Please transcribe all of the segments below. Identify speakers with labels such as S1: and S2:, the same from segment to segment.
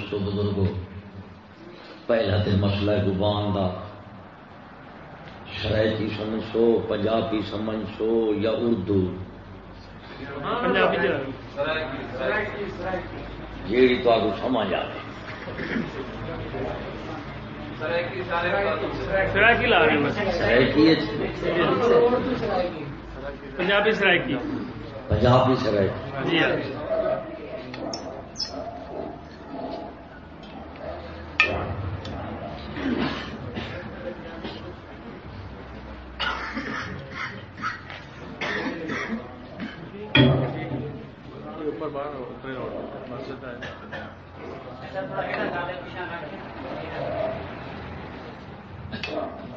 S1: دوستو بزرگو پہلا تو مسئلہ زبان دا۔ شرح کی سمجھ سو پنجابی سمجھ سو یا اردو؟ جیڑی تو آگے سمجھ آ سرائکی
S2: پنجابی سرائکی
S1: پنجابی سرائکی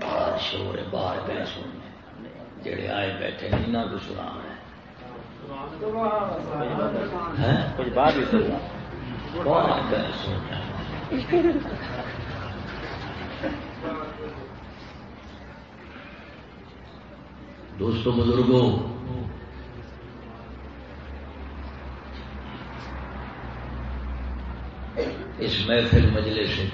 S1: باہر شور باہر گئے سننے جڑے آئے بیٹھے انہوں کو سنا ہے۔ کچھ بات بھی سنا باہر سننے دوستو بزرگوں اس محفل مجلے سے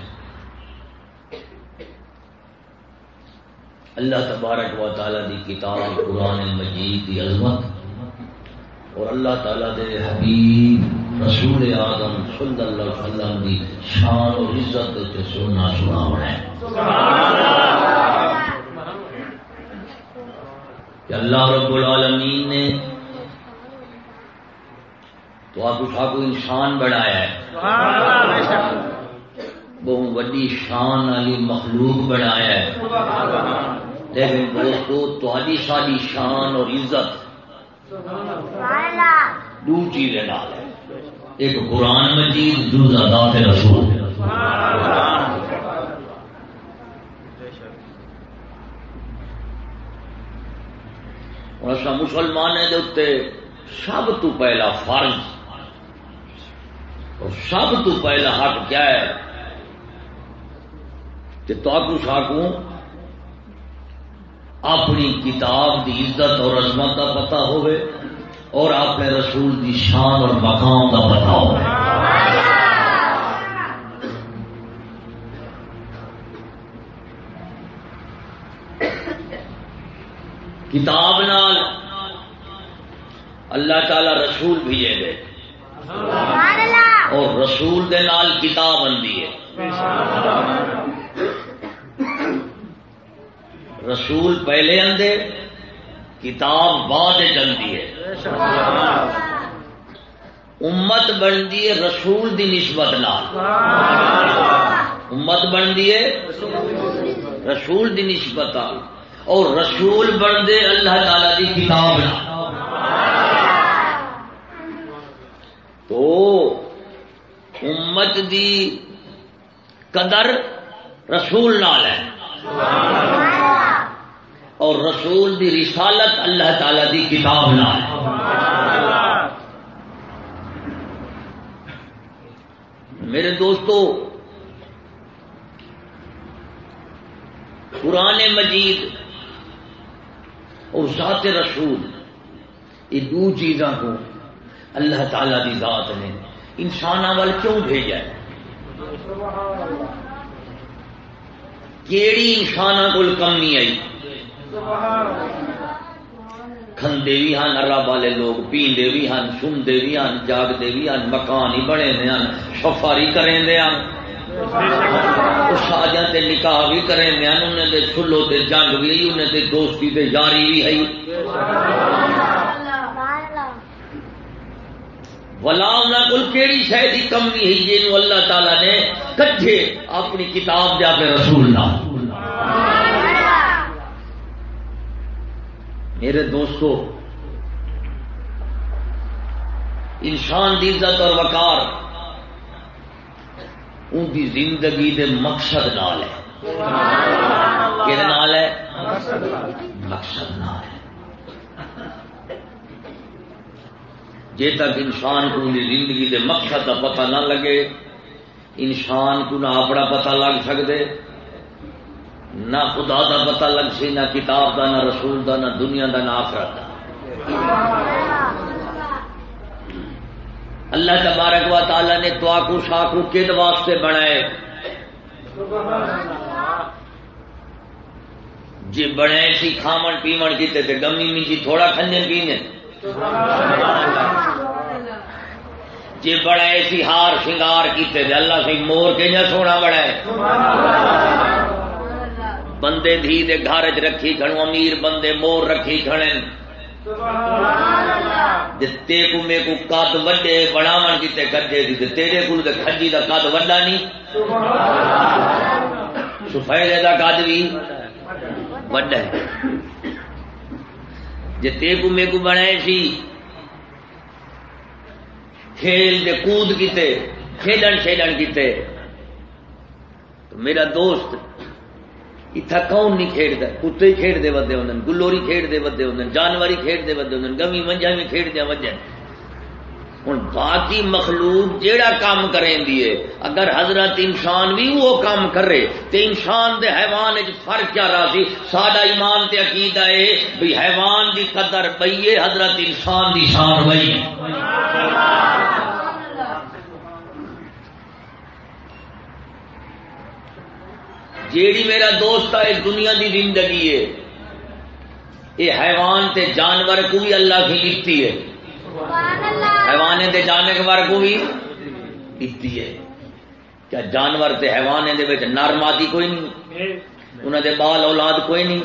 S1: اللہ تبارک و تعالی دی کتاب قرآن مجید کی عظمت اور اللہ تعالی دے حبیب رسول اعظم صلی اللہ علیہ وسلم دی شان و عزت تے سننا سنا ہے۔ کہ اللہ رب العالمین نے تو آپ کو انسان بنایا ہے۔ بہت وڈی شان والی مخلوق بنایا ہے۔ لیکن دوستو تاری ساری شان اور عزت دو چیزیں ڈال ہے۔ ایک قرآن مجید دوسرا ذات رسول۔ اور اصا مسلمان دے سب تو پہلا فرض اور سب تو پہلا حق کیا ہے کہ تو ساکوں اپنی کتاب دی عزت اور عظمت کا پتا ہوئے اور اپنے رسول دی شان اور مقام کا پتا ہو کتاب نال اللہ تعالی رسول بھی ہے۔ اور رسول دے نال کتاب بنتی ہے۔ رسول پہلے آدھے کتاب بعد جلدی ہے۔ امت بنتی ہے رسول دی نسبت نال۔ امت بنتی ہے رسول دی نسبت اور رسول بنتے اللہ تعالی دی کتاب تو امت دی قدر رسول نال ہے۔ اور رسول دی رسالت اللہ تعالی دی کتاب نہ میرے دوستو، قرآن مجید اور ذات رسول، یہ دو چیزوں کو اللہ تعالی دی ذات نے انسان وال کیوں بھیجا ہے؟ کیڑی انسان کو کمی آئی؟ کھندے بھی ہیں رب والے لوگ پیندے بھی ہیں سنتے بھی ہیں جاگتے بھی ہیں مکان ہی بنے ہیں سفاری کریں دے ہیں ساجا تے نکاح بھی کریں دے ہیں انہیں دے سلو تے جنگ بھی انہیں دے دوستی تے یاری بھی ہے ولا انہوں کو کیڑی شاید کی کمی ہے جنہوں اللہ تعالی نے کٹھے اپنی کتاب دیا پہ رسول نہ میرے دوستو انسان کی عزت اور وقار ان کی زندگی دے مقصد نال ہے۔ کہ نال ہے؟ مقصد نال۔ ہے جی تک انسان کو زندگی دے مقصد کا پتہ نہ لگے، انسان کو نہ اپنا پتہ لگ سکتے نہ خدا دا پتا لگ سی نہ کتاب دا، نہ رسول دا، نہ دنیا دا، نہ آخرت دا۔ اللہ تبارک و تعالی نے تو آکو شاکو کد واسطے بنائے۔ جی بنے سی، کھامن پیمن کیتے تے گمی می جی تھوڑا کھنے پینے۔ جی بڑے سی ہار شنگار کیتے تے اللہ سی مور کے جا سونا بڑا ہے۔ بندے دھی دے گھر چ رکھی کھڑو امیر بندے مور رکھی کھڑے تے کو میں کو قد وڈے بناون کیتے کجے دی تیرے کول تے کھجی دا قد وڈا نہیں سفیدے دا قد بھی وڈا ہے۔ جے تے کو میں کو بنائے سی۔ کھیل دے کود کیتے، کھیلن کھیلن کیتے۔ تو میرا دوست اتھا کون نہیں کھیلتا کتے ہی کھیلتے ودے ہوندن گلوری کھیلتے ودے ہوندن جانور کھیڑ دے ودے ہوندن گمی منجا بھی کھیلتے وجہ ہوں باقی مخلوق جیڑا کام کریں دیے اگر حضرت انسان بھی وہ کام کرے تو انسان دے حیوان فرق کیا رہا سی ساڈا ایمان تے عقیدہ ہے بھی حیوان دی قدر پئیے، حضرت انسان دی شان بئی جیڑی میرا دوست ہے دنیا دی زندگی ہے یہ حیوان تے جانور کو بھی اللہ کی لکھتی ہے حیوانے دے جانور کو بھی پیتی ہے۔ کیا جانور تے حیوانے دے وچ نر مادی کوئی نہیں؟ انہوں دے بال اولاد کوئی نہیں؟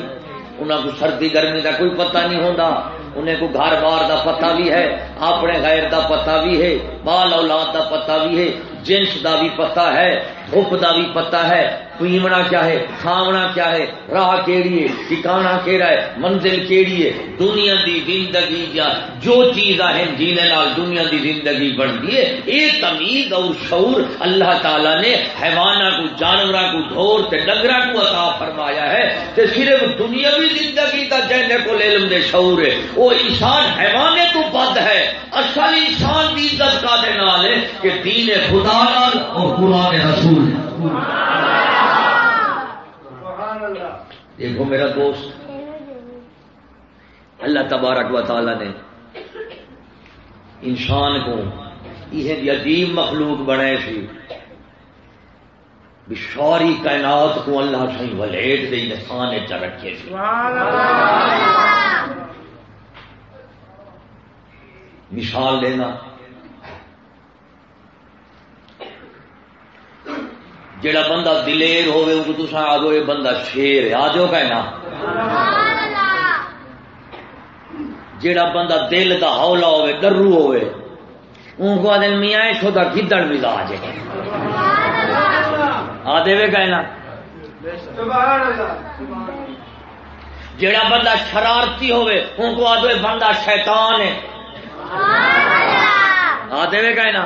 S1: انہوں کو سردی گرمی کا کوئی پتہ نہیں ہوتا انہیں کو گھر بار دا پتہ بھی ہے، اپنے غیر دا پتہ بھی ہے۔ بال اولاد دا پتہ بھی ہے، جنس دا بھی پتہ ہے حب دا بھی پتہ ہے۔ پیمنا کیا ہے، کھاونا کیا ہے، راہ کیڑی ہے، ٹھکانا کیڑا ہے، منزل کیڑی ہے۔ دنیا دی زندگی یا جو چیز ہے جینے نال دنیا دی زندگی بنتی ہے۔ یہ تمیز اور شعور اللہ تعالی نے حیوانہ کو جانورا کو دھور تے ڈگرا کو عطا فرمایا ہے۔ تے صرف دنیاوی زندگی کا جہنے کو علم دے شعور ہے۔ وہ انسان حیوانے تو بد ہے۔ اصل انسان دی عزت کا دے نال ہے کہ دین خدا نال اور قرآن رسول دیکھو میرا دوست اللہ تبارک و تعالی نے انسان کو یہ عجیب مخلوق بنے سی ساری کائنات کو اللہ سی ولیٹ دے انسان چ رکھے سی۔ مثال دینا۔ جڑا بندہ دلیر ہوے ان کو تسا آگو یہ بندہ شیر ہے۔ آجو کہنا جڑا بندہ دل دا ہولا ہوے ڈرو ہوے ان کو آدھے میاں چھو دا گدڑ مزاج ہے۔ آدھے وے کہنا جڑا بندہ شرارتی ہوے ان کو آدھے بندہ شیطان ہے۔ آدھے وے کہنا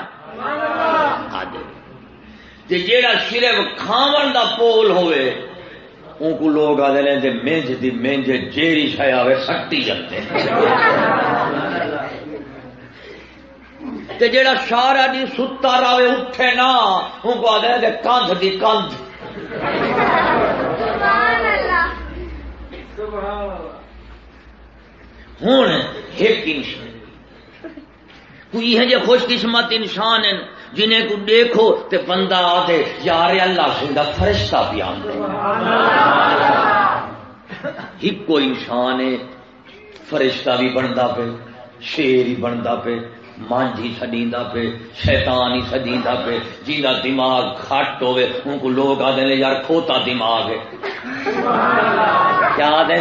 S1: آدھے جیڑا صرف کھاون دا پول ہوئے ان کو لوگ آدھے لیں دے مینج دی مینج جیری شاید آوے سکتی جلتے تے جیڑا شارا دی ستا راوے اٹھے نا ان کو آدھے دے کاندھ دی کاندھ ہوں ایک انسان کوئی ہے جو خوش قسمت انسان ہے۔ جنہیں کو دیکھو تے بندہ آدھے یار اللہ سنگا فرشتہ بھی آدھے ایک انسان ہے فرشتہ بھی بنتا پہ شیر ہی بنتا پہ مانج ہی سڈیندا پہ شیطان ہی سڈیندا پہ جینا دماغ کھٹ ہوئے ان کو لوگ آدھے نے یار کھوتا دماغ ہے۔ کیا آدھے؟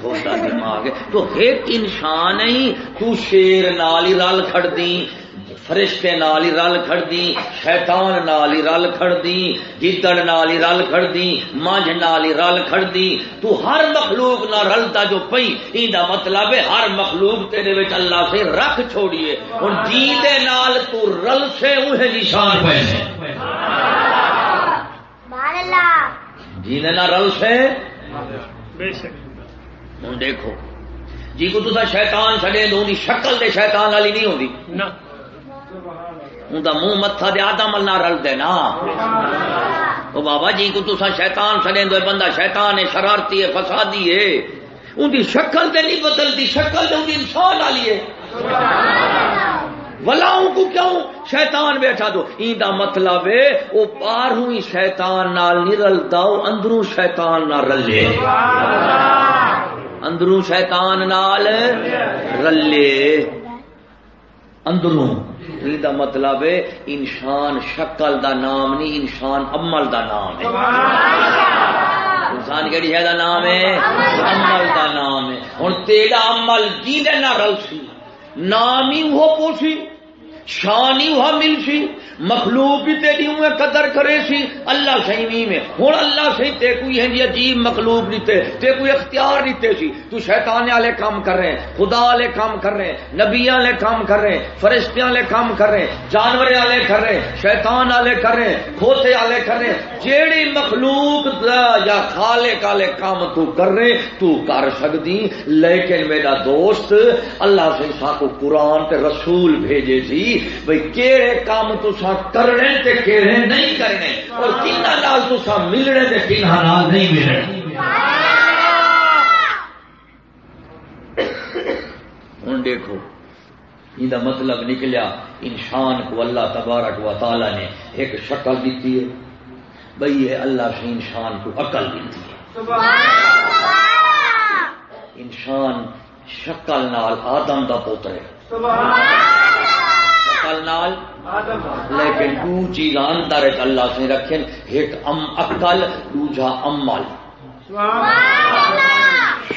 S1: کھوتا دماغ۔ ہے۔ تو ایک انسان ہی تو شیر نال ہی رل کھڑ دی فرشتے نال ہی رل کھڑ دی شیطان نال ہی رل کھڑ دی گدڑ نال ہی رل کھڑ دی مانج نال ہی رل کھڑ دی تو ہر مخلوق نہ رلتا جو پئی ایندا مطلب ہے ہر مخلوق تیرے وچ اللہ سے رکھ چھوڑیے۔ ہن جی دے نال تو رل سے اوہ نشان پے سبحان اللہ جی دے نال رل سے بے شک۔ ہن دیکھو جی کو تسا شیطان چھڑے دو دی شکل دے شیطان والی نہیں ہوندی۔ نہ۔ اوندا منہ متھا دے آدم اللہ رل دے نا۔ او بابا جی کو تسا شیطان چھڑے دو بندہ شیطان ہے شرارتی ہے فسادی ہے۔ ان دی شکل تے نہیں بدلتی شکل تے ان دی انسان والی ہے۔ ولاؤں کو کیوں شیطان بیٹھا دو؟ این دا مطلب ہے او باہروں ہی شیطان نال نہیں رلدا او اندروں شیطان نال رلے۔ اندروں شیطان نال رلے۔ اندروں۔ یہ دا مطلب ہے انسان شکل دا نام نہیں انسان عمل دا نام ہے۔ انسان کہڑی ہے دا نام ہے؟ عمل دا نام ہے۔ ہن تیرا عمل جی دے نہ رل سی۔ نام ہی وہ پوسی شان ہی وہ مل سی۔ مخلوق بھی تیری میں قدر کرے سی، اللہ صحیح میں۔ ہوں اللہ صحیح تے کوئی ہے جی، عجیب مخلوق دیتے تے کوئی اختیار دیتے سی۔ تو شیطان والے کام کر رہے ہیں، خدا والے کام کر رہے ہیں نبی والے کام کر رہے ہیں، فرشتیاں والے کام کر رہے ہیں، جانور والے کر رہے ہیں، شیطان والے کر رہے ہیں، کھوتے والے کر رہے ہیں۔ جیڑی مخلوق یا خالے کالے کام تو کر رہے تو کر سکتی لیکن میرا دوست، اللہ سے سا کو قرآن تے رسول بھیجے سی بھائی کہڑے کام تو تسا کرنے تے کہڑے نہیں کرنے اور کنہ نال تسا ملنے تے کنہ نال نہیں ملنے۔ ہوں دیکھو یہ مطلب نکلیا انسان کو اللہ تبارک و تعالی نے ایک شکل دیتی ہے۔ بھائی یہ اللہ سے انسان کو عقل دیتی ہے۔ انسان شکل نال آدم دا پوتر ہے۔ نال۔ لیکن دو چیز اندر ایک اللہ سے رکھیں۔ ایک ام اکل، دوجا امل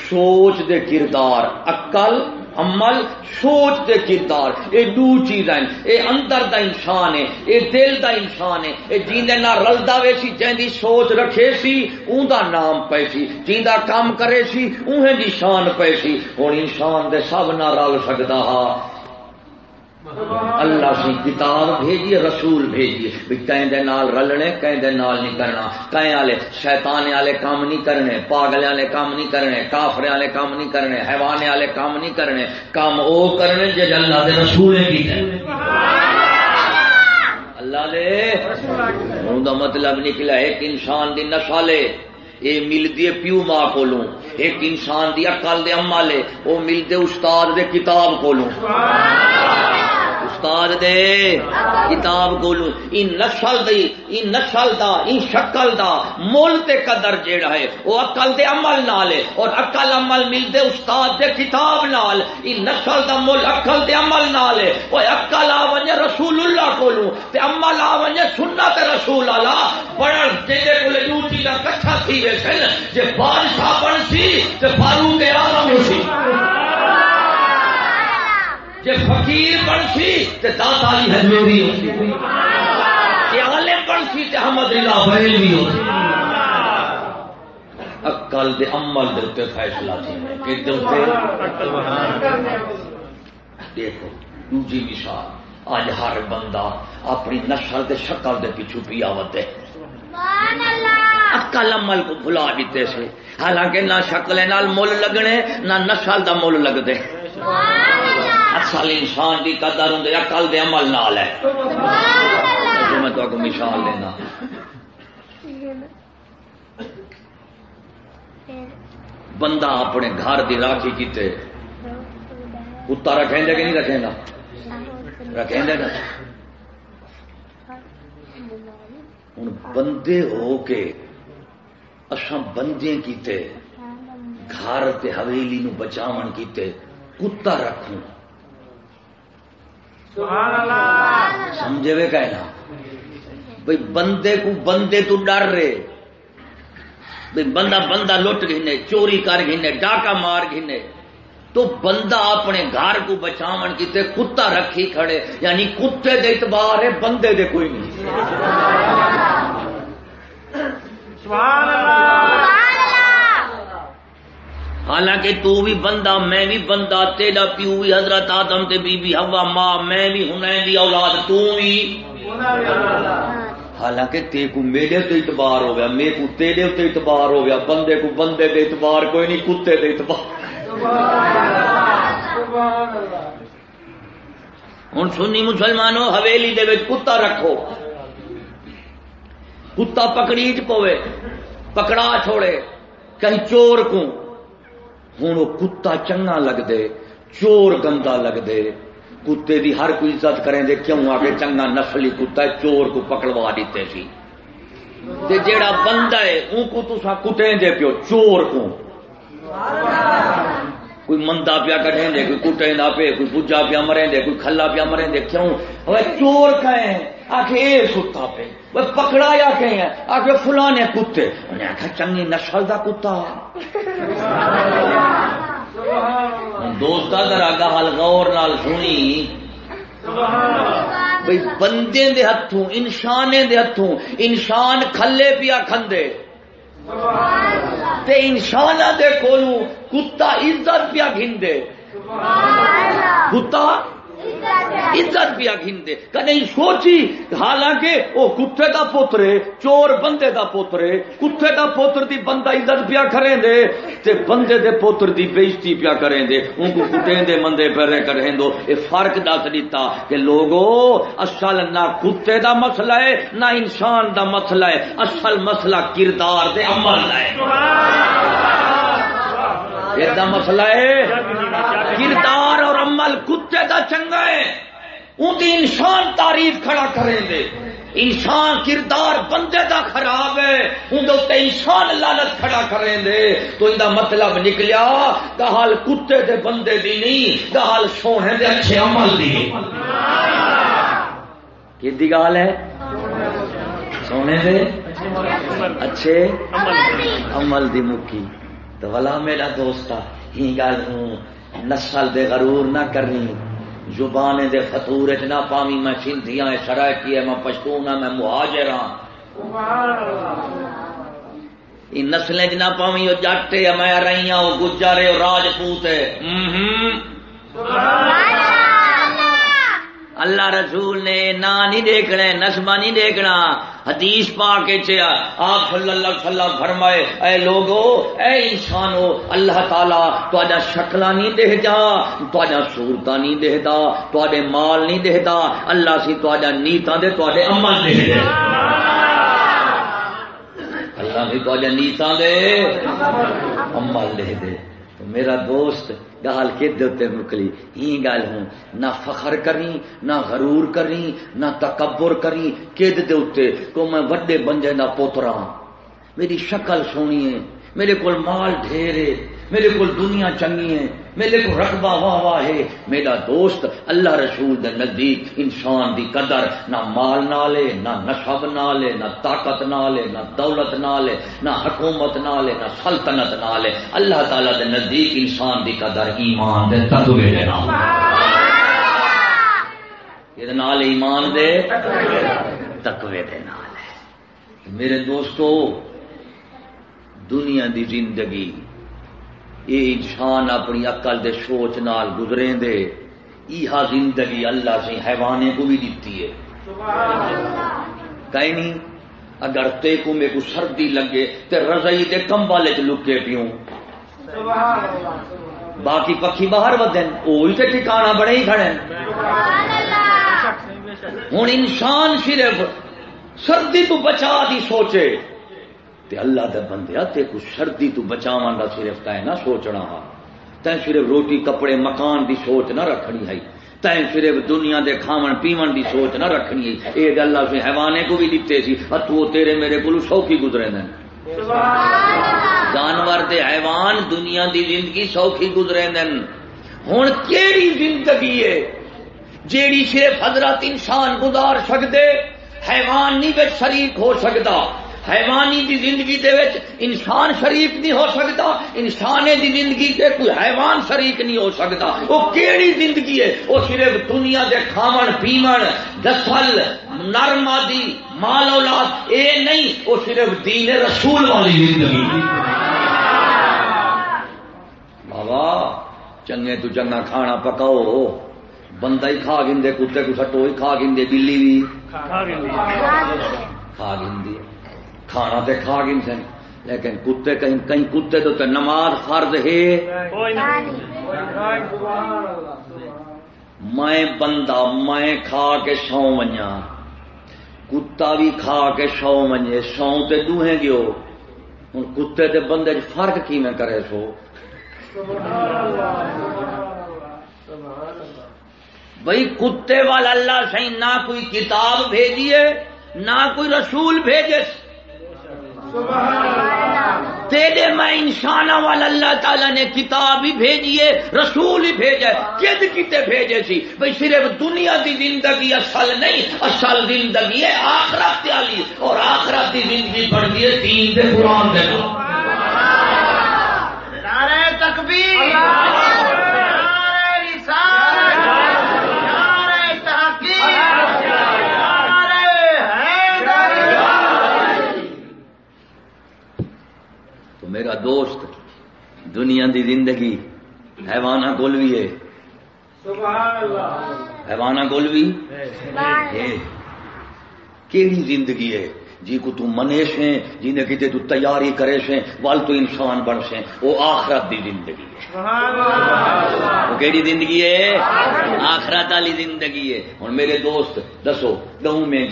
S1: سوچ دے کردار اکل عمل سوچ دے کردار۔ اے دو چیزاں اے اندر دا انسان ہے اے دل دا انسان ہے۔ اے جیندے نہ رلدا وے سی، جیندی سوچ رکھے سی اون دا نام پے سی۔ جیندا کام کرے سی اوہیں دی شان پے سی۔ ہن انسان دے سب نہ رل سکدا ہا۔ اللہ سی کتاب بھیجیے، رسول بھیجیے۔ بھی کہیں نال رلنے، کہیں نال نہیں کرنا۔ کہیں والے شیطان والے کام نہیں کرنے، پاگل والے کام نہیں کرنے، کافر والے کام نہیں کرنے، حیوان والے کام نہیں کرنے۔ کام وہ کرنے جی اللہ دے رسول کی اللہ دے دا مطلب نکلا، ایک انسان دی نسالے یہ ملتی ہے پیو ماں کو ایک انسان دی اکل دے اما لے۔ وہ ملتے استاد دے کتاب کو استاد دے۔ کتاب کولو، ان نسل دی، ان نسل دا، ان شکل دا۔ مول تے قدر جیڑا ہے وہ عقل دے عمل نال ہے۔ اور عقل عمل مل دے استاد دے کتاب نال۔ ان نسل دا مول عقل دے عمل نال ہے۔ وہ عقل آ ونجے رسول اللہ کولو، تے عمل آ ونجے سنت رسول اللہ۔ پڑھن جے کولے دو چیزاں کٹھا تھی ویسن، جے بادشاہ بن سی، تے فاروق اعظم ہو سی۔ کہ فقیر بن سی تے داتا علی حجویری ہوتی کہ عالم بن سی تے احمد اللہ بریلوی ہوتی عقل دے عمل دے تے فیصلہ تھی۔ کہ دل تے دیکھو دوسری مثال۔ آج ہر بندہ اپنی نسل دے شکل دے پیچھو پیا ہوتے اکل عمل کو بھلا دیتے سے۔ حالانکہ نہ شکل نال مول لگنے نہ نسل دا مول لگتے اصل انسان کی قدر ہوں اکل دے عمل نال ہے۔ میں تو مثال لینا بندہ اپنے گھر کی راکھی کیتے۔ کتا رکھیں کہ نہیں رکھیں گا؟ رکھیں گا۔ ہوں بندے ہو کے اصا بندے کیتے۔ گھر حویلی نو بچاو کیتے۔ کتا رکھوں۔ سمجھے وے کہنا بھائی بندے کو بندے تو ڈر رہے۔ بھائی بندہ بندہ لٹ گھنے چوری کر گھنے ڈاکا مار گھنے۔ تو بندہ اپنے گھر کو بچاون کیتے کتا رکھی کھڑے یعنی کتے دے اعتبار ہے بندے دے کوئی نہیں۔ سبحان اللہ. حالانکہ تو بھی بندہ، میں بھی بندہ، تیرا پیو بھی حضرت آدم تے بی بی ہوا ماں، میں بھی ہوں دی اولاد، تو بھی۔ حالانکہ تے کو میرے تو اعتبار ہو گیا میرے کو تیرے تو اعتبار ہو گیا، بندے کو بندے دے اعتبار، کوئی نہیں، کتے دے اعتبار۔ ہوں سنی مسلمانوں حویلی دے کتا رکھو۔ کتا پکڑی چ پوے، پکڑا چھوڑے، کہیں چور کو ہوں وہ کتا چنگا لگ دے چور گندا لگ دے کتے دی ہر کوئی عزت کریں دے، کیوں آ کے چنگا نسلی کتا ہے، چور کو پکڑوا دیتے سی۔ تے جیڑا بندہ ہے ان کو تسا کٹیں دے پیو، چور کو۔ کوئی مندا پیا کٹیں دے، کوئی کٹیں دا پے، کوئی بجا پیا مریں دے، کوئی کھلا پیا مریں دے، کیوں؟ چور کہیں۔ آخ یہ ستا پہ، وہ پکڑا یا کہیں آخ فلانے کتے۔ انہیں آخیا چنگی نسل دا کتا۔ دوست ذرا گل غور نال سنی۔ بھائی بندے دے ہاتھوں انسانے دے ہاتھوں انسان کھلے پیا کھندے۔ تے انسان دے کولوں کتا عزت پیا گھندے۔ کتا عزت بھی آخر کدی سوچی، حالانکہ وہ کتے کا پوتر ہے، چور بندے کا پوتر ہے۔ کتے کا پوتر دی بندہ عزت پیا کریں دے، تے بندے دے پوتر دی بےزتی پیا کریں دے۔ ان کو کٹیں دے مندے پھر کریں دو۔ یہ فرق دس دیتا کہ لوگو، اصل نہ کتے دا مسئلہ ہے، نہ انسان دا مسئلہ ہے۔ اصل مسئلہ کردار دے عمل ہے۔ یہ مسئلہ ہے۔ کردار اور عمل کتے دا چنگا ہے۔ ان کی انسان تعریف کھڑا کریں دے۔ انسان کردار بندے دا خراب ہے۔ اندر انسان لالت کھڑا کریں دے۔ تو ان مطلب نکلیا دہال کتے دے بندے دی نہیں دہال سونے دے اچھے عمل دی۔ کی گال ہے؟ سونے دے؟ اچھے عمل دی مکی۔ تو ولا میرا دوست ہی گل ہوں۔ نسل دے غرور نہ کرنی۔ زبان دے فطور چ نہ میں سندھیا سرائکی ہے، میں پشتون ہاں میں مہاجر ہاں۔ نسلیں چ نہ وہ جٹ ہے، میں رہی ہوں وہ گجر ہے راجپوت ہے۔ اللہ رسول نے نا نہیں دیکھنا نسبہ نہیں دیکھنا۔ حدیث پا کے چیا، آپ صلی اللہ علیہ وسلم فرمائے، اے لوگو، اے انسانو، اللہ تعالی تواڈا شکلا نہیں دیکھدا تواڈا صورتاں نہیں دیکھدا تواڈے مال نہیں دیکھدا اللہ سی تواڈا نیتاں دے تواڈے عمل دیکھدا اللہ سی تواڈا نیتاں دے عمل دیکھدے میرا دوست گال کے دے مکلی۔ ہی گال ہوں، نہ فخر کریں، نہ غرور کریں، نہ تکبر کریں۔ کہ دے کو میں وڈے بنجے نہ پوترا میری شکل سونی ہے، میرے کو مال ڈھیرے میرے کو دنیا چنگی ہے۔ میرے کو رقبہ واہ واہ ہے میرا دوست اللہ رسول دے نزدیک انسان دی قدر نہ مال نالے نہ نشب نالے نہ طاقت نالے نہ دولت نالے نہ حکومت نالے نہ سلطنت نالے۔ اللہ تعالی دے نزدیک انسان دی قدر ایمان دے تقوی دے نال۔ یہ نال ایمان دے تقوی دے نال۔ میرے دوستو دنیا دی زندگی یہ انسان اپنی عقل دے سوچ نال گزرے دے ایہا زندگی اللہ سے حیوانے کو بھی دیتی ہے۔ کہیں نہیں؟ اگر تے کو میں کو سردی لگے تے رضائی دے کمبالے چ لکے پیوں۔ باقی پکھی باہر ودن وہی تے ٹھکانا بڑے ہی کھڑے۔ ہوں انسان صرف سردی تو بچا دی سوچے۔ تے اللہ دے بندیا تے کو سردی تو بچاواں دا صرف تے نہ سوچنا ہا تے صرف روٹی کپڑے مکان دی سوچ نہ رکھنی ہے تے صرف دنیا دے کھاون پیون دی سوچ نہ رکھنی ہے اے گل اللہ سے حیوانے کو بھی دتے سی۔ پر تو تیرے میرے کولو سوکھی گزرے نے جانور دے حیوان دنیا دی زندگی سوکھی گزرے نے ہن کیڑی زندگی ہے؟ جیڑی صرف حضرت انسان گزار سکدے حیوان نہیں وچ شریک ہو سکدا۔ حیوانی دی زندگی دے وچ انسان شریک نہیں ہو سکتا انسان دی زندگی تے کوئی حیوان شریک نہیں ہو سکتا۔ وہ کیڑی زندگی ہے؟ وہ صرف دنیا دے کھاون پیون دسل نرم آدی مال اولاد اے نہیں وہ صرف دین رسول والی زندگی۔ بابا چنگے تو چنگا کھانا پکاؤ۔ بندہ ہی کھا گندے کتے کو سٹو ہی کھا گندے بلی بھی۔ کھا گندی۔ کھانا تے کھا گئے سن لیکن کتے کہیں کہیں کتے تو نماز فرض ہے۔ میں بندہ میں کھا کے سو منیا۔ کتا بھی کھا کے سو منجے سو تے دوہیں گیو۔ ہوں کتے تے بندے فرق کی میں کرے سو؟ بھائی کتے والا اللہ سی نہ کوئی کتاب بھیجیے نہ کوئی رسول بھیجے۔ تیرے میں انسان والا اللہ تعالی نے کتاب ہی بھیجیے رسول ہی بھیجے کد کتے بھیجے سی بھائی صرف دنیا دی زندگی اصل نہیں اصل زندگی ہے آخرت والی اور آخرت کی زندگی بڑھتی ہے دین دے قرآن دے تکبیر۔ دوست دنیا دی زندگی حیوانہ کول بھی ہے۔ حیوانہ کول بھی کیڑی زندگی ہے؟ جی کو تو منے سے جی نے کہتے تو تیاری کرے سے وال تو انسان بن سے وہ آخرت دی زندگی ہے۔ وہ کیڑی زندگی ہے؟ آخرت والی زندگی ہے۔ اور میرے دوست دسو گہوں میں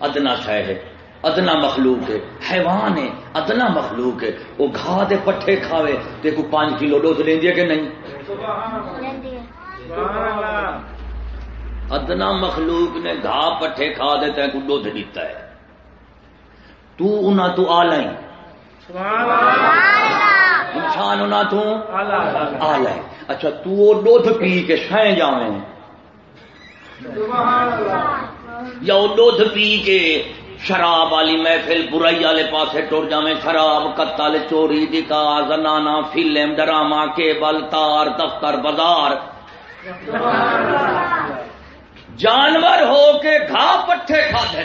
S1: ادنا شہ ہے۔ ادنا مخلوق ہے، حیوان ہے، ادنا مخلوق ہے۔ وہ گھا دے پٹھے کھاوے تے کو پانچ کلو ڈوز لینی ہے کہ نہیں؟ ادنا مخلوق نے گھا پٹھے کھا دے تے کو دودھ دیتا ہے۔ تو انہاں تو آلہ انسان انہاں تو آلہ اچھا تو وہ دودھ پی کے شہیں جاویں۔ یا وہ دودھ پی کے شراب والی محفل برائی والے پاسے ٹر جاویں، شراب قتل چوری دکا زنانا فلم، ڈرامہ، کیبل، تار، دفتر، بازار۔ جانور ہو کے گھا پٹھے کھاتے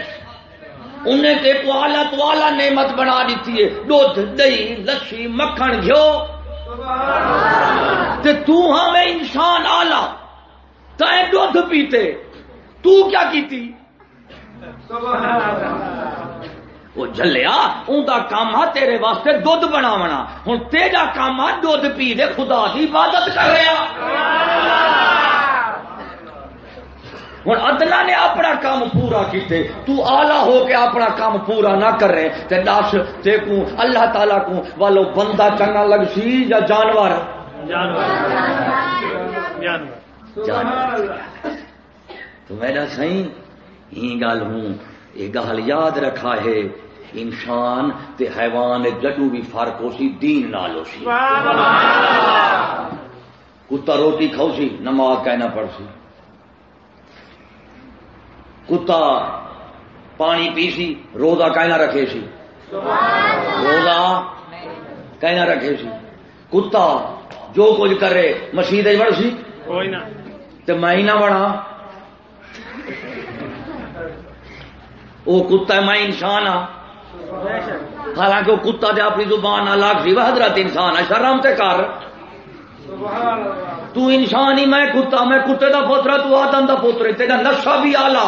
S1: انہیں تے کو آلہ نعمت بنا دیتی ہے۔ دودھ، دہی لچھی مکھن، گھیو۔ تے تو ہمیں انسان آلہ۔ تائیں دودھ پیتے۔ تو کیا کیتی؟ وہ جلیا ان کا کام آ تیرے واسطے دھد بناونا۔ ہوں تیرا کام آ دھد پی دے خدا کی عبادت کر رہا۔ ہوں ادنا نے اپنا کام پورا کیتے۔ تو آلہ ہو کے اپنا کام پورا نہ کر رہے تے دس تے کو اللہ تعالی کو والو بندہ چنگا لگ سی یا جانور؟ جانور۔ تو میرا صحیح ہی گل ہوں۔ یہ گل یاد رکھا ہے انسان تے حیوان جدو بھی فرق ہو سی دین نال ہو سی کتا روٹی کھاؤ سی نماز کہنا پڑ سی کتا پانی پی سی روزہ کہنا رکھے سی روزہ کہنا رکھے سی کتا جو کچھ کرے مسیح بڑھ سی تو میں ہی نہ بڑھا وہ کتا میں انسان ہاں۔ حالانکہ وہ کتا دے اپنی زبان الگ سی حضرت انسان ہے، شرم تے کر۔ تو انسان ہی، میں کتا، میں کتے دا پوترا تو آدم دا پوتر تیرا نشا بھی آلہ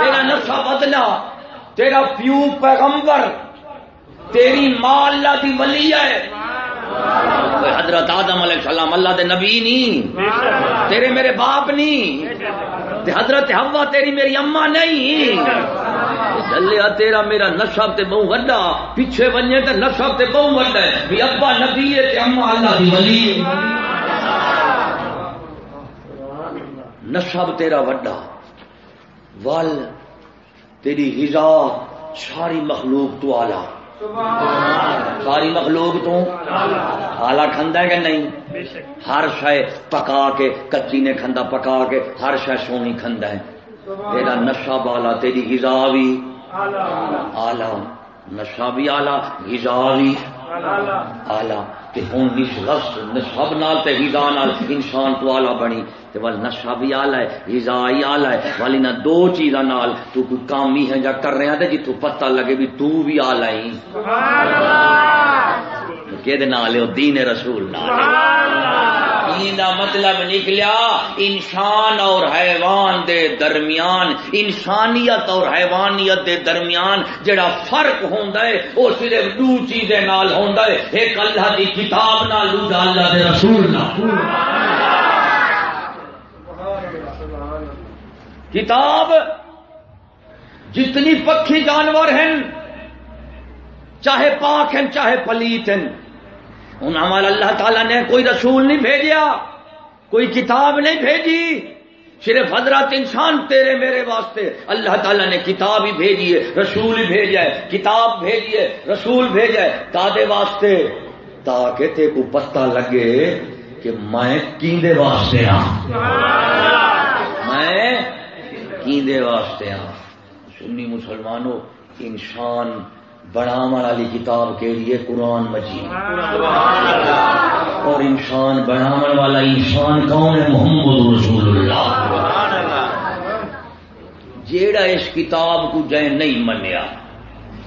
S1: تیرا نشا بدلا تیرا پیو پیغمبر، تیری ماں اللہ دی ولی ہے۔ حضرت آدم علیہ السلام، اللہ دے نبی نہیں تیرے میرے باپ نہیں حضرت ہوا تیری میری اما نہیں۔ چلیا تیرا میرا نشب تے بہو وڈا۔ پیچھے بنے تے نشب تے بہو وڈا ہے۔ بھی ابا نبی ہے تے اما اللہ دی ولی نشب تیرا وڈا۔ ول تیری ہزا ساری مخلوق تو آلہ ساری مخلوق تو آلہ کھندا ہے کہ نہیں؟ ہر شے پکا کے کچی نے کھندا پکا کے ہر شے سونی کھندا ہے۔ تیرا نشا بالا تیری غذا بھی آلہ نشا بھی آلہ غذا بھی آلہ۔ تے ہوں اس لفظ نال تے غذا نال انسان تو آلہ بنی تے ول نشا بھی آلہ ہے غذا ہی آلہ ہے۔ والی نہ دو چیزاں نال تو کوئی کام ہی ہے جا کر رہے ہیں تے جتوں پتہ لگے بھی تو بھی آلہ ہی سبحان اللہ کہ دے نال او دین رسول نال۔ دا مطلب نکلیا، انسان اور حیوان دے درمیان، انسانیت اور حیوانیت دے درمیان جڑا فرق ہوندا ہے، او صرف دو چیزیں نال ہوندا ہے۔ ایک اللہ دی کتاب نال دوسرا اللہ دے رسول نال۔ کتاب جتنی پکھی جانور ہیں، چاہے پاک ہیں، چاہے پلیت ہیں، ان ہمارا اللہ تعالیٰ نے کوئی رسول نہیں بھیجا، کوئی کتاب نہیں بھیجی، صرف حضرت انسان تیرے میرے واسطے۔ اللہ تعالیٰ نے کتاب ہی بھیجی ہے، رسول ہی بھیجا ہے، کتاب بھیجی ہے، رسول بھیجا ہے، تادے واسطے۔ تاکہ تے کو پتہ لگے کہ میں کیندے واسطے ہاں میں کیندے واسطے ہاں سنی مسلمانوں، انسان بناو والی کتاب کے لیے قرآن مجید۔ اور انسان بناو والا انسان کون ہے؟ محمد رسول اللہ۔ جیڑا اس کتاب کو جائے نہیں منیا،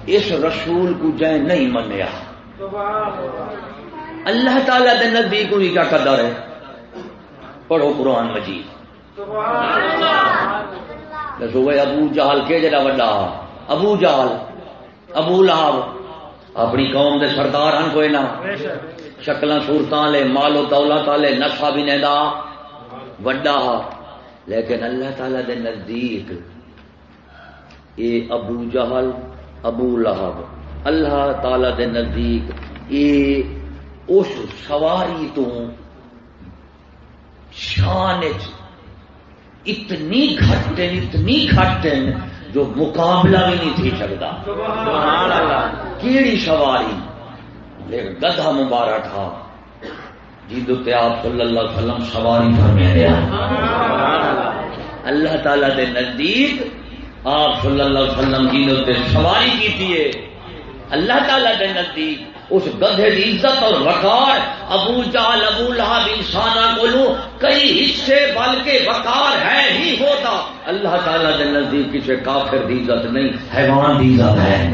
S1: اس رسول کو جائے نہیں منیا۔ اللہ تعالی دے نزدیک بھی کیا قدر ہے۔ پڑھو قرآن مجید۔ دسو بھائی ابو جہل کے جڑا وڈا۔ ابو جہل، ابو لہب۔ اپنی قوم دے سردار ہیں کوئی نہ۔ شکل سورت لے مالو دولت والے نشا بھی نہیں دا۔ وڈا۔ لیکن اللہ تعالی دے نزدیک اے ابو جہل، ابو لہب۔ اللہ تعالی دے نزدیک اے اس سواری تو شان اتنی گھٹ اتنی گھٹ جو مقابلہ بھی نہیں تھی سکتا۔ کیڑی سواری؟ ایک گدھا مبارک تھا۔ جی آپ صلی اللہ علیہ وسلم سواری فرمے اللہ تعالی دے نزدیک آپ صلی اللہ علیہ وسلم جی سواری کی تھی۔ اللہ تعالی دے نزدیک اس گدھے کی عزت اور وقار ابو جال ابو لہب انسان کو کئی حصے بلکہ وقار ہے ہی ہوتا۔ اللہ تعالیٰ کے نزدیک کسی کافر دی عزت نہیں حیوان دی عزت ہے۔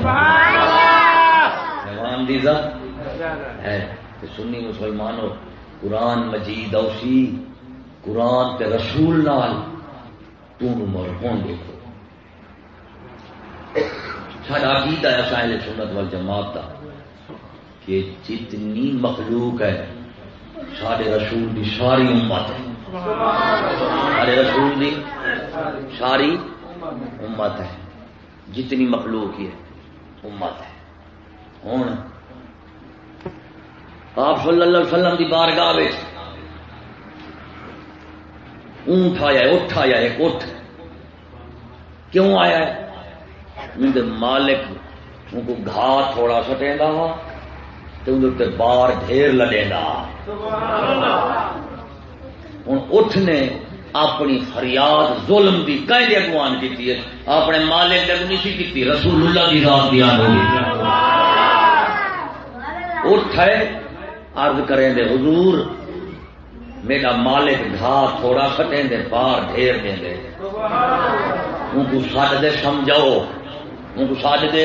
S1: حیوان دی عزت ہے۔ سنی مسلمانوں قرآن مجید اوسی قرآن کے رسول نال تمر کون دیکھو۔ ساڈا عقیدہ ہے سائل سنت وال جماعت کا کہ جتنی مخلوق ہے، سارے رسول کی ساری امت ہے۔ سارے رسول کی ساری امت ہے۔ جتنی مخلوق ہے امت ہے۔ ہوں، آپ صلی اللہ علیہ وسلم کی بار گاہ اونٹ آیا اٹھ آیا ایک اٹھ، کیوں آیا ہے؟ مالک ان کو گھا تھوڑا سٹے ہاں گا بار ڈھیر لگے گا ہوں اٹھ نے اپنی فریاد ظلم کی کہیں اگوان کی اپنے مالک جگ نہیں کی رسول اللہ کی رات دیا اٹھ ہے ارد کریں دے، حضور، میرا مالک گھا تھوڑا کٹیں دے بار ڈھیر دیں دے ان کو سج دے، سمجھاؤ۔ ان کو سج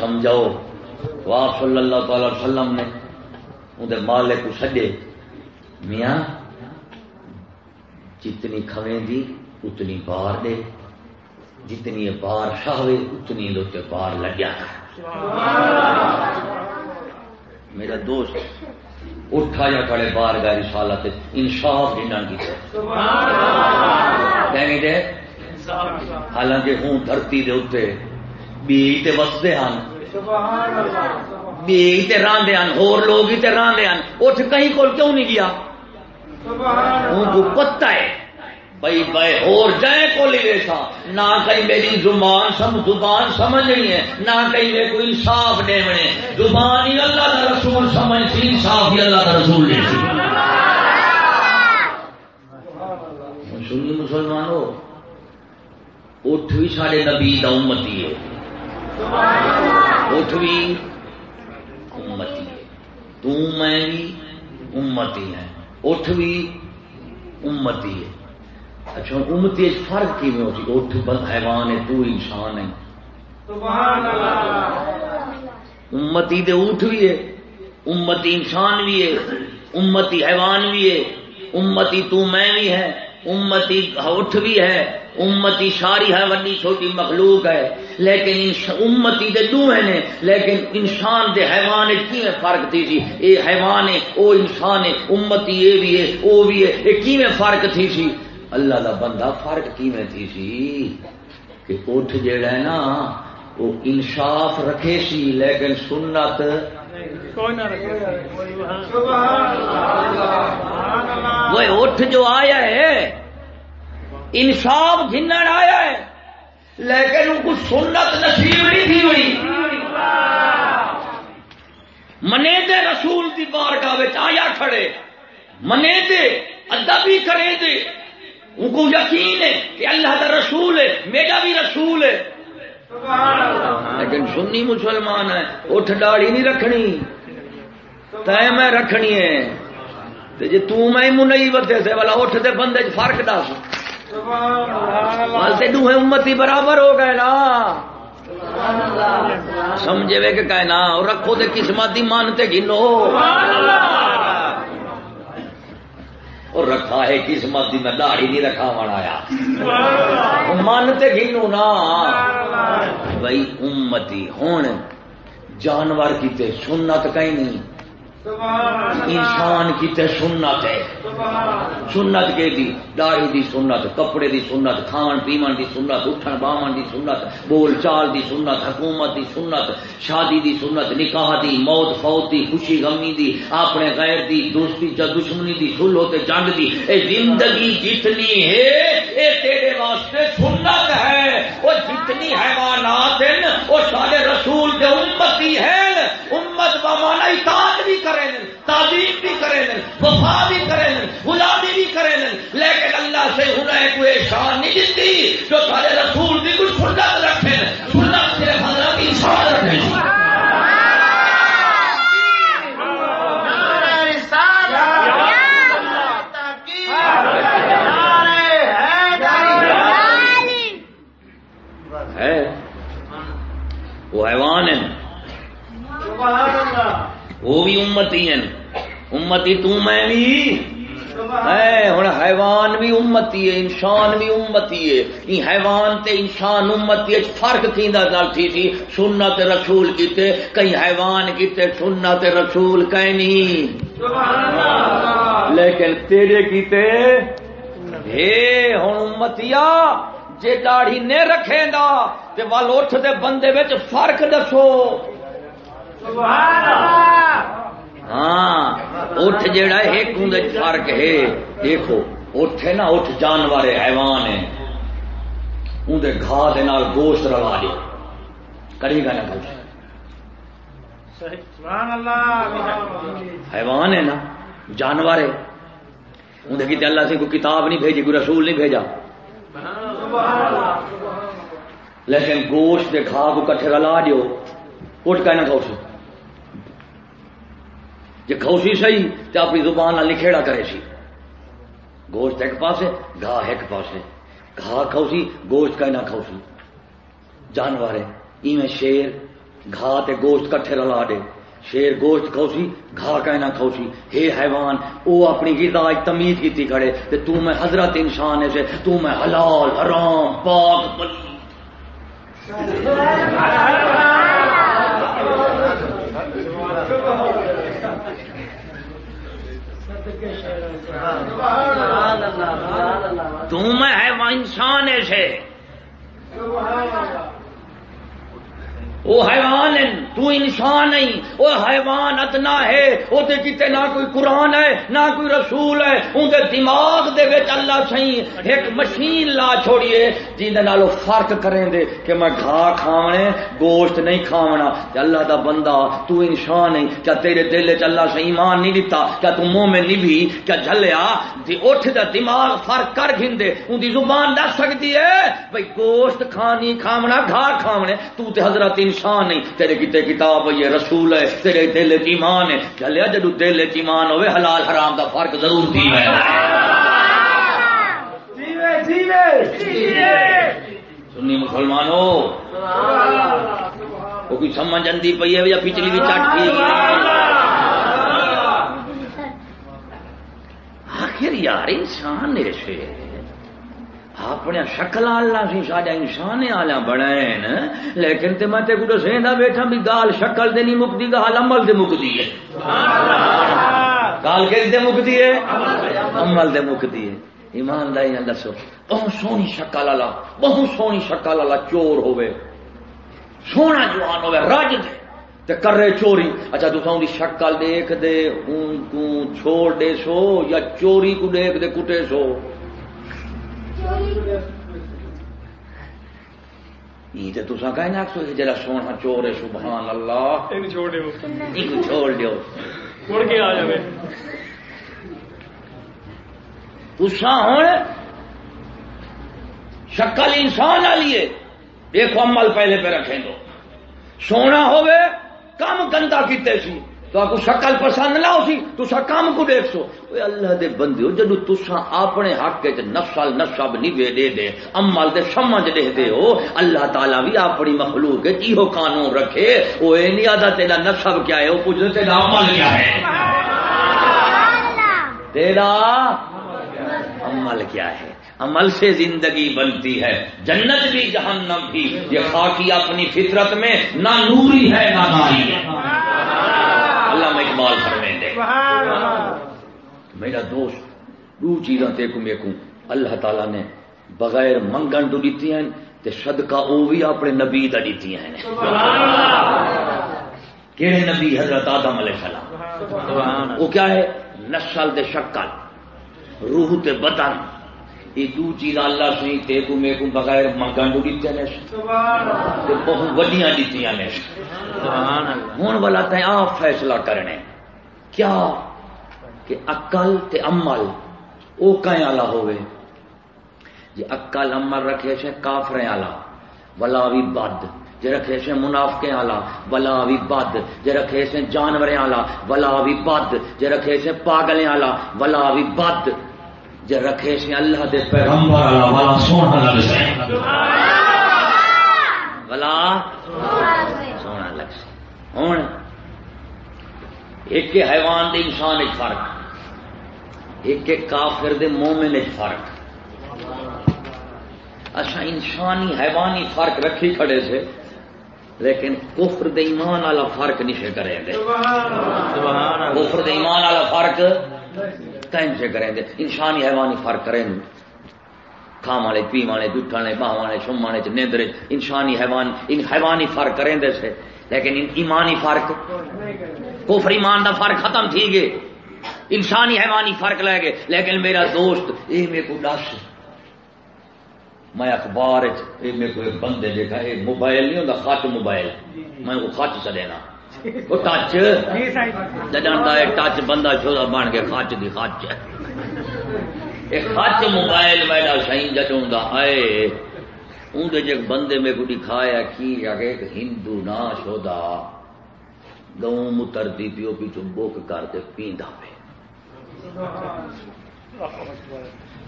S1: سمجھاؤ۔ آپ صلی اللہ تعالی وسلم نے اندر مالک سجے۔ میاں، جتنی کھویں دی، اتنی بار دے۔ جتنی بار شاہے اتنی لوتے بار لگیا۔ کر میرا دوست، اٹھا یا کھڑے بار گئے رسالت انصاف جنہ کی کہیں دے حالانکہ ہوں دھرتی دے اتنے بی وستے ہیں بیج تے راندے ہیں ہور لوگ ہی تے راندے ہیں اٹھ کہیں کول کیوں نہیں گیا؟ ان کو پتا ہے۔ بھائی بھائی اور جائے کو لے تھا نہ کہیں میری زبان سم زبان سمجھنی ہے۔ نہ کہیں میرے کو انصاف دے بنے زبان ہی اللہ کا رسول سمجھ سی، انصاف ہی اللہ کا رسول دے سی۔ سنی مسلمانوں اٹھ بھی سارے نبی دا امتی ہے اٹھ بھی امتی ہے تو میں بھی امتی ہے اٹھ بھی امتی ہے اچھا امتی فرق کی میں ہوتی اٹھ بند حیوان ہے تو انسان ہے امتی دے اٹھ بھی ہے امتی انسان بھی ہے امتی حیوان بھی ہے امتی تو میں بھی ہے امتی اٹھ بھی ہے امتی ساری ہے وڈی چھوٹی مخلوق ہے۔ لیکن امتی دے دو ہیں لیکن انسان دے حیوان کی فرق تھی سی؟ اے حیوان ہے او انسان ہے امتی اے بھی ہے او بھی ہے اے کی فرق تھی سی؟ اللہ دا بندہ فرق کی تھی سی؟ کہ اٹھ جڑا ہے نا وہ انصاف رکھے سی لیکن سنت وہ اٹھ جو آیا ہے انصاف گھن آیا ہے۔ لیکن ان کو سنت نصیب نہیں تھی ہوئی۔ منے دے رسول کی بار کا آیا کھڑے۔ منے دے ادب بھی کرے دے۔ ان کو یقین ہے کہ اللہ کا رسول ہے، میرا بھی رسول ہے۔ لیکن سنی مسلمان ہے، اٹھ ڈاڑی نہیں رکھنی۔ تے میں رکھنی ہے۔ جی تھی منئی بدے سے والا اٹھ دے، بندے فرق دس۔ امتی برابر ہو گئے نا۔ سمجھے وے کہ کہنا رکھو تے قسمت مانتے گنو اور رکھا ہے قسمت دی میں داڑھی نہیں رکھا بنایا مانتے گنو نا۔ بھائی امتی ہوں جانور کیتے سنت کہیں نہیں۔ انسان کی تے سنت ہے۔ سنت کے دی، داڑھی دی سنت، کپڑے دی سنت، کھان پیمن دی سنت، اٹھن باون دی سنت، بول چال دی سنت، حکومت دی سنت، شادی دی سنت، نکاح دی، موت، فوت دی، خوشی، غمی دی، اپنے غیر دی، دوستی یا دشمنی دی، سلو تے جنگ دی۔ اے زندگی جتنی ہے، اے تیرے واسطے سنت ہے۔ وہ جتنی حیوانات ہیں وہ سارے رسول دے امتی ہیں۔ امت بمانا اطاعت بھی کر کریں تعلیم بھی کریں وفا بھی کریں غلامی بھی کریں لیکن اللہ سے انہیں کوئی شان نہیں دیتی جو سارے رسول بھی کچھ سنت رکھے سنت صرف حضرت انسان رکھے ہے۔ وہ حیوان ہیں۔ وہ بھی امتی ہیں۔ امتی تو میں بھی۔ ہوں حیوان بھی امتی ہے، انسان بھی امتی ہے۔ یہ حیوان تے انسان امتی ہے، فرق کی گل تھی تھی۔ سننا تے رسول کیتے کئی حیوان کیتے سننا تے رسول کہیں نہیں۔ لیکن تیرے کیتے۔ ہے ہوں امتیا جے داڑھی نے رکھے گا تے وال اٹھ دے بندے وچ فرق دسو۔ ہاں اٹھ جیڑا ایک ہوں فرق ہے۔ دیکھو اٹھ ہے نا اٹھ جانور حیوان ہے اندر گھا دے نال گوشت رلا دے۔ کری گا نا حیوان ہے نا جانور ہے اندر کی اللہ سے کوئی کتاب نہیں بھیجی کوئی رسول نہیں بھیجا۔ لیکن گوشت کے گھا کو کٹھے رلا دیو۔ اٹھ کہنا کھو سو جی کھوسی صحیح تو اپنی زبان لکھےڑا کرے سی۔ گوشت ایک پاسے، گھا ایک پاسے۔ گھا کھوسی، گوشت کہنا کھوسی۔ جانور ہے ایویں شیر، گھا تے گوشت کٹھے رلا دے۔ شیر گوشت کھوسی، گھا کہنا کھوسی۔ ہے حیوان، او اپنی غذا تمیز کیتی کھڑے۔ تے تو میں حضرت انسان ہے سے، تو میں حلال، حرام، پاک تم ہے وہ انسان ایسے۔ وہ حیوان ہے تو انسان نہیں وہ حیوان اتنا ہے وہ کتے نہ کوئی قرآن ہے، نہ کوئی رسول ہے اندر دماغ دے وچ اللہ صحیح ایک مشین لا چھوڑیے جن نالو فرق کریں دے کہ میں گھا کھاونے، گوشت نہیں کھاونا۔ اللہ دا بندہ، تو انسان نہیں کیا تیرے دل چ اللہ سے ایمان نہیں دیتا کیا تو منہ نہیں بھی؟ کیا جھلیا؟ دی اٹھ دا دماغ فرق کر گھندے۔ ان دی زبان دس سکتی ہے، بھئی گوشت کھانی، کھاونا، گھا کھاونے، تو تے حضرت انسان نہیں تیرے کتے کتاب ہے رسول ہے۔ تیرے دل ایمان ہے۔ چلیا جدو دل ایمان ہوئے حلال حرام دا فرق ضرور دی ہے سنی مسلمانوں وہ کوئی سمجھ اندی پی ہے یا پچھلی بھی چٹ کی؟ آخر یار انسان ایسے اپنے شکل اللہ سی، ساڈا انسان آلہ بنائے لیکن تے میں تے کو دسیندا بیٹھا بھی گال شکل دے نہیں مکدی گال عمل دے مکدی ہے۔ گال کس دے مکدی ہے؟ عمل دے مکدی ہے۔ ایمانداری نال دسو، بہت سونی شکل والا بہت سونی شکل والا چور ہوے سونا جوان ہوے رج دے۔ تے کرے چوری۔ اچھا تو دی شکل دیکھ دے اون کو چھوڑ دے سو یا چوری کو دیکھ دے، کٹے سو۔ تسا کہنا جا سونا چور ہے سبحان اللہ چھوڑ دیو تسا ہوں شکل انسان والی ہے دیکھو عمل پہلے پہ رکھیں دو سونا ہوئے کم گندا کیتے سی تو آپ کو شکل پسند نہ ہو سی تو کام کو دیکھ سو۔ اللہ دے بندے ہو جدو تسا اپنے حق کے نفسل نشب نہیں دے دے امل دے سمجھ دے دے ہو، اللہ تعالیٰ بھی اپنی مخلوق کی ہو قانون رکھے۔ وہ یہ نہیں آتا تیرا نصب کیا ہے وہ پوچھتے تیرا عمل کیا ہے۔ تیرا عمل کیا ہے۔ عمل سے زندگی بنتی ہے، جنت بھی جہنم بھی۔ یہ خاکی اپنی فطرت میں نہ نوری ہے، نہ ناری ہے علامہ اقبال فرمائیں دے میرا دوست دو چیزاں تے کو میکوں اللہ تعالی نے بغیر منگن تو دیتی ہیں تے صدقہ او بھی اپنے نبی دا دیتی ہیں۔ کیڑے نبی حضرت آدم علیہ السلام؟ وہ کیا ہے؟ نسل دے شکل روح تے بدن۔ یہ دو چیز اللہ سے تے کو میں کو بغیر تو دیتے تے بہت وڈیاں دیتی ہیں ہوں والا تے آپ فیصلہ کرنے کیا؟ کہ اقل تے عمل او کہیں والا ہوئے جی اقل عمل رکھے سے کافریں والا ولا بھی بد۔ جی رکھے سے منافقے والا ولا بھی بد۔ جی رکھے سے جانوریں والا ولا بھی بد۔ جی رکھے سے پاگلیں والا ولا بھی بد۔ جی رکھے سے اللہ دے پیغمبر والا ولا سونا لگ سے ولا سونا لگ سے ہوں ایک حیوان دے انسان ایک فرق ایک کافر دے مومن ایک فرق۔ اچھا انسانی حیوانی فرق رکھی کھڑے سے لیکن کفر دے ایمان والا فرق نہیں کریں گے۔ کفر دے ایمان والا فرق کہیں سے کریں گے۔ انسانی حیوانی فرق کریں۔ کھا والے پی والے والے باہ والے شم والے نیندرے انسانی حیوان ان حیوانی فرق کریں دے سے۔ لیکن ایمانی فرق کفر ایمان دا فرق ختم تھی گئے۔ انسانی حیوانی فرق لے گئے۔ لیکن میرا دوست یہ میرے کو دس میں اخبار میرے کو بندے دیکھا یہ موبائل نہیں ہوتا خچ موبائل۔ میں وہ خچ چلینا وہ ٹچ جانا ٹچ بندہ چودا بن کے خچ دی خچ خچ موبائل جدوں آئے اندر جگ بندے میں کو دکھایا کی کہ ایک ہندو نہ شودا۔ گوں متر دی پیو پیچھو بوک کر کے پیندا پہ۔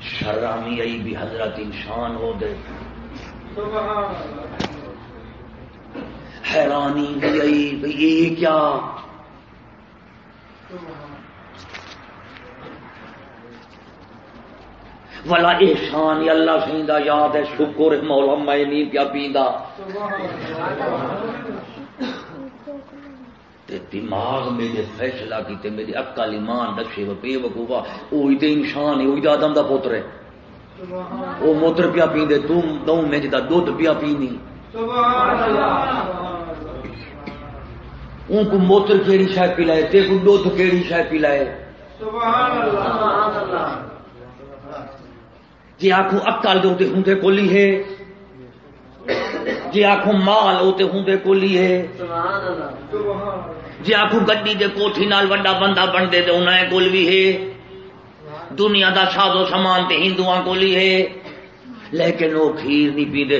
S1: شرامی آئی بھی حضرت انسان ہو دے۔ حیرانی بھی آئی بھی یہ کیا؟ والا احسان یا اللہ سیندا یاد ہے، شکر مولا میں نہیں کیا پیندا۔ تے دماغ میرے فیصلہ کیتے میری اکل ایمان رکھے، وہ بے وقوفا وہی تے انسان ہے وہی آدم دا پوتر ہے۔ وہ موتر پیا پیندے تم دوں میں جدا دودھ پیا پینی۔ سبحان اللہ ان کو موتر کیڑی شے پلائے تے کو دودھ کیڑی شے پلائے۔ سبحان اللہ۔ جی آخو اکل دے ہوں کولی ہے۔ جی آخو مال وہ ہوں کولی ہے۔ جی آخو گڈی دے کوٹھی نال وڈا بندہ بنتے تو انہیں کول بھی ہے۔ دنیا دا سادو سامان تے ہندو کول ہے۔ لیکن وہ کھیر نہیں پیندے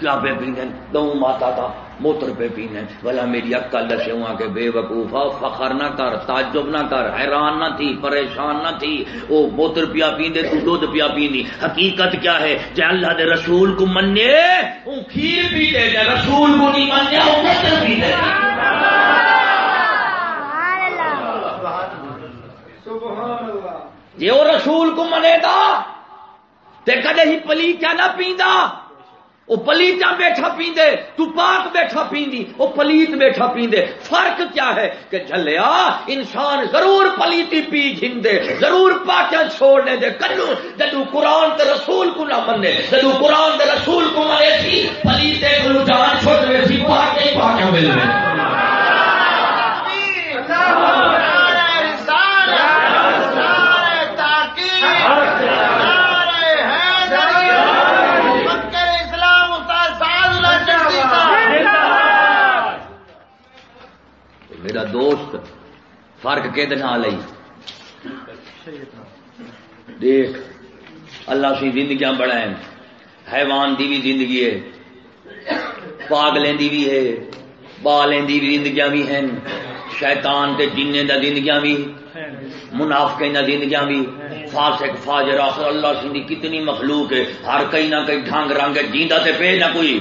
S1: کیا پہ پیندے؟ دو ماتا دا۔ موتر پہ پینے۔ بلا میری اکل دسے ہوا کہ بے وقوفا فخر نہ کر، تعجب نہ کر، حیران نہ تھی، پریشان نہ تھی۔ وہ موتر پیا پیندے، تو دودھ پیا پیندی۔ حقیقت کیا ہے؟ جے اللہ دے رسول کو منے وہ کھیر پیتے جے رسول کو نہیں منے وہ موتر پیتے جی وہ رسول کو منے گا، تے کدے ہی پلی کیا نہ پیندا۔ وہ پلیٹا بیٹھا پیندے تو پاک بیٹھا پیندی وہ پلیت بیٹھا پیندے فرق کیا ہے؟ کہ جھلیا انسان ضرور پلیتی پی جھندے ضرور پاکیا چھوڑنے دے۔ کنو جدو قرآن تے رسول کو نہ مننے، جدو قرآن تے رسول کو منے سی، پلیتے کو جان چھوڑ رہے سی پاکیا پاکیا مل دوست، فرق کہ لئی دیکھ، اللہ سی زندگیاں بڑا حیوان دی بھی زندگی ہے، پاگلیں دی بھی ہے، بالیں دی بھی زندگیاں بھی ہیں، شیطان تے جننے دا زندگیاں بھی، منافقیں دا زندگیاں بھی۔ فاسق، فاجر، آخر اللہ سی کتنی مخلوق ہے۔ ہر کئی نہ کئی ڈھنگ رنگ جیندا تے پہ نہ کوئی۔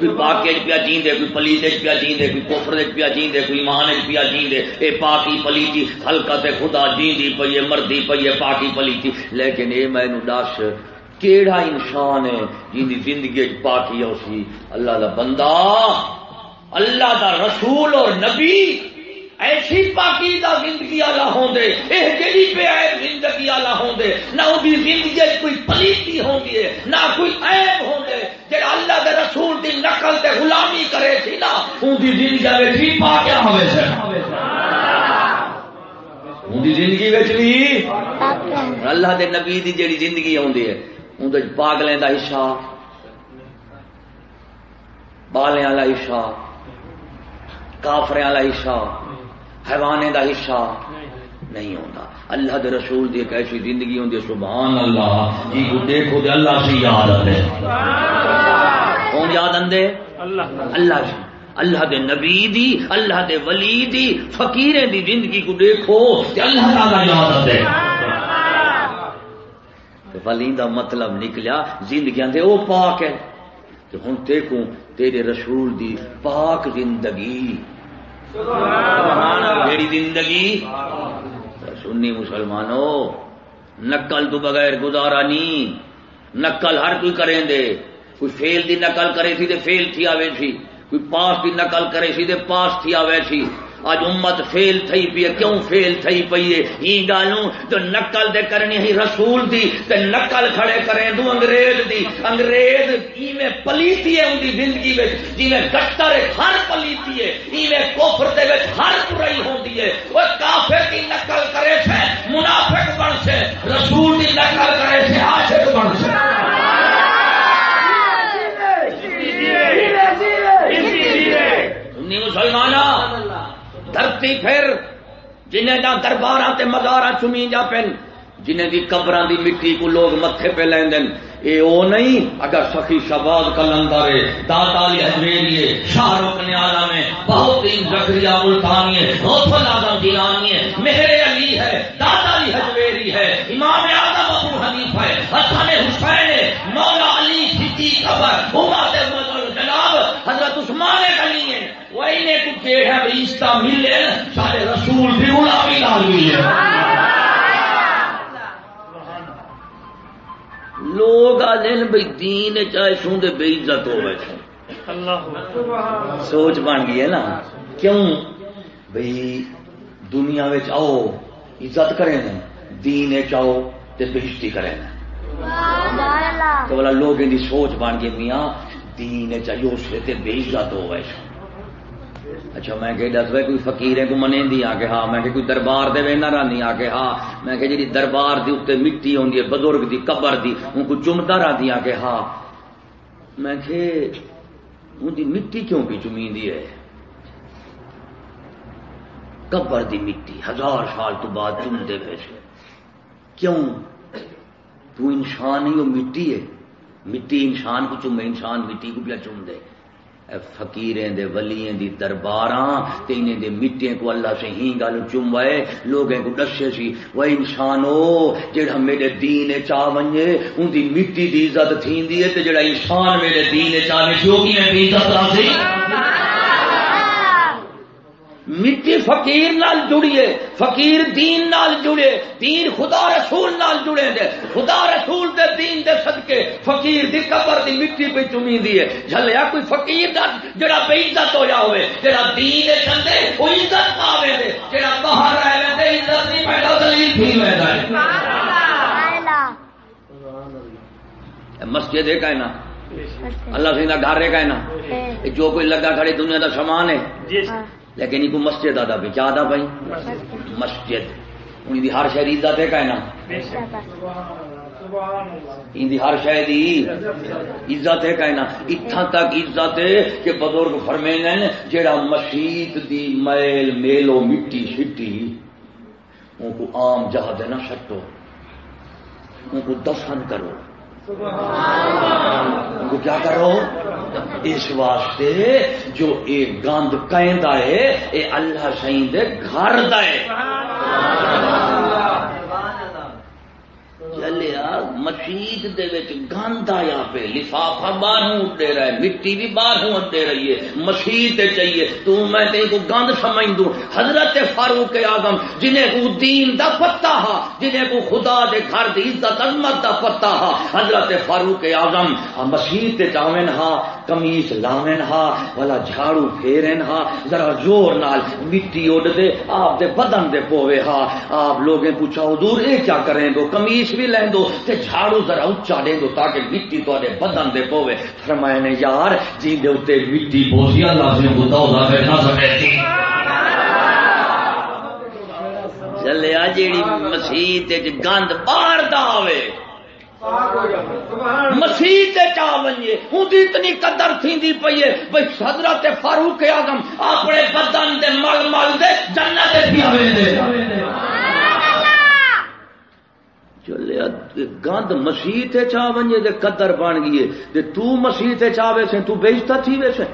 S1: کوئی پاکی پیا جیندے کوئی پلیت پیا جیندے کوئی کوفر پیا جیندے کوئی ایمان پیا جیندے اے پاکی پلیتی، ہلکا تے خدا جیندی پئی ہے، مردی پئی ہے، پاکی پلیتی۔ لیکن اے میں دس، کیڑا انسان ہے جن کی زندگی پاکی ہے اسی؟ اللہ دا بندہ، اللہ دا رسول اور نبی۔ ایسی پاکی دا زندگی والا ہوں دے، اے جڑی پہ عیب زندگی والا ہوں دے۔ نہ ان کی زندگی کوئی پلیتی ہوں ہے، نہ کوئی عیب ہوں دے، جڑا اللہ دے رسول دی نقل تے غلامی کرے سی نا ان کی زندگی وچ بھی پاکیا ہوے سی ان کی زندگی وچ بھی اللہ دے نبی دی جڑی زندگی ہوندی ہے اندر پاگلیں دا حصہ، بالیں والا حصہ کافرے والا حصہ۔ حیوانے دا حصہ نہیں ہوتا۔ اللہ دے رسول دی ایک ایسی زندگی ہوتی سبحان اللہ۔ جی کو دیکھو دے اللہ سے یاد آتے کون یاد آتے اللہ۔ سے۔ اللہ دے نبی دی اللہ دے ولی دی فقیرے دی زندگی کو دیکھو تے اللہ تعالی یاد آتے ولی دا مطلب نکلیا زندگیاں دے او پاک ہے۔ کہ ہن دیکھوں تیرے رسول دی پاک زندگی۔ میری زندگی۔ سنی مسلمانوں نقل تو بغیر گزارا نہیں۔ نقل ہر کوئی کریں دے۔ کوئی فیل دی نقل کرے سی تے فیل تھی آوے سی۔ کوئی پاس دی نقل کرے سی تے پاس تھی آوے سی۔ اج امت فیل تھئی پی کیوں فیل تھئی پئی ہے ای گالوں تو نقل دے کرنی ہے رسول دی تے نقل کھڑے کریں دو انگریز دی انگریز ای میں پلیتی ہے ان زندگی وچ جی گٹر ہر پلیتی ہے ای میں کفر دے وچ ہر برائی ہوندی ہے او کافر کی نقل کرے سے منافق بن سے رسول دی نقل کرے سے عاشق بن سے مسلمانہ دھرتی پھر جنہیں جا دربار مزار چمی جا پن۔ جنہیں دی قبر دی مٹی کو لوگ متھے پہ لین دن اے او نہیں، اگر سخی شباد کلندر ہے داتا علی حجویری ہے شاہ رخ نیالا میں بہت ہی زکریا ملتانی ہے غوث اعظم جیلانی ہے، مہر علی ہے داتا علی حجویری ہے، امام اعظم ابو حنیف ہے، حسن حسین ہے، مولا علی سیدھی قبر، امت جناب، حضرت عثمان غنی ہے۔ وہی کچھ ہے رشتہ ملے سارے رسول بھی غلامی لال ملے لوگ آدھے بھائی دین چاہے سوں دے بے عزت ہو۔ بیٹھے سوچ بن گئی ہے نا۔ کیوں؟ بھائی دنیا آؤ عزت کریں دین چاہو تے بہشتی کریں تو بولا لوگ ان سوچ بن گئی میاں دین چاہیے اس بے عزت ہو بیٹھے اچھا میں کہ دس بھائی، کوئی فقیر ہے کو منے دی آ کے ہاں میں کہ کوئی دربار دے نہ رانی آ کے ہاں میں کہ جی دربار دی اتنے مٹی ہوندی ہے، بزرگ دی، قبر دی، ان کو چمتا رہتی آ کے ہاں۔ میں کہ ان دی مٹی کیوں کی چمی دی ہے؟ قبر دی مٹی ہزار سال تو بعد چم دے پیسے کیوں؟ تو انسان ہی وہ مٹی ہے۔ مٹی انسان کو چومے انسان مٹی کو پیا چوم دے فقیریں دے ولییں دی درباراں تے انہیں دے مٹیاں کو اللہ سے ہی گل چموائے لوگیں کو دسے سی، وہ انسانو جڑا میرے دین چا ونجے ان دی مٹی دی عزت تھیندی ہے تے جڑا انسان میرے دین چا ونجے کیوں کی عزت راضی مٹی فقیر نال جڑیے فقیر دین نال جڑے دین خدا رسول نال جڑے دے خدا رسول دے دین دے صدقے فقیر دی قبر دی مٹی پہ چمی دی ہے۔ جھلیا کوئی فقیر دا جڑا بے عزت ہو جا ہوئے جڑا دین دے چندے وہ عزت پاوے دے جڑا باہر رہے دے عزت نہیں پیدا دلیل تھی میں دے مسجد ہے کہنا اللہ سے گھر ہے کہنا جو کوئی لگا کھڑی دنیا دا سامان ہے۔ لیکن کو مسجد آدھا بھی کیا آدھا بھائی؟ مسجد۔ ان کی ہر شہر عزت ہے کہنا۔ ان کی ہر شہر عزت ہے کہنا۔ اتنا تک عزت ہے کہ بزرگ فرمے جڑا مسیت دی میل، میلو، مٹی، شٹی ان کو عام جہاز ہے نا سٹو ان کو دفن کرو۔ کیا کرو اس واسطے جو یہ گند ہے یہ اللہ سی گھر دے چلیا مسیت گند آیا پہ لفافا باہر اڈے رہے، مٹی بھی باہر اڈے رہی ہے مسیت چاہیے، تو میں تے کو گند سمجھ دوں حضرت فاروق آدم جنہیں کو دین دا پتا ہا جنہیں کو خدا دے گھر دی عزت، عظمت دا پتا ہا حضرت فاروق آدم مسیت چاوین ہا کمیز لاوین ہا، والا جھاڑو پھیرن ہا، ذرا زور نال مٹی اڈ دے، آپ دے بدن دے پوے ہا، آپ لوگیں پوچھا، حضور اے کیا کریں دو کمیز بھی لین دو تے جھاڑو ذرا اچا دے دو تاکہ مٹی تو بدن دے پوے۔ فرمایا نے، یار جی دے مٹی پوسی اللہ سے کو دو دا بیٹھا سکے چلیا جیڑی مسیح گند باہر دا آوے۔ مسیح چا ہوں اتنی قدر تھی پی ہے۔ بھائی حضرت فاروق آدم اپنے بدن دے مل مل دے جنت دے چلے گند مسیح چاہ ونجے دے قدر بن گئی تے تو مسیح چاہ ویسے تو بیچتا تھی ویسے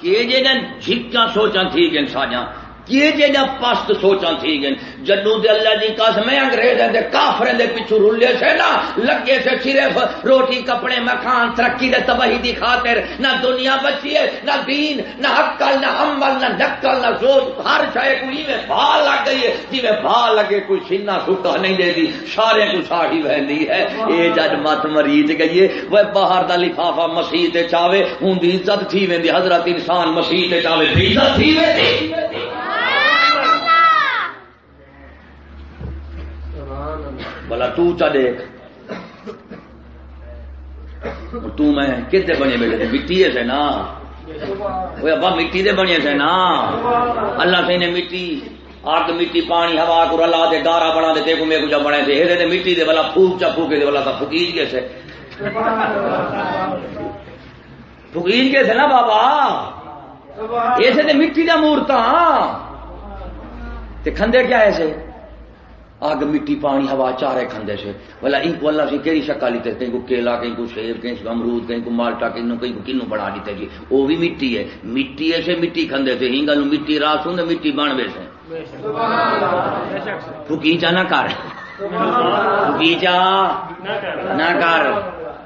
S1: کہ جے جھکا سوچا تھی گن ساجا یہ جا پست سوچا تھی گئے جدو دے اللہ دی قسم انگریز دے کافر دے پیچھے رلے سے نا، لگے سے صرف روٹی، کپڑے، مکان، ترقی دے تباہی دی خاطر۔ نہ دنیا بچی ہے، نہ دین، نہ عقل نہ عمل، نہ نقل نہ سوچ۔ ہر شے کوئی میں بھا لگ گئی ہے جی میں بھا لگے کوئی سینہ سوٹا نہیں دے دی۔ سارے کو ساڑی وہندی ہے۔ اے جج مت مریض گئی ہے۔ وہ باہر دا لفافہ مسیح تے چاوے ہوں دی عزت تھی ویندی، حضرت انسان مسیح تے چاوے عزت تھی ویندی۔ بلا تو چا دیکھ تو میں کتنے بنے بیٹھے مٹی سے نا وہ ابا مٹی دے بنے سے نا اللہ سے نے مٹی آگ مٹی پانی ہوا کو رلا دے گارا بنا دے کو میرے کو جب بنے تھے یہ مٹی دے بلا پھوک چا پھوکے دے بلا تھا پھکیج کے سے پھکیج کے سے نا بابا ایسے تے مٹی دا مورتا تے کھندے کیا ایسے آگ مٹی پانی ہوا چارے کھندے سے۔ بلا ان کو اللہ سے کیری شکا لیتے کہیں کو کیلا کہیں کو سیب کہیں کو امرود کہیں کو مالٹا کہیں کو کہیں کو کنو بنا دیتے جی۔ وہ بھی مٹی ہے۔ مٹی ایسے مٹی کھندے سے۔ ہنگا نو مٹی راس ہوں مٹی بان بے سے۔ پھکی نہ کر۔ پھکی نہ کر۔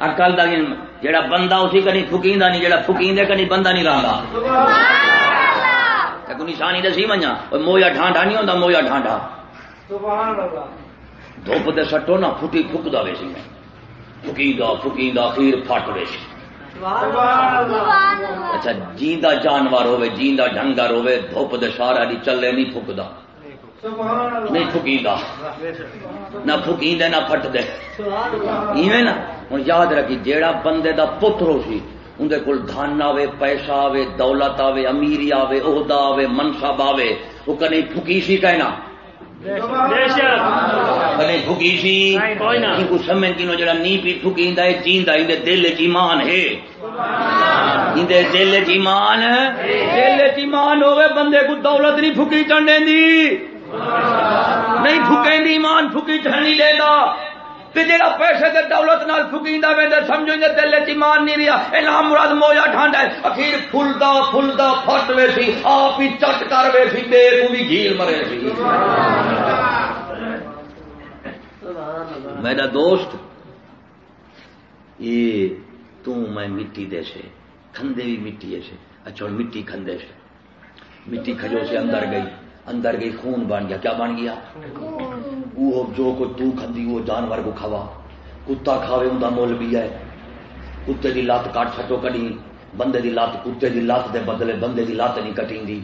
S1: اکل دا جڑا بندہ اسی کدی پھکیندا نہیں جڑا پھکیندے کدی بندہ نہیں رہندا۔ کو نشانی دسی منجا۔ مویا ڈھانڈا نہیں ہوندا مویا ڈھانڈا۔ دھوپ دے سٹو نہ فٹی فکدا ویسی میں۔ فکیندا فکیندا خیر پھٹ ویسی۔ اچھا جیندا جانور ہوے جیندا ڈنگر ہوے دھوپ دے سارا دی چلے نہیں فکدا نہیں فکیندا نہ فکیندے نہ پھٹ دے۔ ایویں نا۔ ہن یاد رکھی جیڑا بندے دا پتر ہو سی اندر کول دھن آوے پیسہ آوے دولت آوے امیری آوے عہدہ آوے منصب آوے وہ کنے پھکی سی کہنا کدے پھکی سی۔ کو سمجھ کی جڑا نی پی ہے جیندا ایں دل وچ ایمان ہے۔ دل وچ ایمان دل وچ ایمان ہوے بندے کو دولت نہیں پھکی چن دیندی نہیں پھکیندی ایمان پھکی چن نہیں دیندا جڑا پیسے دے دولت نال فکیندا ویندا سمجھو گے دل وچ ایمان نہیں رہیا اے نام مراد مویا ٹھانڈا ہے۔ اخیر پھلدا پھلدا پھٹ وے سی، آپ ہی چٹ کر وے سی، بے کو بھی گھیل مرے سی۔ میرا دوست، یہ تو میں مٹی دے سے، کھندے بھی مٹی سے۔ اچھا مٹی کھندے سے۔ مٹی کھجو سے اندر گئی۔ اندر گئی خون بن گیا۔ کیا بن گیا؟ وہ جو کو تو کھندی، وہ جانور کو کھوا کتا کھاوے ان کا مل بھی ہے۔ کتے کی لت کٹ سچو کٹی بندے کی لت کتے کی لت دے بدلے بندے کی لت نہیں کٹی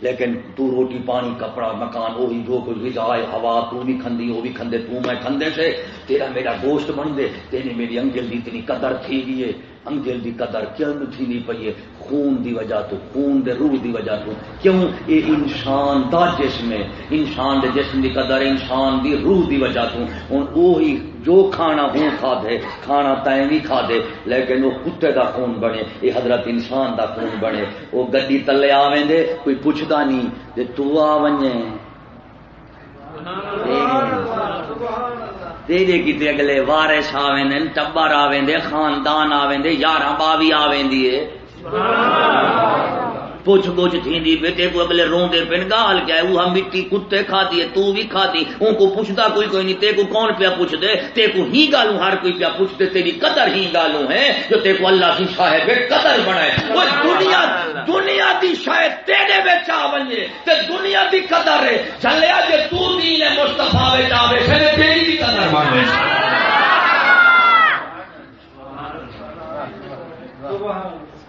S1: لیکن تو روٹی، پانی، کپڑا، مکان وہی جو کچھ بھی جائے ہوا، تو بھی کھندی، وہ بھی کھندے، تو میں کھندے سے۔ تیرا میرا گوشت بن دے، تیری میری انگل دی اتنی قدر تھی گئی انگل دی قدر کیوں تھی نہیں پئی خون دی وجہ تو، خون دے روح دی وجہ تو۔ کیوں؟ یہ انسان دا جسم ہے۔ انسان دے جسم دی قدر، انسان دی روح دی وجہ تو۔ ہوں وہی جو کھانا ہوں کھا دے کھانا تائیں بھی کھا دے لیکن وہ کتے دا خون بنے یہ حضرت انسان دا خون بنے۔ وہ گڈی تلے آویں دے، کوئی پوچھتا نہیں، تے تو آ ونجے سبحان اللہ سبحان اللہ۔ تیرے کتے اگلے وارث آویں دے ٹبر آویں دے، خاندان آویں دے، یاراں باوی آویں دی پوچھ گوچھ تھی دی بیٹے کو اگلے رون دے پن گال کیا ہے؟ وہ مٹی کتے کھا دیے تو بھی کھا دی ان کو پوچھتا کوئی کوئی نہیں تے کو کون پیا پوچھ دے تے کو ہی گالوں ہر کوئی پیا پوچھ دے تیری قدر ہی گالوں ہے جو تے کو اللہ کی صاحب قدر بنائے۔ وہ دنیا دنیا دی شاید تیرے وچ آ ونجے تے دنیا دی قدر ہے۔ چلیا جے تو دین مصطفی وچ آوے پھر تیری بھی قدر بنے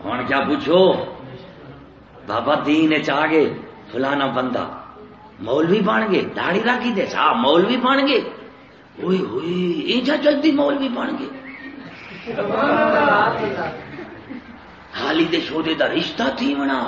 S1: ہن کیا پوچھو؟ بابا دین چاہ گے فلانا بندہ مولوی بن گئے داڑی رکھی دے سا مولوی بن گئے ہوئی ہوئی ایجا جلدی مولوی بن گئے حالی دے شودے دا رشتہ تھی بنا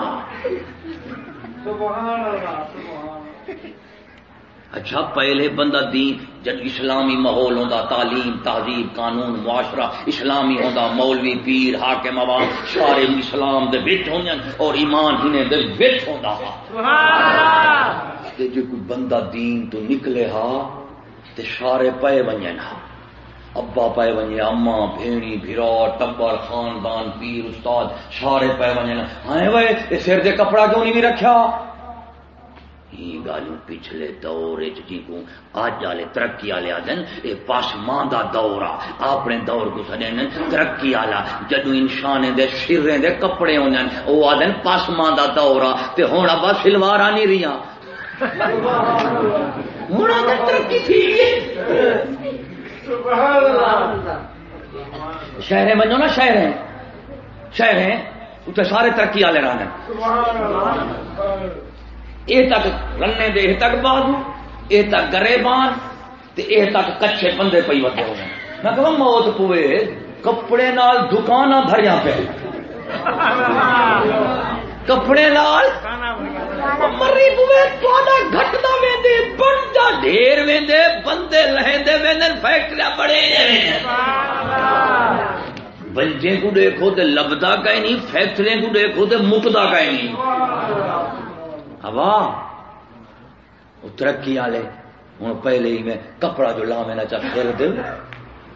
S1: اچھا پہلے بندہ دین جب اسلامی ماحول ہوندا تعلیم تہذیب قانون معاشرہ اسلامی ہوندا مولوی پیر حاکم عوام سارے اسلام دے وچ ہوندن اور ایمان ہنے دے ہوندا تے جو کوئی بندہ دین تو نکلے ہا تے سارے پے ونجن ہا۔ ابا پے ونجے اما بھیڑی بھرا ٹبر خاندان پیر استاد سارے پے ونجن۔ ہائے وے سر دے کپڑا کیوں نہیں رکھیا؟ گالوں پچھلے دور جی اج والے ترقی والے آدھن یہ پاسماں کا دور آ اپنے دور کو سجن ترقی والا جدو انسان دے سرے دے کپڑے ہونے وہ آدھن پاسماں کا دور آ ہوں ابا سلوار نہیں رہی ترقی تھی۔ شہر منو نا شہر شہر اتنے سارے ترقی والے رہے یہ تک رنے دے یہ تک بازو یہ تک گرے بان یہ تک کچھے بندے پی وتے ہو گئے میں کہ موت پوے کپڑے نال دکان بھریا پہ کپڑے نال مری پوے تھوڑا گھٹدا ویندے بندا ڈھیر ویندے بندے لہندے ویندے فیکٹریاں بڑے بنجے کو دیکھو تے لبدا کہیں نہیں فیکٹریاں کو دیکھو تے مکدا کہیں نہیں ہوا۔ وہ ترقی والے ہوں پہلے ہی میں کپڑا جو لا میرا چا پھر دل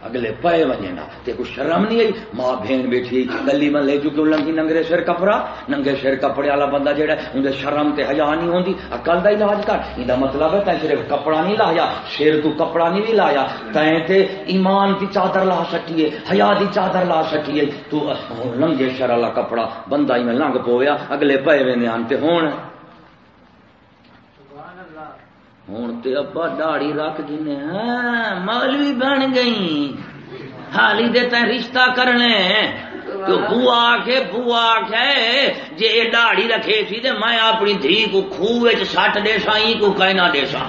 S1: اگلے پے وجے نا۔ تے شرم نہیں آئی؟ ماں بہن بیٹھی، گلی من لے چکے لنگی؟ ننگے سر کپڑا؟ ننگے سر کپڑے والا بندہ جہا اندر شرم تے حیا نہیں ہوندی۔ اکل کا علاج کر۔ یہ مطلب ہے تین صرف کپڑا نہیں لایا، شیر تو کپڑا نہیں بھی لایا۔ تین تے ایمان کی چادر لا سکیے، حیا کی چادر لا سکیے۔ تو لنگے شر والا کپڑا، بندہ ہی میں لنگ پویا، اگلے پے وے آنتے ہوں ہوں تو ابا داڑی رکھ جن ہاں، مولوی بن گئی حالی دے تے رشتہ کرنے تو بوا کے بوا کے جے داڑی رکھے سی تے میں اپنی دھی کو خوہ سٹ دے سا کو کہنا دے سا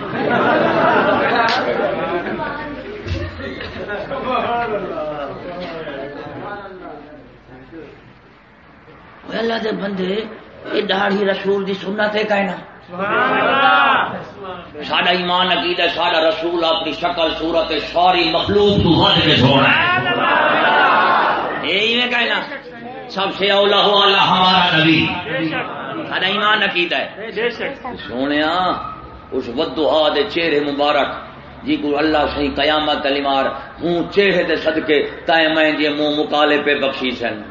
S1: اللہ دے بندے یہ داڑھی رسول دی سنت ہے کہنا ساڈا ایمان عقید ہے ساڈا رسول اپنی شکل صورت ساری مخلوق تو یہی میں کہنا۔ سب سے اولا ہو اللہ ہمارا نبی۔ ساڈا ایمان عقید ہے۔ سونے اس ودوہا دے چہرے مبارک۔ جی کو اللہ سی قیامت کلیمار ہوں چہرے دے صدقے تائیں میں جی منہ مکالے پہ بخشی سن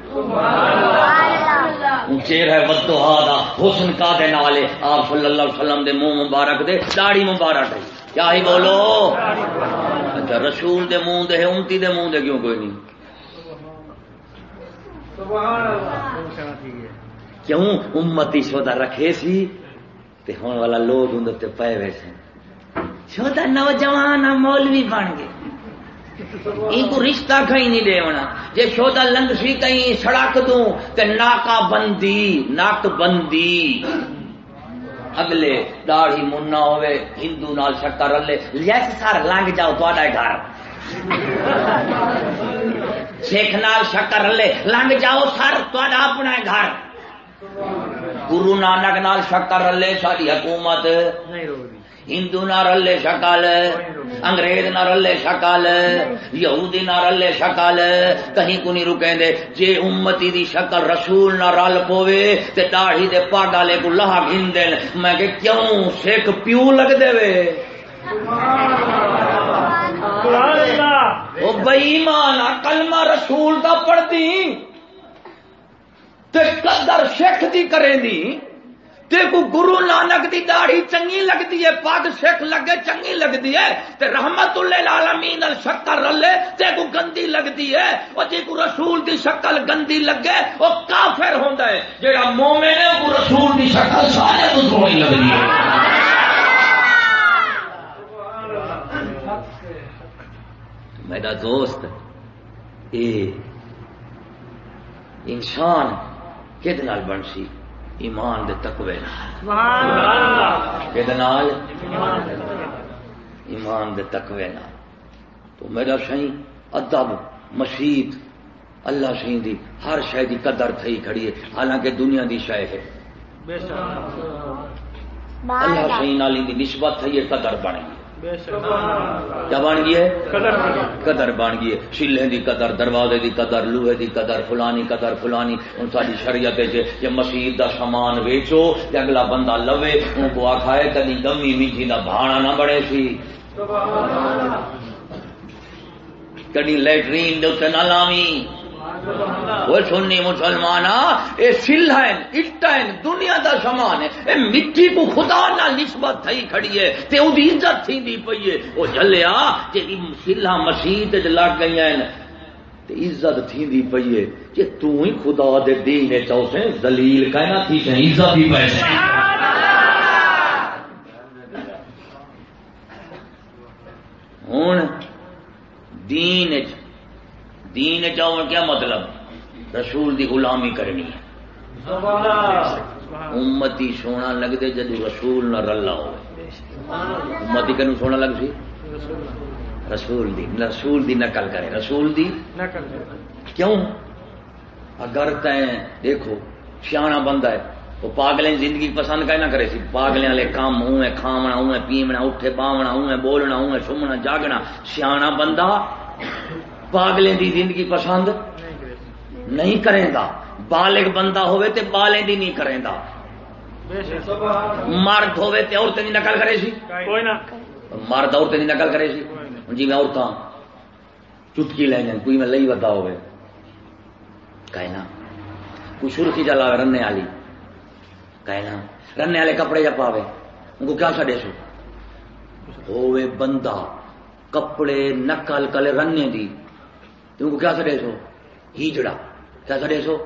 S1: چہرہ ودوہا دا حسن کا دے نالے آپ صلی اللہ علیہ وسلم دے منہ مبارک دے داڑھی مبارک ہے کیا ہی بولو؟ اچھا رسول دے منہ دے امتی دے منہ دے کیوں کوئی نہیں؟ کیوں؟ امتی سودا رکھے سی تے ہون والا لوگ اندر تے پے ویسے چھوٹا نوجوان مولوی بن گئے۔ ان کو رشتہ کہیں نہیں دے ہونا جی شودا لنگ سی کہیں سڑک دوں تے ناکا بندی، ناک بندی۔ اگلے داڑھی منا ہوئے، ہندو نال شکر رلے۔ جیسے سارا لنگ جاؤ تا گھر۔ سکھ نال شکر رلے۔ لنگ جاؤ سر تا اپنا گھر۔ گرو نانک نال شکر رلے، ساری حکومت۔ نہیں ہندو نہ رلے شکل انگریز نہ رلے شکل یہودی نہ رلے شکل کہیں کو نہیں رکیں دے۔ جے امتی دی شکل رسول نہ رل پوے تے داڑھی دے پاگ والے کو لہا گھن دین۔ میں کہ کیوں سکھ پیو لگ دے وے؟ او بئی مانا کلمہ رسول دا پڑھتی تے قدر سکھ دی کریں دی۔ کو گرو نانک دی داڑھی چنگی لگتی ہے پگ سکھ لگے چنگی لگتی ہے، تے رحمت العالمین شکل رلے تے کو گندی لگتی ہے، اور جی کو رسول دی شکل گندی لگے، وہ کافر ہوندا ہے۔ جڑا مومن ہے، وہ رسول دی شکل سارے تو سونی لگتی ہے۔ میرا دوست، اے انسان کد نال بن سی؟ ایمان دے تقوی نال۔ ایمان دے تقوی نال۔ تو میرا سی ادب مشید اللہ سی دی ہر شہ دی قدر تھی کھڑی ہے۔ حالانکہ دنیا دی شہ ہے۔ اللہ سی نالی دی نسبت تھی قدر بنے کیا بن گئی ہے؟ قدر بن گئی ہے۔ شیلے دی قدر دروازے دی قدر لوہے دی قدر فلانی قدر فلانی۔ ہوں ساری شریعت جی مسیح دا سامان ویچو تے اگلا بندہ لوے ان کو آخائے کدی گمی میٹھی دا بھاڑا نہ بڑے سی۔ کدی لیٹرین دے نہ لاوی وہ سنی مسلمان یہ سلحن اٹن دنیا دا سامان ہے۔ اے مٹی کو خدا نہ نسبت تھی کھڑی ہے، تے او دی عزت تھی دی پئی ہے۔ او جلیا کہ سلھا مسجد وچ لگ گئی ہیں، تے عزت تھی دی پئی ہے۔ کہ تو ہی خدا دے دین نے چاو ذلیل کہنا تھی کہ عزت بھی پیسے ہن دین وچ دین چاہو کیا مطلب؟ رسول دی غلامی کرنی ہے۔ امتی سونا لگ دے جدو رسول نہ رلا ہو امتی کنو سونا لگ سی؟ رسول دی رسول دی نقل کرے۔ رسول دی کیوں؟ اگر تین دیکھو سیاح بندہ ہے وہ پاگلیں زندگی پسند کا نہ کرے سی۔ پاگلیں والے کام اوے کھاونا اوے پیونا اٹھے پاونا اوے بولنا اوے سمنا جاگنا۔ سیاح بندہ پاگلیں دی زندگی پسند نہیں کریں گا۔ بالغ بندہ ہوئے تے بالیں دی نہیں کریں گا۔ مرد ہوئے تے عورتیں دی نقل کرے سی۔ مرد عورتیں دی نقل کرے سی۔ جی میں عورتاں چٹکی لے جائیں کوئی میں لئی بتا ہوئے۔ کہنا کوئی سرخی جلا رننے والی۔ کہنا رننے والے کپڑے جب پاوے۔ ان کو کیا چڑے سو؟ ہوئے بندہ کپڑے نقل کلے رننے دی۔ تم کو کیا سڑے سو؟ ہیجڑا کیا سڑے سو؟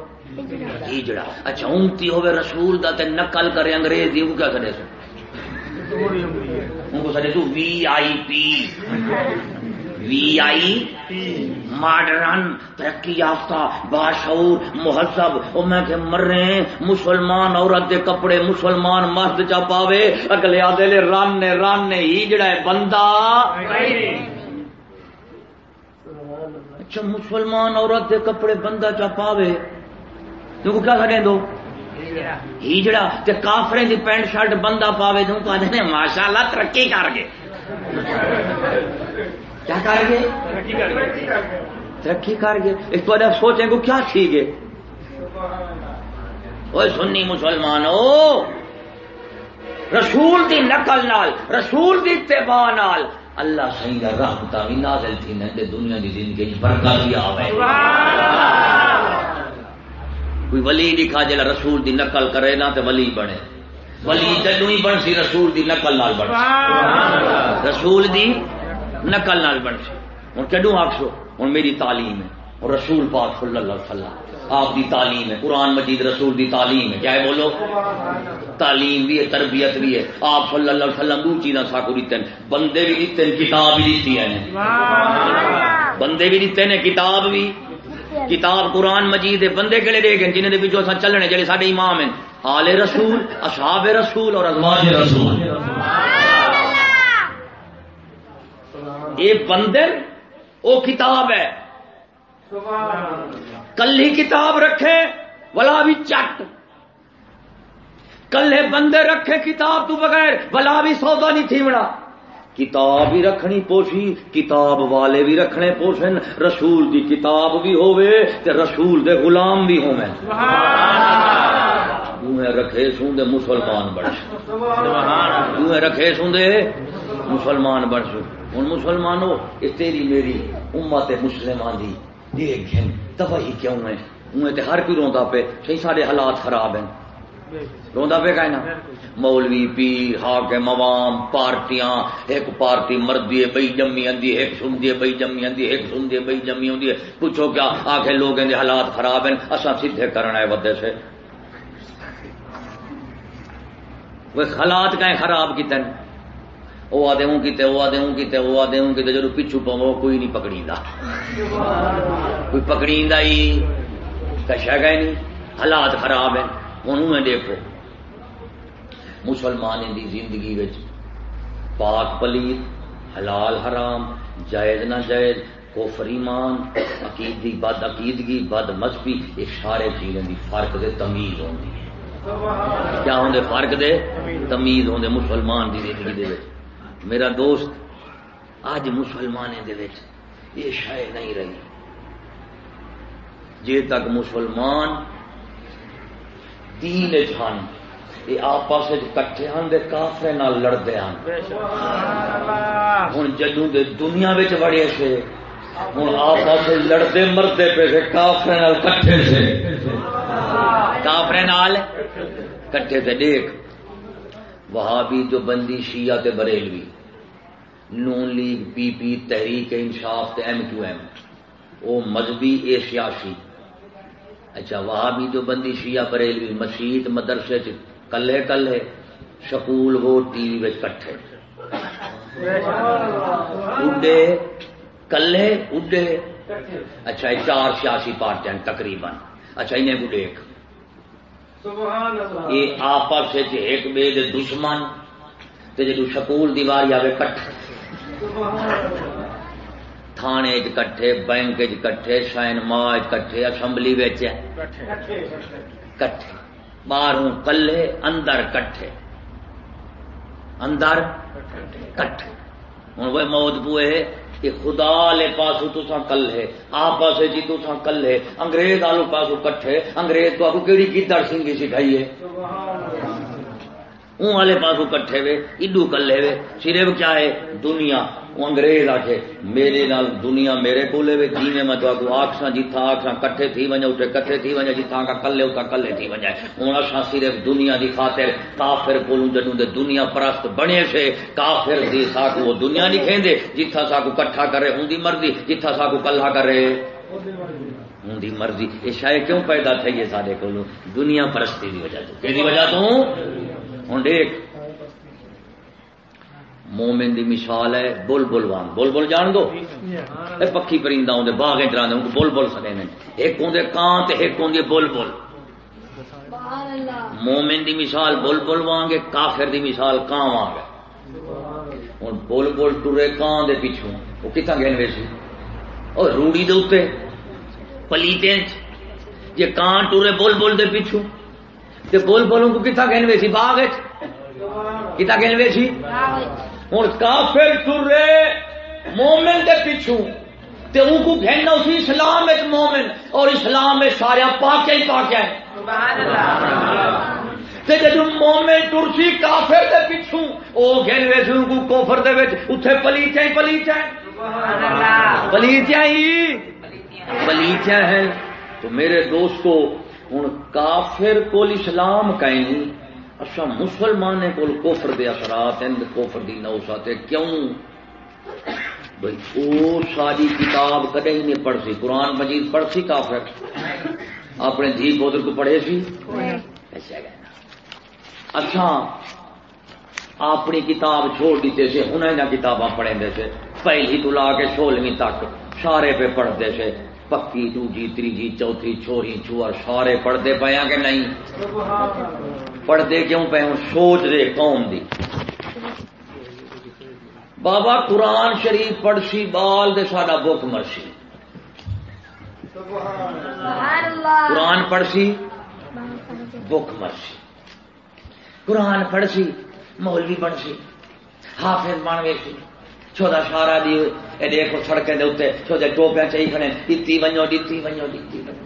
S1: ہیجڑا اچھا امتی ہوئے رسول دا تے نقل کرے انگریز دی کیا سڑے سو؟ ان کو سڑے سو؟ وی آئی پی۔ وی آئی ماڈرن، ترقی یافتہ، باشعور، مہذب۔ او میں کہ مر رہے ہیں، مسلمان عورت دے کپڑے مسلمان مرد چا پاوے۔ اگلے آدھے لے رن نے رن نے، ہی جڑا ہے، بندہ۔ اچھا مسلمان عورت دے کپڑے بندہ چا پاوے۔ تو کیا کریں دو ہیجڑا تے کافرے دی پینٹ شرٹ بندہ پاوے۔ تو کو آدھے ماشاءاللہ ترقی کر گئے۔ کیا کر گئے؟ ترقی کر گئے۔ اس کو ادھر سوچیں کو کیا تھی گے وہ سنی مسلمان ہو رسول دی نقل نال، رسول دی اتباع نال اللہ صحیح کا رحمت بھی نازل تھی نہ دنیا کی زندگی برکت بھی آوے۔ کوئی ولی لکھا جلا رسول دی نقل کرے نہ تے ولی بنے۔ ولی جدو ہی بن سی رسول دی نقل نال بن رسول دی نقل نال بن سی۔ ہوں کڈو آخسو ہوں میری تعلیم ہے۔ اور رسول پاک صلی اللہ علیہ وسلم۔ آپ دی تعلیم ہے، قرآن مجید رسول دی تعلیم ہے۔ کیا ہے بولو، تعلیم بھی ہے، تربیت بھی ہے۔ آپ صلی اللہ علیہ وسلم دو چیزاں ساکو دیتے ہیں۔ بندے بھی دیتے ہیں، کتاب بھی دیتی ہیں۔ بندے بھی دیتے ہیں، کتاب بھی۔ کتاب قرآن مجید ہے، بندے کہڑے دے گئے جنہیں پیچھو سا چلنے، جڑے سارے امام ہیں۔ آل رسول، اصحاب رسول اور ازواج رسول۔ یہ بندر وہ کتاب ہے۔ کل ہی کتاب رکھے ولا بھی چٹ۔ کل بندے رکھے کتاب تو بغیر ولا بھی سودا نہیں تھی بڑا کتاب بھی رکھنی پوشی کتاب والے بھی رکھنے پوشن۔ رسول دی کتاب بھی ہوئے تے رسول دے غلام بھی ہوئے رکھے سوں دے مسلمان بڑھ رکھے سوں دے مسلمان بڑھ سو ہوں مسلمانوں یہ تیری میری امت مسلمان دی۔ دیکھ تباہی کیوں ہے انہیں تے ہر کوئی روندا پہ صحیح سارے حالات خراب ہیں۔ روندا پہ کہنا مولوی، پیر، حاکم، عوام، پارٹیاں، ایک پارٹی مردی ہے، بئی جمی آندی ایک سندی ہے، بئی جمی آندی ایک سندی ہے، بئی جمی آندی ہے۔ پوچھو کیا؟ آخر لوگ دے حالات خراب ہیں۔ اساں سیدھے کرنا ہے ودے سے۔ وہ حالات کہیں خراب کیتے ہیں وہ آدھے ہوں کیتے وہ آدھے ہوں کیتے وہ آدھے ہوں کیتے، جدو پچھو پو کوئی نہیں پکڑی کوئی پکڑی ہی کشا گئے نہیں، حالات خراب ہیں۔ ہوں میں دیکھو، مسلمان دی زندگی وچ پاک پلیت، حلال حرام، جائز نہ جائز کوفر ایمان عقیدی بد عقیدگی، بد مذہبی، یہ سارے چیزیں دی فرق دے تمیز ہوندی ہے۔ کیا ہوں فرق دے؟ تمیز ہوں مسلمان دی زندگی دے وچ۔ میرا دوست اج مسلمان دے وچ یہ شاید نہیں رہی۔ جے تک مسلمان دین ہن یہ آپس کٹھے ہن دے کافرے نال لڑتے ہیں ہوں جدو دے دنیا بڑے سے ہوں آپس لڑتے مرتے پے سے کافرے نال کٹھے سے۔ کافرے نال کٹھے سے دیکھ۔ وہاں بھی جو بندی شیعہ تے بریلوی۔ نون لیگ پی پی، تحریک انصاف تے ایم کیو ایم۔ او مذہبی اے سیاسی۔ اچھا وہاں بھی جو بندی شیعہ بریلوی مسیت مدرسے چ کلے کلے سکول وہ ٹی وی کٹھے۔ اڈے کلے اڈے اچھا چار سیاسی پارٹیاں تقریباً۔ اچھا انہیں کو دیکھ۔ یہ آپس ایک بے دشمن جدو سکول دیوار آئے کٹھے۔ تھانے کٹھے بینک کٹھے سائنما کٹھے اسمبلی کٹھے باہروں کلے اندر کٹھے۔ اندر کٹھے ہوں وہ موت پوئے۔ کہ خدا لے پاسو تساں کل ہے پاسے جی تو کل ہے انگریز آلو پاسو کٹھے انگریز تو آپ کیڑی گیدڑ سنگھی سکھائی ہے؟ اون والے پاسو کٹھے وے، ایڈو کلے وے صرف کیا ہے دنیا وہ انگریز آکھے، میرے نال دنیا میرے کولے وے جی میں تو کو آکھاں جتھا آکھاں کٹھے تھی ونجا اٹھے کٹھے تھی ونجا جتھا کا کلے اٹھا کلے تھی ونجا ہن اساں صرف دنیا دی خاطر، کافر کولوں جدوں دے دنیا پرست بنے سے، کافر دی ساکو وہ دنیا نہیں کھیندے جتھا ساکو کٹھا کرے ہوں دی مرضی جتھا ساکو کلھا کرے۔ ہوں دی مرضی، یہ شاید کیوں پیدا تھی ہے سارے کولوں؟ دنیا پرستی دی وجہ تو۔ کی وجہ تو؟ ہوں دیکھ مومن دی مثال ہے بل بل وان۔ بل بل جان دو؟ پکی پرندہ ہوں باغ چلا دے بل بل سکے نے۔ ایک ہوں کان تے ایک ہوں بل بل مومن دی مثال بل بل وان گے کافر دی مثال کان وان گے۔ ہوں بل بل ٹرے کان دے پیچھوں۔ وہ کتنا گہن ویسی اور روڑی دے پلیتے جی کان ٹورے بول بول دے پیچھوں۔ تے بول بولوں کو کتنا گہن ویسی؟ باغ کتنا گہن ویسی؟ ہوں کافر ٹرے مومن دے پیچھوں تے ان کو گھننا اسی اسلام مومن۔ اور اسلام میں سارے پاک ہی پاک ہے جب مومن ٹرسی کافر دے پیچھوں وہ گھن ویسے ان کو کوفر دے وچ۔ اتھے پلیچ ہے پلیچ ہے پلیچ ہی۔ پلیچ ہے تو میرے دوستو ہوں کافر کو اسلام کہیں اچھا مسلمان کو کوفر دے اثرات ہیں کوفر دی نوسات کیوں؟ بھائی وہ ساری کتاب کدے ہی نہیں پڑھ سی قرآن مجید پڑھ سی کافر؟ اپنے دھی پودر کو پڑھے سی؟ ایسا اچھا اپنی کتاب چھوڑ دیتے سے انہیں نہ کتاباں پڑھیں دے سے پہلی تو لا کے سولہویں تک سارے پہ پڑھتے سے پکی، دوجی تیجی چوتھی چھوری چوہر سارے پڑھتے پے ہاں کہ نہیں؟ پڑھتے کیوں پے ہوں؟ سوچ دے قوم دی۔ بابا قرآن شریف پڑھ سی بال دے ساڈا بک مرسی قرآن پڑھ سی بک مرسی قرآن پڑھ سی مولوی بن سی حافظ بن گئے سی چھوٹا شارا دی اے دیکھو سڑکیں دے اتنے چھوٹے ٹوپیاں چاہیے کھڑے دیتی ونجو دیتی ونجو دیتی ونجو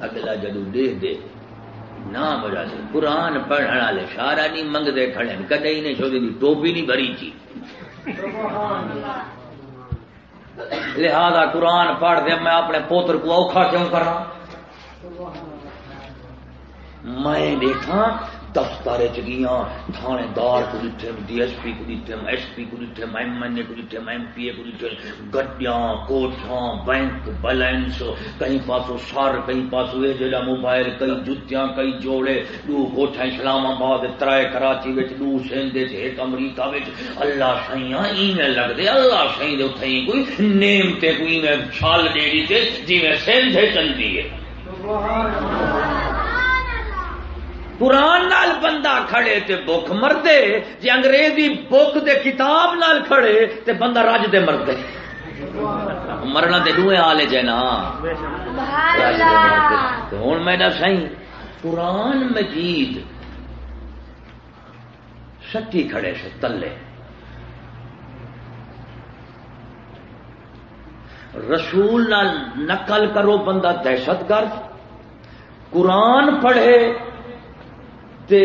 S1: اگلا جدو دیکھ دے نہ بجا سے قرآن پڑھنے والے شارا نہیں منگتے کھڑے کدے ہی نہیں چھوٹے دی ٹوپی نہیں بھری تھی لہذا قرآن پڑھ دے میں اپنے پوتر کو اوکھا کیوں کرا میں دیکھا دفتر چگیاں تھانے دار کو دیتے ڈی ایس پی کو دیتے ایس پی کو دیتے ایم این اے کو دیتے ایم پی اے کو دیتے گڈیاں، کوٹھاں، بینک بیلنس، کہیں پاسو سر، کہیں پاسو یہ جڑا موبائل کئی جتیاں کئی جوڑے، دو کوٹھا اسلام آباد، ترائے کراچی وچ، دو سندھ ایک امریکہ وچ، اللہ سائیاں ایویں لگ دے اللہ سائیں دے اوتھے کوئی نیم تے کوئی میں چھال دے دی تے جویں سندھ چل دی ہے۔ سبحان اللہ۔ قرآن نال بندہ کھڑے تے بک مردے جی انگریزی بک دے کتاب نال کھڑے تے بندہ رج دے مردے۔ مرنا تے دوئے آلے جے نا ہوں میں سی قرآن مجید سچی کھڑے سے تلے۔ رسول نال نقل کرو بندہ دہشت گرد۔ قرآن پڑھے تے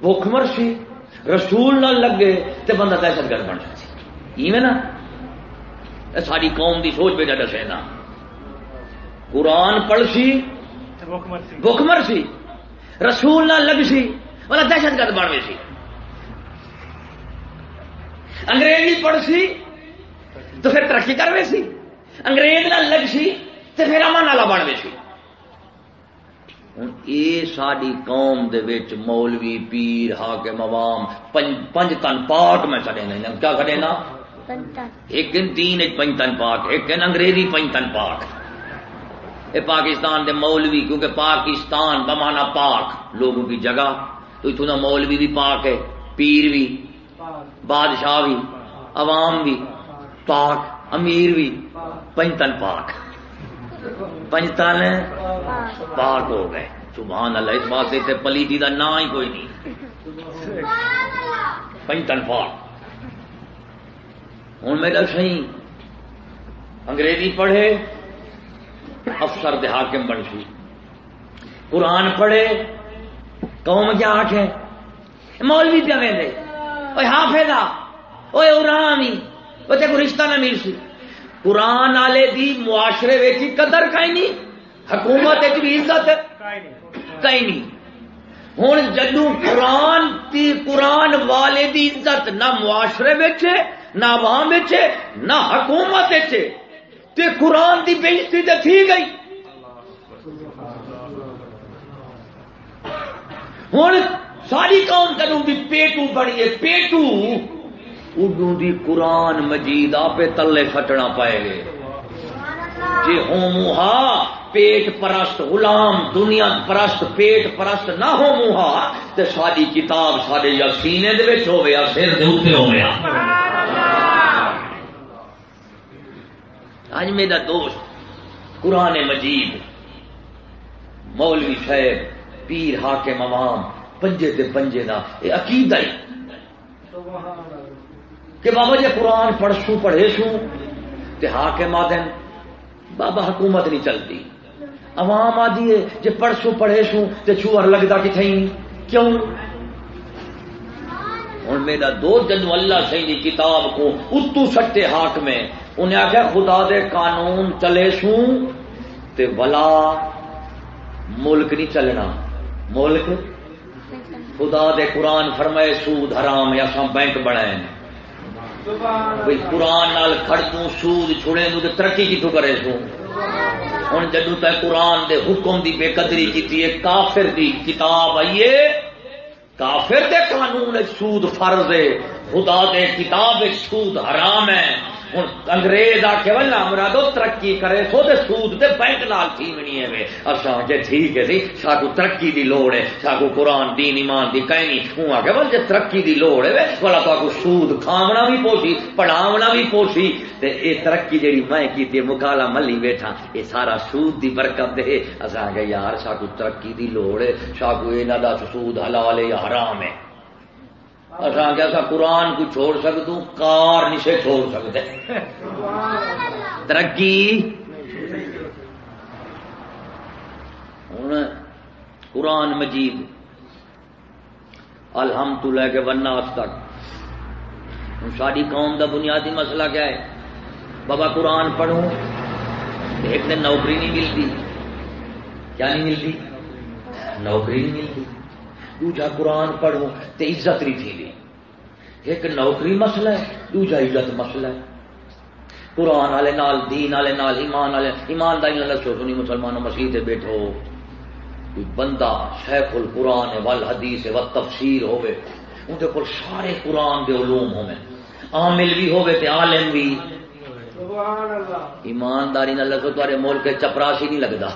S1: بھوک مرسی رسول نہ لگے تے بندہ دہشت گرد بن سکتی ایویں نا؟ ساری قوم دی سوچ بیٹا دسے نا۔ قرآن پڑھ سی بھوک مرسی رسول نہ لگ سی والا دہشت گرد بن سی۔ انگریزی پڑھ سی تو پھر ترقی کر سی۔ انگریز نہ لگ سی تو پھر امن والا بن سی۔ ہوں یہ ساری قوم دے وچ مولوی پیر حاکم عوام پنج تن پاک میں چڑے نا کیا کرے نا؟ ایک دن تین پنج تن پاک ایک انگریزی پنج تن پاک۔ یہ پاکستان دے مولوی کیونکہ پاکستان بمانا پاک لوگوں کی جگہ۔ تو اتنا مولوی بھی پاک ہے پیر بھی بادشاہ بھی عوام بھی پاک امیر بھی پنجتن پاک۔ پنجتن پاک ہو گئے۔ سبحان اللہ، اس بات سے پلیتی کا نام ہی کوئی نہیں۔ پنجتن پاک۔ ہوں میرا سی انگریزی پڑھے، افسر حاکم بن سی۔ قرآن پڑھے، قوم کیا آٹھ ہے مولوی پہ وے حافظ وہ ارام ہی وہ کو رشتہ نہ مل سی۔ قرآن والے دی معاشرے ویچی قدر کئی نہیں حکومت بھی عزت کئی نہیں ہوں جدو قرآن دی قرآن والے دی عزت نہ معاشرے بیچے نہ عوام بیچے نہ حکومت بیچے تے قرآن دی بےزتی تے تھی گئی۔ ہوں ساری قوم کدوں بھی پیٹو بنی ہے، پیٹو۔ اردو دی قرآن مجید آپ تلے فٹنا پائے گے۔ جی ہوں موہا، پیٹ پرست غلام، دنیا پرست، پیٹ پرست نہ ہو موہا تو ساری کتاب سارے یا سینے دے ہو گیا سر دے ہو گیا اج میرا دوست قرآن مجید، مولوی صاحب، پیر حاکم عوام، پنجے دے پنجے دا یہ عقیدہ ہی۔ کہ بابا جی قرآن پڑھسو پڑھے سو تے حاکم آدن بابا حکومت نہیں چلتی۔ عوام آدھی ہے جی پڑھسو پڑھے سو تے چوہر لگتا کتنے کیوں؟ ہوں میرا دو جن اللہ سی کتاب کو اتو سٹے ہاتھ میں، انہیں آخیا خدا دے قانون چلے سو تے ولا ملک نہیں چلنا۔ ملک؟ خدا دے قرآن فرمائے سود حرام یا سا بینک بنائے بھائی قرآن نال کھڑکوں سود چھوڑے نو ترقی کتوں کرے سو ہوں جدو تے قرآن دے حکم دی بے قدری کی کافر دی کتاب آئیے کافر دے قانون سود فرض ہے۔ خدا دے کتاب سود حرام ہے۔ ہوں انگریز آ کے ولہ مرادو، ترقی کرے سو دے سود دے بینک نال تھی منی ہے اچھا جی ٹھیک ہے سی، ساکو ترقی دی لوڑ ہے، ساکو قرآن، دین، ایمان دی کہنی۔ ہوں آ کے بل جی ترقی دی لوڑ ہے بلا تو سود کھاونا بھی پوسی پڑھاونا بھی پوسی تے اے ترقی جیڑی میں کی مکالا ملی بیٹھا اے سارا سود دی برکت دے۔ اصا کہ یار، ساکو ترقی دی لوڑ ہے، ساکو یہ نہ دس سود حلال ہے یا حرام ہے۔ اصا کہ اصا قرآن کو چھوڑ سکتا کار نشے چھوڑ سکتے ترقی ہوں قرآن مجید الحمد لے کے وناس تک۔ ساری قوم دا بنیادی مسئلہ کیا ہے؟ بابا قرآن پڑھوں، ایک دن نوکری نہیں ملتی۔ کیا نہیں ملتی؟ نوکری نہیں ملتی۔ دوجا قرآن پڑھو تو عزت نہیں تھی ایک نوکری مسئلہ ہے، دوجا عزت مسئلہ ہے۔ قرآن والے نال، دین والے نال، ایمان والے، ایمانداری نال سو سنی مسلمانوں مسیح سے بیٹھو۔ کوئی بندہ شیخ القرآن ول حدیث ہے ول تفسیر ہوے اندر کو سارے قرآن دے علوم ہوے عامل بھی ہوے تے عالم بھی۔ ایمانداری نال لگو تارے ملک چپراسی نہیں لگتا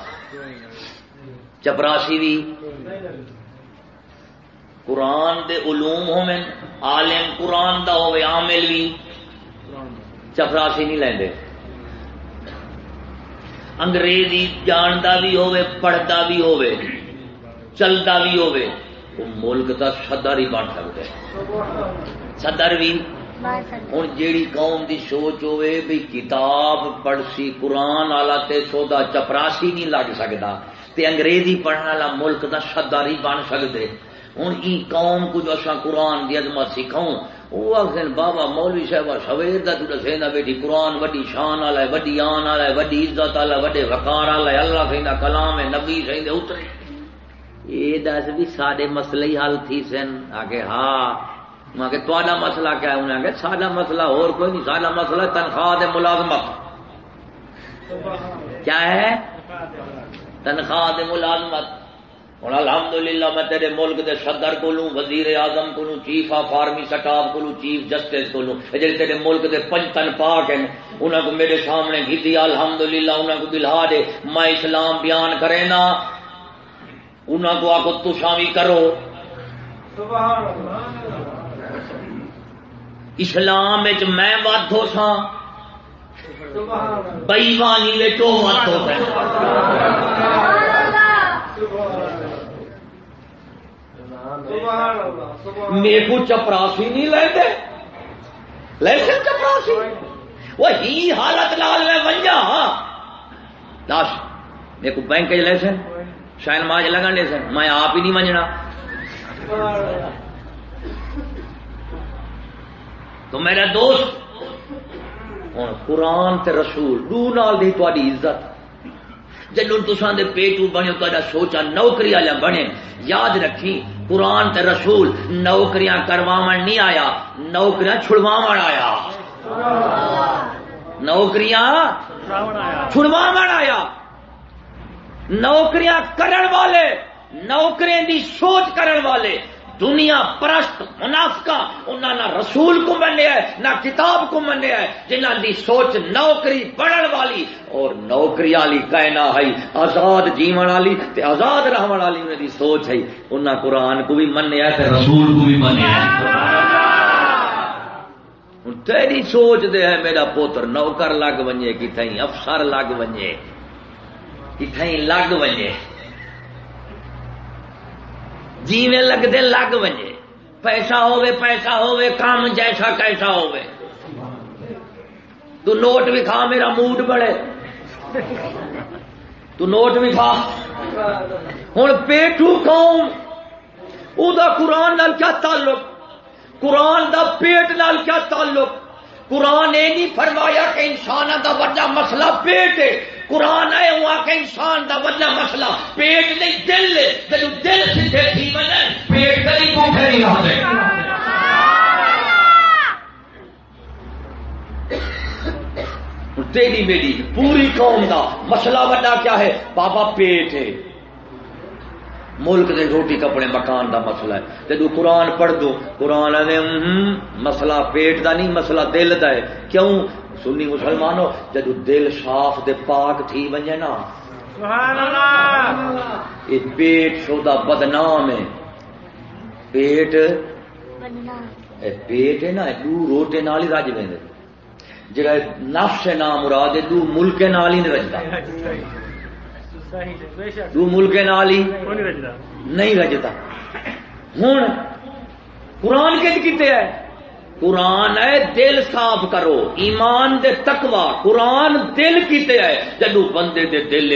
S1: چپراسی بھی۔ قرآن دے علوم ہومن عالم قرآن دا ہوئے، عامل بھی۔ چپراسی نہیں لیندے۔ انگریزی جاندا بھی ہوئے پڑھتا بھی ہوئے چلتا بھی ہوئے۔ وہ ملک کا صدر ہی بن سکتے صدر بھی۔ ہوں جیڑی قوم دی سوچ ہوئے بھی کتاب پڑھ سی قرآن والا تے سودا چپراسی نہیں لگ سکتا۔ تے انگریزی پڑھنے والا ملک کا صدر ہی بن سکتے ہوں ای قوم کو جو اصا قرآن کی عظمت سکھاؤں وہ آخر بابا مولوی صاحب سویر کا تو دسے نا بیٹی قرآن وڈی شان والا ہے، وڈی آن والا ہے، وڈی عزت والا وڈے وقار والا ہے، اللہ کہ کلام ہے، نبی کہ اترے۔ یہ دس بھی سارے مسئلے ہی حل تھی سن۔ آگے ہاں میں کہ تا مسئلہ کیا ہے انہیں آگے سارا مسئلہ اور کوئی نہیں سارا مسئلہ تنخواہ دے ملازمت۔ کیا ہے؟ تنخواہ دے ملازمت۔ ہوں الحمد للہ میں تیرے ملک دے صدر کو لوں وزیر اعظم کو چیف آف آرمی سٹاف کو چیف جسٹس کو لوں جی تیرے ملک دے پنچتن پاک ہیں انہوں کو میرے سامنے گیتی الحمد للہ انہوں کو دلہا دے، میں اسلام بیان کرے نا انہوں کو آکو تو شامی کرو۔ اسلام میں وات ہو سا بئیوانی میں تو وات ہو سا میرے چپراسی نہیں لیتے؟ لیسن چپراسی؟ وہی حالت لال میں ونجا لاش ہاں۔ میرے کو بینک لیسن شاید ماج لگن لیسن میں آپ ہی نہیں منجنا۔ تو میرا دوست، ہوں، قرآن تے رسول دو نال دی تاری عزت۔ جدو تسان دے پیٹو بنے تا سوچا نوکری والا بنے، یاد رکھی قرآن تے رسول نوکریاں کرواون نہیں آیا، نوکریاں چھڑواون آیا۔ نوکریاں چھڑواون آیا۔ نوکریاں کرن والے نوکریاں دی سوچ کرن والے۔ دنیا پرست منافقہ انہوں نہ رسول کو منیا ہے نہ کتاب کو منیا ہے جنہوں دی سوچ نوکری پڑھن والی اور نوکری والی کہنا ہے آزاد جیون والی تے آزاد رہن والی انہوں دی سوچ ہے انہوں قرآن کو بھی منیا ہے تے رسول کو بھی منیا ہے تیری سوچ دے ہے، میرا پوتر نوکر لگ ونجے، کتھائی افسر لگ ونجے، کتھائی لگ ونجے۔ جیویں لگ دے لگ وجے۔ پیسہ ہوے پیسہ ہوے کام جیسا کیسا ہوے تو نوٹ بھی کھا، میرا موڈ بڑے تو نوٹ بھی کھا۔ ہوں پیٹو قوم او دا قرآن نال کیا تعلق؟ قرآن دا پیٹ نال کیا تعلق؟ قرآن یہ نہیں فرمایا کہ انسان دا بڑا مسئلہ پیٹ ہے۔ قرآن ہے وہاں کے انسان دا بڑا مسئلہ۔ پیٹ نہیں دل ہے جب دل سیدھے تھی بنے پیٹ کری بھوکے نہیں رہتے تیری میری پوری قوم دا مسئلہ بڑا کیا ہے؟ بابا پیٹ ہے۔ ملک دے روٹی کپڑے مکان دا مسئلہ ہے۔ جدو قرآن پڑھ دو۔ قرآن نے مسئلہ پیٹ دا نہیں، مسئلہ دل دا ہے۔ کیوں؟ سنی مسلمانوں جدو دل صاف دے پاک تھی ونجے نا۔ یہ پیٹ شودا بدنام ہے۔ پیٹ پیٹ ہے نا دو روٹے نال ہی رج وے جڑا نفس نام مراد دو ملک نال ہی نہیں رجتا دو ملک نال ہی نہیں رجتا ہوں قرآن کتنے ہے؟ قرآن ہے، دل صاف کرو۔ ایمان دے تکوا قرآن دل کیتے ہے۔ جدو بندے دے دل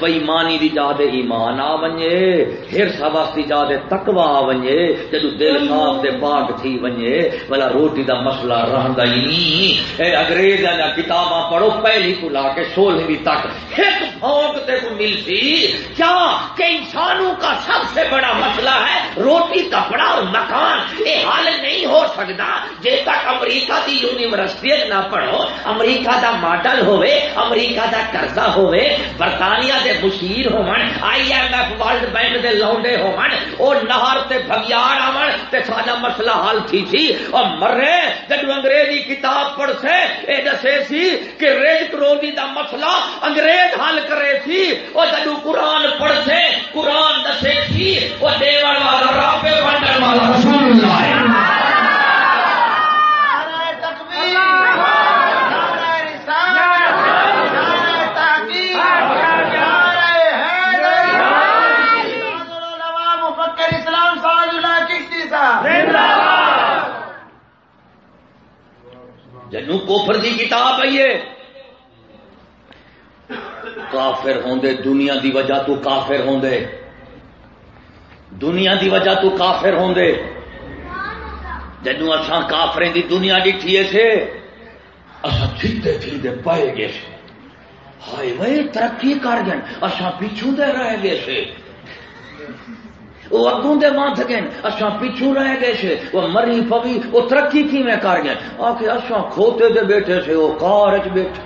S1: بےمانی دی جا دے ایمان آ ونجے پھر سواس دی جا دے تکوا آ ونجے جدو دل صاف دے باغ تھی ونجے بلا روٹی دا مسئلہ رہندا ہی نہیں۔ اے انگریز کتاباں پڑھو، پہلی کو لا کے سولہویں تک۔ ایک بھونک تے کو ملتی کیا کہ انسانوں کا سب سے بڑا مسئلہ ہے؟ روٹی کپڑا اور مکان، یہ حل نہیں ہو سکتا۔ جی تک امریکہ دی یونیورسٹی نہ پڑھو، امریکہ دا ماڈل ہوئے امریکہ دا قرضہ ہوئے برطانیہ دے مشیر ہون I M F World Bank دے لونڈے ہون او نہر تے بھگیار آون، تے ساڈا مسئلہ حل تھی سی۔ اور مرے جب انگریزی کتاب پڑھ سے اے دسے سی کہ ریج کروزی دا مسئلہ انگریز حل کرے سی۔ اور جب قرآن پڑھ سے قرآن دسے سی وہ دیوان والا رابے ونڈر والا۔ رسول اللہ۔ ہے جنو کوفر کی کتاب آئیے کافر ہوندے دنیا دی وجہ تو کافر ہوندے دنیا دی وجہ تو کافر ہوندے جنو اصا کافریں دی دنیا ڈٹھیے سے۔ اصا چیتے چیتے پائے گئے سے۔ ہائے وے، ترقی کر گئے۔ اصا پیچھو دے رہ گئے سے۔ وہ اگوں دے ماں تھکیں اچھا پیچھو رہ گئے سے، وہ مری پوی، وہ ترقی کی میں کر گئے۔ آ کے اچھا کھوتے دے بیٹھے سے، وہ کار چ بیٹھے۔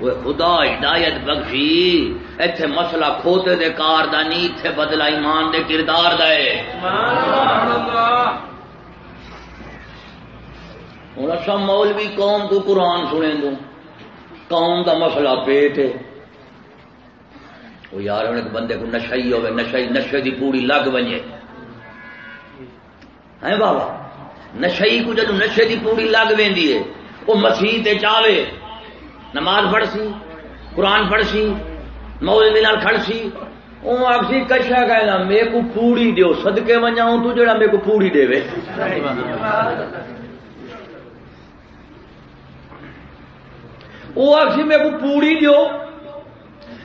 S1: وہ خدا ہدایت بخشی، ایتھے مسئلہ کھوتے دے کار دا نہیں ایتھے بدلا ایمان دے کردار دا ہے۔ ہوں اچھا مولوی قوم کو قرآن سنیں دوں قوم دا مسئلہ پیٹ ہے؟ وہ یار ہوں ایک بندے کو نشا ہی ہوئے نشا نشے دی پوری لگ بنے ہے بابا؟ نشئی کو جدو نشے دی پوری لگ وی ہے، وہ مسیح چاہے نماز پڑھ سی قرآن پڑھ سی مولوی نال کھڑ سی وہ آخسی کشا کہنا میرے کو پوڑی دیو سدکے ونجاؤں تو جڑا میرے کو پوڑی دے وہ آخسی میں کو پوڑی دیو۔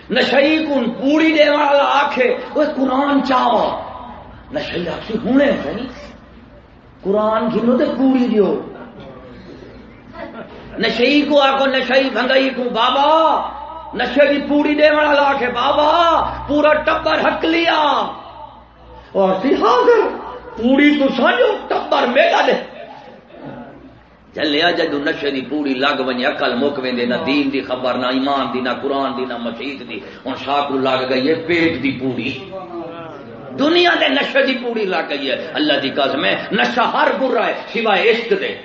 S1: نشئی کن پوڑی دے والا آخے وہ قرآن چاوا۔ نشئی آخسی ہونے صحیح قرآن گھنو تے پوڑی دیو۔ نشئی کو آخو نشئی بھنگئی کو بابا۔ نشے کی پوڑی دے والا آخے بابا، پورا ٹبر ہک لیا۔ اور حاضر، پوڑی تو سمجھو ٹبر میرا دے۔ چلیا جدو نشے دی پوری لگ ونجے اکل مک ویندے نہ دین دی خبر نہ ایمان دی نہ قرآن دی نہ مسیت دی۔ ہوں شاہ لگ گئی ہے پیٹ دی پوری۔ دنیا دے نشے دی پوری لگ گئی ہے۔ اللہ دی قسم ہے نشہ ہر برا ہے سوائے عشق دے۔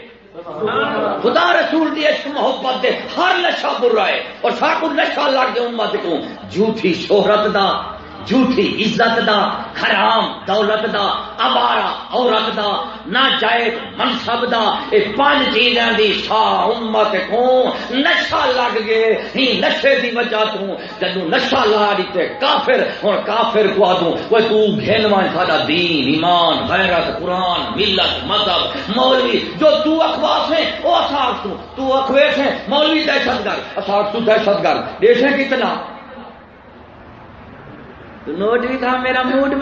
S1: خدا رسول دی عشق محبت دے ہر نشہ برا ہے۔ اور شاہ نشہ لگ گیا امت کو۔ جھوٹھی شہرت دا۔ جھوٹھی عزت دا، حرام دولت دا ابارا عورت دا، ناجائز منصب دا، اے پانچ چیزاں دی شا امت کو نشہ لگ گئے، ہی نشے دی وجہ تو۔ جدو نشہ لا دیتے کافر اور کافر کو آدوں۔ وہ تو گھنوان سادا دین، ایمان، غیرت، قرآن، ملت، مذہب، مولوی۔ جو تو اخواس ہیں، وہ اثار تو۔ تو اخویس ہیں، مولوی دہشت گرد اثار تو دہشت گرد دیش ہے کتنا؟ تو نوٹ بھی تھا میرا موڈ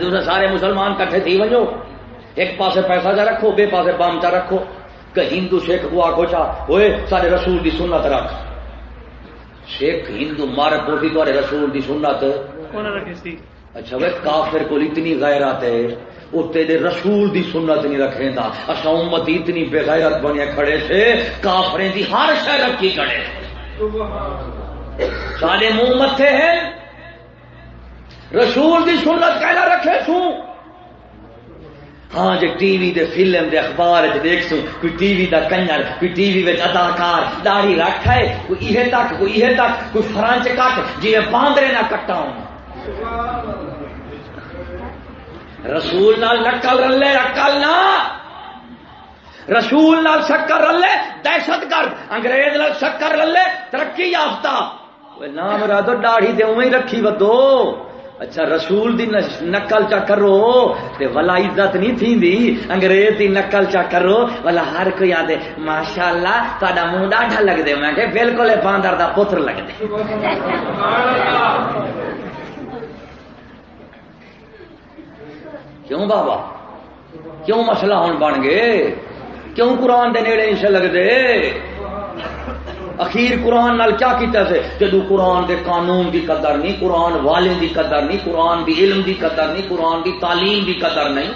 S1: دوسرے سارے مسلمان کٹھے تھی وجو۔ ایک پاسے پیسہ جا رکھو بے پاسے بام چا رکھو۔ کہ ہندو شیخ کو آگو چا ہوئے سارے رسول دی سنت رکھ۔ شیخ ہندو مار پوٹی تو رسول دی سنت۔ اچھا وہ کافر کو اتنی غیرت ہے وہ تیرے رسول دی سنت نہیں رکھیں دا۔ اچھا امت اتنی بے غیرت بنے کھڑے سے کافریں دی ہر شہ رکھی کھڑے۔ سارے منہ متے ہیں۔ رسول دی سنت کہنا رکھے سوں ہاں جی ٹی وی دے فلم دے اخبار دیکھ سو کوئی ٹی وی دا کنجر، کوئی ٹی وی وچ اداکار، داڑھی رکھ ہے، کوئی یہ تک، کوئی یہ تک، کوئی فرانچ کٹ جی باندرے نہ کٹا ہوں رسول نال نکل رلے اکل نہ رسول نال شکر رلے، دہشت گرد، انگریز نال شکر رلے، ترقی یافتہ۔ نام را داڑھی تے اویں رکھی ودو اچھا رسول دی نقل چا کرو تے ولا عزت نہیں تھی دی انگریز دی نقل چا کرو ولا ہر کوئی آدھے ماشاءاللہ تہاڈا منہ ڈاڈھا لگ دے میں کہ بالکل باندر دا پتر لگ دے کیوں بابا کیوں مسئلہ ہون بن گئے کیوں قرآن دے نیڑے اسے لگ دے اخیر قرآن نال کیا کیتا سے؟ جدو قرآن دے قانون دی قدر نہیں، قرآن والے دی قدر نہیں، قرآن دی علم دی قدر نہیں، قرآن دی تعلیم دی قدر نہیں۔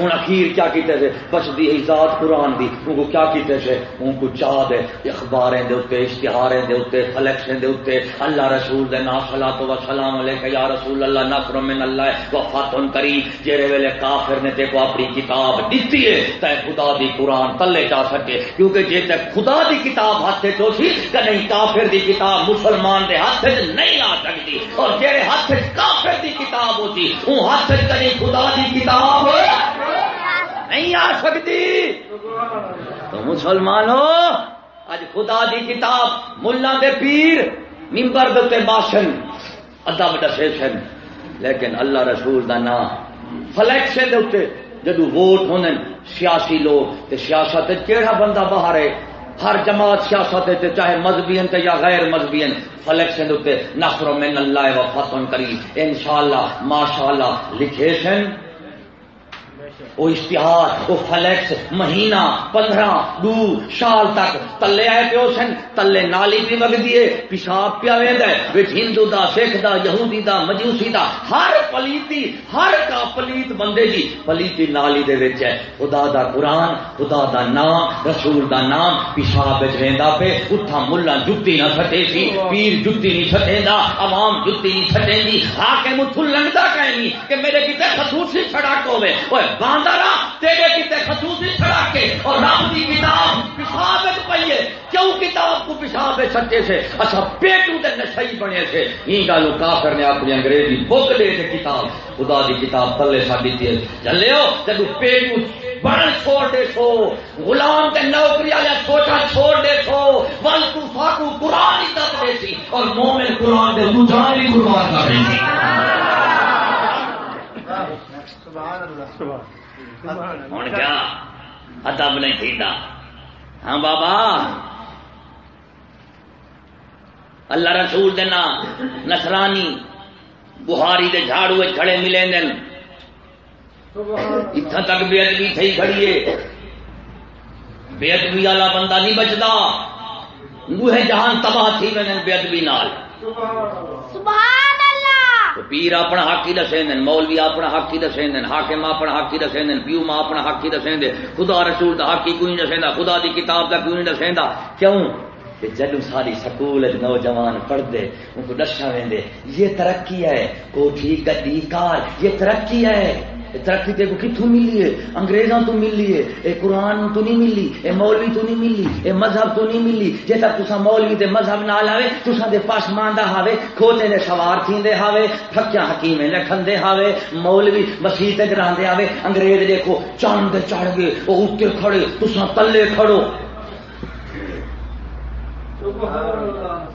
S1: ہوں اخیر کیا کیتے تھے؟ بس دی ذات قرآن دی۔ ان کو کیا کیتے تھے؟ ان کو چاہ دے اخباریں دے اتے اشتہاریں دے اتے فلیکشن دے اتے اللہ رسول دے نا صلاۃ و سلام علیہ یا رسول اللہ نصر من اللہ و فتح کریم۔ جیرے ویلے کافر نے تے کو اپنی کتاب دیتی ہے۔ تے خدا دی قرآن تلے جا سکے۔ کیونکہ جے تے خدا دی کتاب ہاتھ تو سی، کہ نہیں کافر دی کتاب مسلمان دے ہاتھ نہیں آ سکتی۔ اور جیرے ہاتھ کافر دی کتاب ہوتی وہ ہاتھ کہیں خدا دی کتاب نہیں آ سکتی۔ تو مسلمانوں اج خدا دی کتاب، ملا دے پیر ممبر دے باشن۔ ادب دسے سن لیکن اللہ رسول دا نام فلیکشن دے اتنے جدو ووٹ ہونے، سیاسی لوگ تے سیاست کیڑا بندہ باہر ہے، ہر جماعت سیاست تے چاہے مذہبی ہیں یا غیر مذہبی ہیں فلیکشن دے نصر من اللہ و فتح کری۔ انشاءاللہ، ماشاءاللہ، لکھے سن وہ اشتہار، وہ فلیکس، مہینہ، پندرہ، دو سال تک تلے آئے پیو سن، تلے نالی بھی مگ دیے پیشاب پیا وے ہندو دا، سکھ دا، یہودی دا، مجوسی دا، ہر پلیتی، ہر کا پلیت بندے دی پلیتی نالی دے وچ ہے۔ خدا دا قرآن، خدا دا نام، رسول دا نام، پیشاب وچ ویندا پے اٹھا ملا جُتی نہ سٹے سی، پیر جُتی نہیں سٹیندا عوام جُتی نہیں سٹیندی جی، حاکم اتھو لنگدا کہیں کہ میرے کتے خصوصی چھڑاک ہوے اوے باندارا تیرے کتے خصوصی چھڑا کے، اور رب کی کتاب پیشاب پائیے کیوں کتاب کو پیشاب سچے سے؟ اچھا پیٹو دے نشئی بنے سے۔ ہی گالو کافر نے اپنی انگریزی بک لے کے کتاب، خدا دی کتاب تلے ساڈی تھی چلے ہو جب پیٹو بڑھ چھوڑ دے سو، غلام تے نوکری والا چھوٹا چھوڑ دے سو ول تو فاکو قرآن ہی دس دے سی، اور مومن قرآن دے تو قربان کر رہی تھی ہوں کیا ادب نہیں تھی ہاں بابا اللہ رسول دینا نسرانی بہاری دے جھاڑو کھڑے ملے دن اتنا تک بے ادبی تھی کھڑی ہے بے ادبی والا بندہ نہیں بچتا وہ جہان تباہ تھی میں بے ادبی نال سبحان پیر اپنا حق ہی دسے دین، مولوی اپنا حق ہی دسے دین، حاکم اپنا حق ہی دسے دین، پیو ماں اپنا حق ہی دسے دے خدا رسول دا حق ہی کوئی نہیں دسے خدا دی کتاب دا کوئی نہیں دسے کیوں؟ کہ جدو ساری سکول نوجوان پڑھتے ان کو دسا وے یہ ترقی ہے۔ کوٹھی گدی کار، یہ ترقی ہے۔ ترقی تے کو کتوں ملی ہے؟ انگریزوں تو ملی ہے، اے قرآن تو نہیں ملی، اے مولوی تو نہیں ملی، اے مذہب تو نہیں ملی۔ جے تک تسا مولوی تے مذہب نال آوے تسا دے پاس ماندا ہاوے کھوتے نے سوار تھیندے ہاوے تھکیا حکیم نے کھندے ہاوے مولوی مسیح تے گراندے ہاوے انگریز دیکھو، چاند چڑھ گئے، او اوتے کھڑے تسا تلے کھڑو۔ سبحان اللہ۔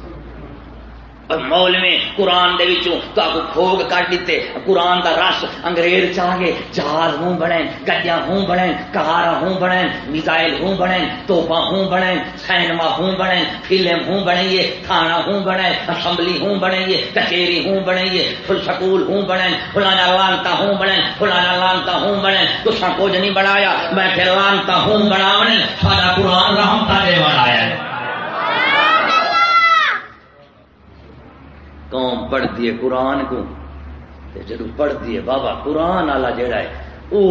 S1: مول میں قرآن دے وچوں تو کھوگ کٹ دیتے قرآن دا رس انگریز چاہ گے جہاز ہوں بنے گڈیاں ہوں بنے کار ہوں بنے میزائل ہوں بنے توپا ہوں بنے سینما ہوں بنے فلم ہوں بنے تھانہ ہوں بنے اسمبلی ہوں بنے کچہری ہوں بنے فل سکول ہوں بنے فلانا لانتا ہوں بنے فلانا لانتا ہوں بنے کچھ کچھ نہیں بنایا میں پھر لانتا ہوں بنا سارا قرآن رحمتا دے بنایا قوم پڑھتی ہے قرآن کو۔ جدو پڑھتی ہے بابا قرآن والا جڑا ہے وہ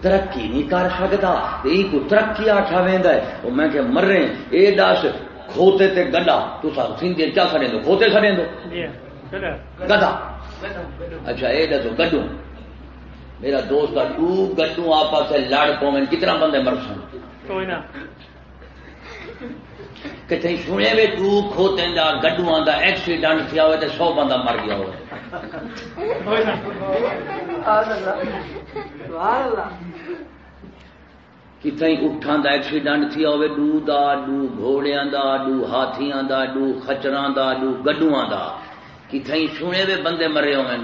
S1: ترقی نہیں کر سکتا یہ کو ترقی آخا وہد ہے۔ وہ میں کہ مرے اے دس کھوتے تے گڈا تو سندھی کیا کھڑے دو کھوتے کھڑے دو جی، گدا اچھا یہ دسو گڈو میرا دوست ٹو گڈو آپس لڑ پوین کتنا بندے مر سن کتنے سنے وے ٹو کھوتے دا گڈو دا ایکسیڈنٹ کیا ہوئے تے سو بندہ مر گیا ہوئے۔ کتنے اٹھان دا ایکسیڈنٹ تھیا ہوئے ڈو دا ڈو گھوڑیاں دا ڈو ہاتھیاں دا ڈو خچراں دا ڈو گڈواں دا۔ کتنے سنے وے بندے مرے ہوئے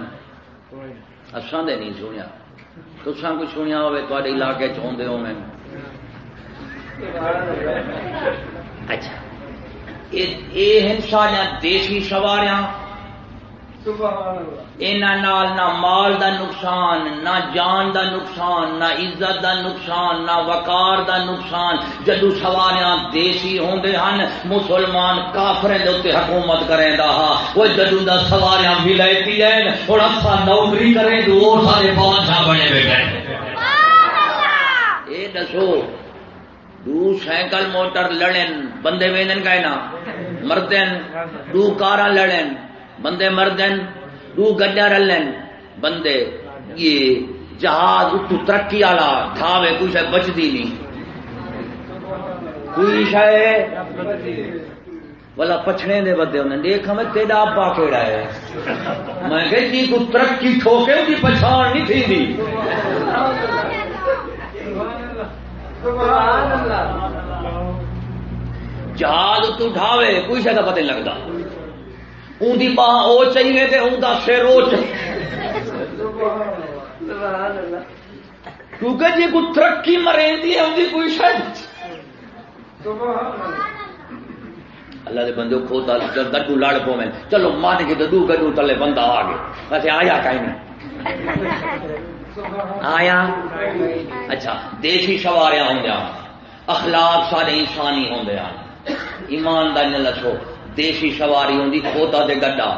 S1: اساں دے نہیں سنیا۔ تساں کچھ سنیا ہوئے، تواڈے علاقے چ ہوندے ہوئے اچھا۔ اے ہنسا دیسی سواریاں۔ نہ مال دا نقصان نہ جان دا نقصان نہ عزت دا نقصان نہ وقار دا نقصان۔ جدو سواریاں دیسی ہوندے ہن مسلمان کافریں دے حکومت کریں دا ہا۔ وہ جدو دا سواریاں ولایتی ہیں ہن نوکری کریں تو او سارے بادشاہ بنے بیٹھے۔ اے دسو۔ دو سائیکل موٹر لڑن، بندے وینن کا نا مردن، دو کاراں لڑن، بندے مردن، دو گڈا رلن۔ بندے، یہ جہاز اتو ترقی والا ٹھاوے کوئی شاید بچتی نہیں۔ کوئی شاید والا پچھڑے دے بدے انہیں دیکھا میں تیرا ابا کیڑا ہے۔ میں کہ جی کو ترقی ٹھوکے ان کی پچھان نہیں تھی دی۔ جہاز تو ڈھاوے کوئی شاید پتہ نہیں لگتا ان کی ماں وہ چاہیے تو ان کا سر وہ کیونکہ جی کوئی ترقی مرے ہے ان کی کوئی شاید اللہ دے بندے کھوتا گڈو لڑ پو میں. چلو مان کے دو گڈو تلے بندہ آ گئے ویسے آیا کہیں نہیں آیا؟ اچھا دیسی سواریا ہوں اخلاق سارے انسانی ہوں ایمانداری لسو دیسی سواری ہوں کھوتا دے گڈا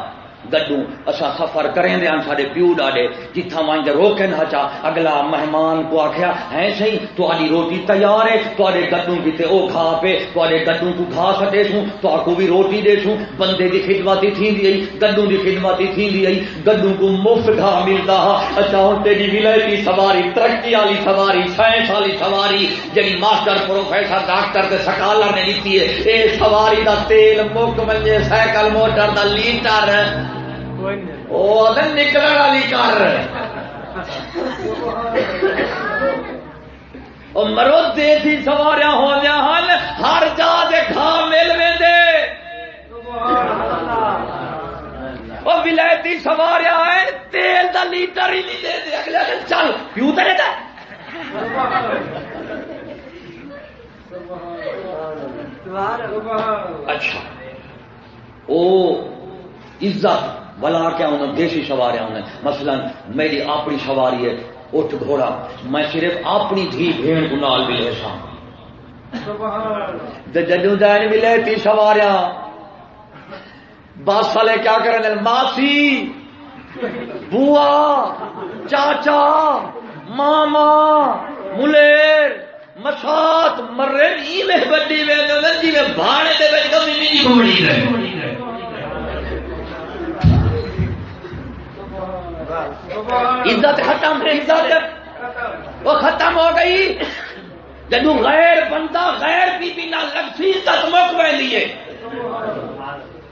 S1: گڈو اصا سفر کریں دے ہن سارے پیو ڈاڈے جتھا وائیں دے روکن ہچا اگلا مہمان کو آکھیا ہے صحیح تہاڈی روٹی تیار ہے تہاڈے گڈو کیتے او کھا پے تہاڈے گڈو کو کھا سٹے سوں تو کو بھی روٹی دے سوں، بندے دی خدمت تھی دی گڈو دی خدمت تھی دی گڈو کو مفت کھا ملدا ہا۔ اچھا ہن تیری جی ولایتی سواری، ترقی والی سواری، سائنس والی سواری جڑی ماسٹر، پروفیسر، ڈاکٹر تے سکالر نے دتی ہے، اے سواری دا تیل مک منجے، سائیکل، موٹر دا لیٹر۔ نکل والی کر۔ مرو دیسی سواریا ہو ہن ہر جا دے کھا مل دے وہ ولایتی سواریا ہے تیل دا لیٹر ہی نہیں دے دے۔ اگلے دن چل کیوں تو رہتا اچھا۔ او عزت۔ بلا کیا انہیں دیسی سواریا انہیں مثلا میری اپنی سواری ہے اٹھ گھوڑا میں صرف اپنی دھی بھیڑ کو نال بھی لے سا جدو دین بھی لے تی سواریا بس والے کیا کریں ماسی بوا چاچا ماما ملیر مسات مرے جی میں بڑی میں جی میں بھاڑے دے کمی نہیں گھوڑی رہے۔ عزت ختم عزت۔ وہ ختم ہو گئی۔ جدو غیر بندہ، غیر کی بنا لگسی عزت مک پہ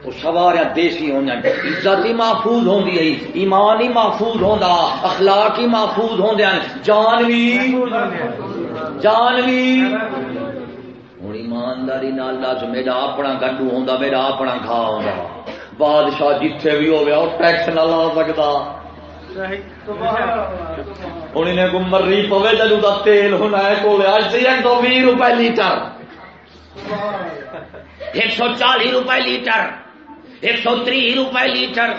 S1: وہ سواریا دیسی ہونا عزت ہی محفوظ ہوں ایمان ہی محفوظ ہوں اخلاق ہی محفوظ ہوں جان بھی جان بھی ہوں ایمانداری نال دس میرا اپنا گڈو ہوں میرا اپنا کھا ہوں بادشاہ جتھے بھی ہو گیا ٹیکس نہ لا سکتا انہیں کو مری پوے جلو کا تیل ہونا ہے کو ایک سو بھی روپے لیٹر ایک سو چالی روپئے لیٹر ایک سو تری روپئے لیٹر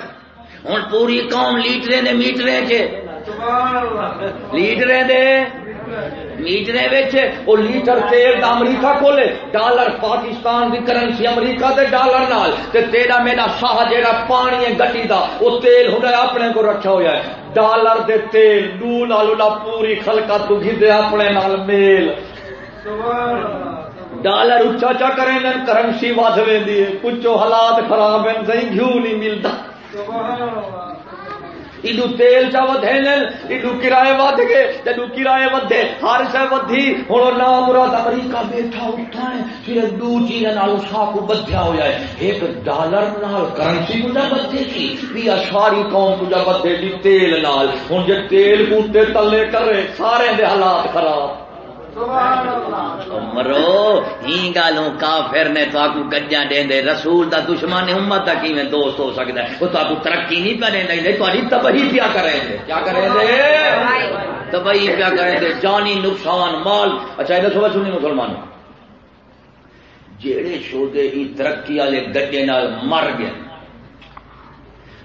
S1: ہوں پوری قوم لیٹرے نے میٹرے کے لیٹرے دے وہ لیٹر تیل امریکہ کھولے ڈالر پاکستان کی کرنسی امریکہ دے ڈالر نال تے تیرا میرا ساہ جیڑا پانی ہے گٹی دا وہ تیل اپنے کو رکھا ہوا ہے۔ ڈالر دے تیل نال پوری خلقہ تو گھدے اپنے نال میل۔ ڈالر اچا چا کریں گے کرنسی ود وی کچھ حالات خراب ہیں صحیح گھیو نہیں ملتا۔ ایڈو تیل چا ودھے ودے ایڈو کرائے ودھ گئے جدو کرائے ودھے ہر شہ ودھی ہوں نام مراد امریکہ بیٹھا اٹھا ہے پھر دو چیز نال کو بدھیا ہو جائے ایک ڈالر نال کرنسی کو جا بدھے کی بھی اشاری قوم کو جا بدھے دی تیل نال ہوں جے تیل کو تے تلے کرے سارے دے حالات خراب مرو، ہی گالوں کافر نے تو آکو گجا دے دے رسول دا دشمن امت دا کی میں دوست ہو سکتا ہے؟ وہ تو آکو ترقی نہیں کریں دے دے تو آنی تبہی پیا کریں دے کیا کریں دے تبہی پیا کریں دے جانی، نقصان، مال۔ اچھا یہ صبح سنی مسلمان۔ جیڑے شودے ہی ترقی والے گڈے نال مر گئے۔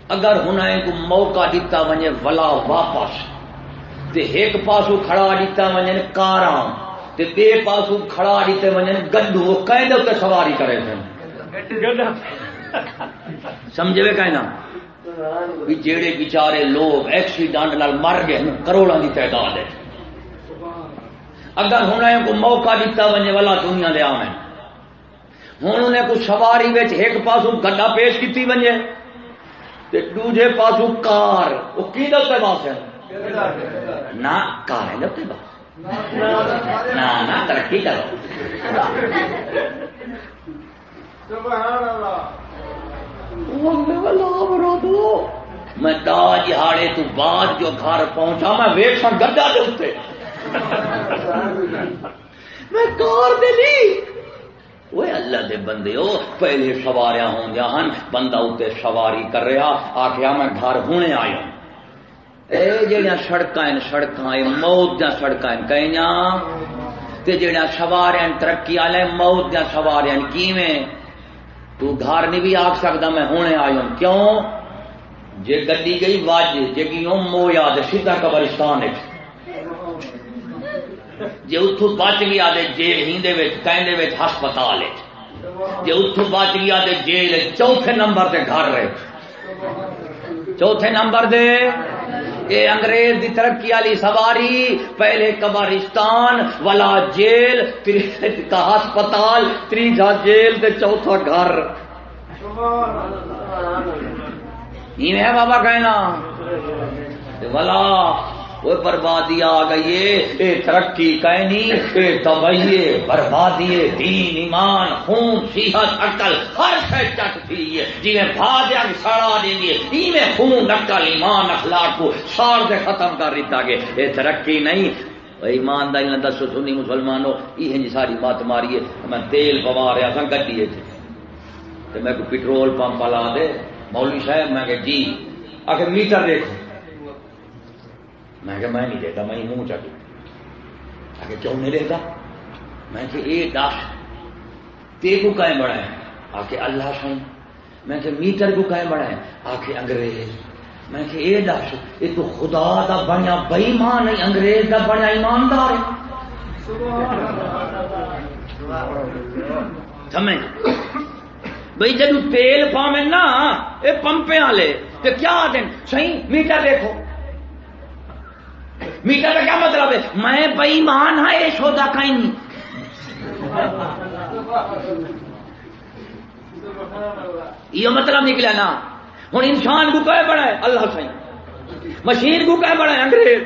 S1: اگر ہن کو موقع دیتا ونجے، ولا واپس۔ تے ایک پاسو کھڑا دیتا ونجے، کاراں۔ تے بے پاسو کھڑا جی دیتے ونجن گڈو وہ کہیں دے تے سواری کرے تھے سمجھے وے کہنا بھی جیڑے بیچارے لوگ ایکسیڈنٹ نال مر گئے کروڑاں دی تعداد ہے۔ اگر ہن کو موقع دیتا ونجے، والا دنیا دے آویں ہن انہیں کو سواری وچ ایک پاسو گڈا پیش کیتی ونجے، تے دوجے پاسو کار۔ او کی دے تے واسے نہ، کار ہے تے بس ترقی کرو میں تاج ہاڑے تو بعد جو گھر پہنچا میں ویٹ سن گڈا دے اتنے میں کار دے لی. وہ اللہ دے بندے ہو پہلے سواریاں ہوں ہن بندہ اتنے سواری کر رہا آخیا میں گھر ہونے آیا ہوں۔ جہاں سڑک سڑک موت دیا سڑک کئی جہاں سوار ترقی والے موت دیا سوار کیویں؟ تو گھر نہیں بھی آخ سکتا میں ہونے آئی ہوں کیوں؟ جی گی گئی وج جی مو یاد سیدا قبرستان جی اتو بچ گیا جیل ہی ہسپتال جی اتو بچ گیا جیل، چوتھے نمبر سے گھر رہے چوتھے نمبر دے اے انگریز دی ترقی والی سواری پہلے قبرستان والا جیل کا ہسپتال تیجا جیل تے چوتھا گھر۔ ہے بابا کہنا۔ والا وہ بربادی آ گئی اے ترقی کہنی اے تبہیے بربادی دین، ایمان، خون، صحت، عقل، ہر شے چٹ تھی جی میں بھاجا سڑا دینی ہے میں خون، عقل، ایمان، اخلاق کو ساڑ سے ختم کر دیتا گے۔ اے ترقی نہیں۔ ایمانداری نہ دسو سنی مسلمانوں یہ جی ساری بات ماری ہے۔ میں تیل پوا رہا تھا گڈی میں کو پٹرول پمپ لا دے۔ مولوی صاحب، میں کہ جی آخر میٹر دیکھو۔ میں کہ میں نہیں دیتا میں منہ چکی آگے کیوں نہیں دیتا میں کہ یہ دس تے کو کہیں بڑا ہے آ کے اللہ سائیں میں کہ میٹر کو کہیں بڑا ہے آ کے انگریز میں کہ یہ دس یہ تو خدا دا بنیا بئیمان نہیں انگریز دا بنیا ایماندار ہے سمجھ بھائی جب تیل پاویں نا یہ پمپے والے تو کیا دیں صحیح میٹر دیکھو میٹر کا کیا مطلب ہے؟ میں بےمان ہاں یہ سودا کہیں یہ مطلب نکلا نا۔ ہوں انسان کو کہ بڑا ہے، اللہ سائی مشین کو کہ بڑا ہے، انگریز۔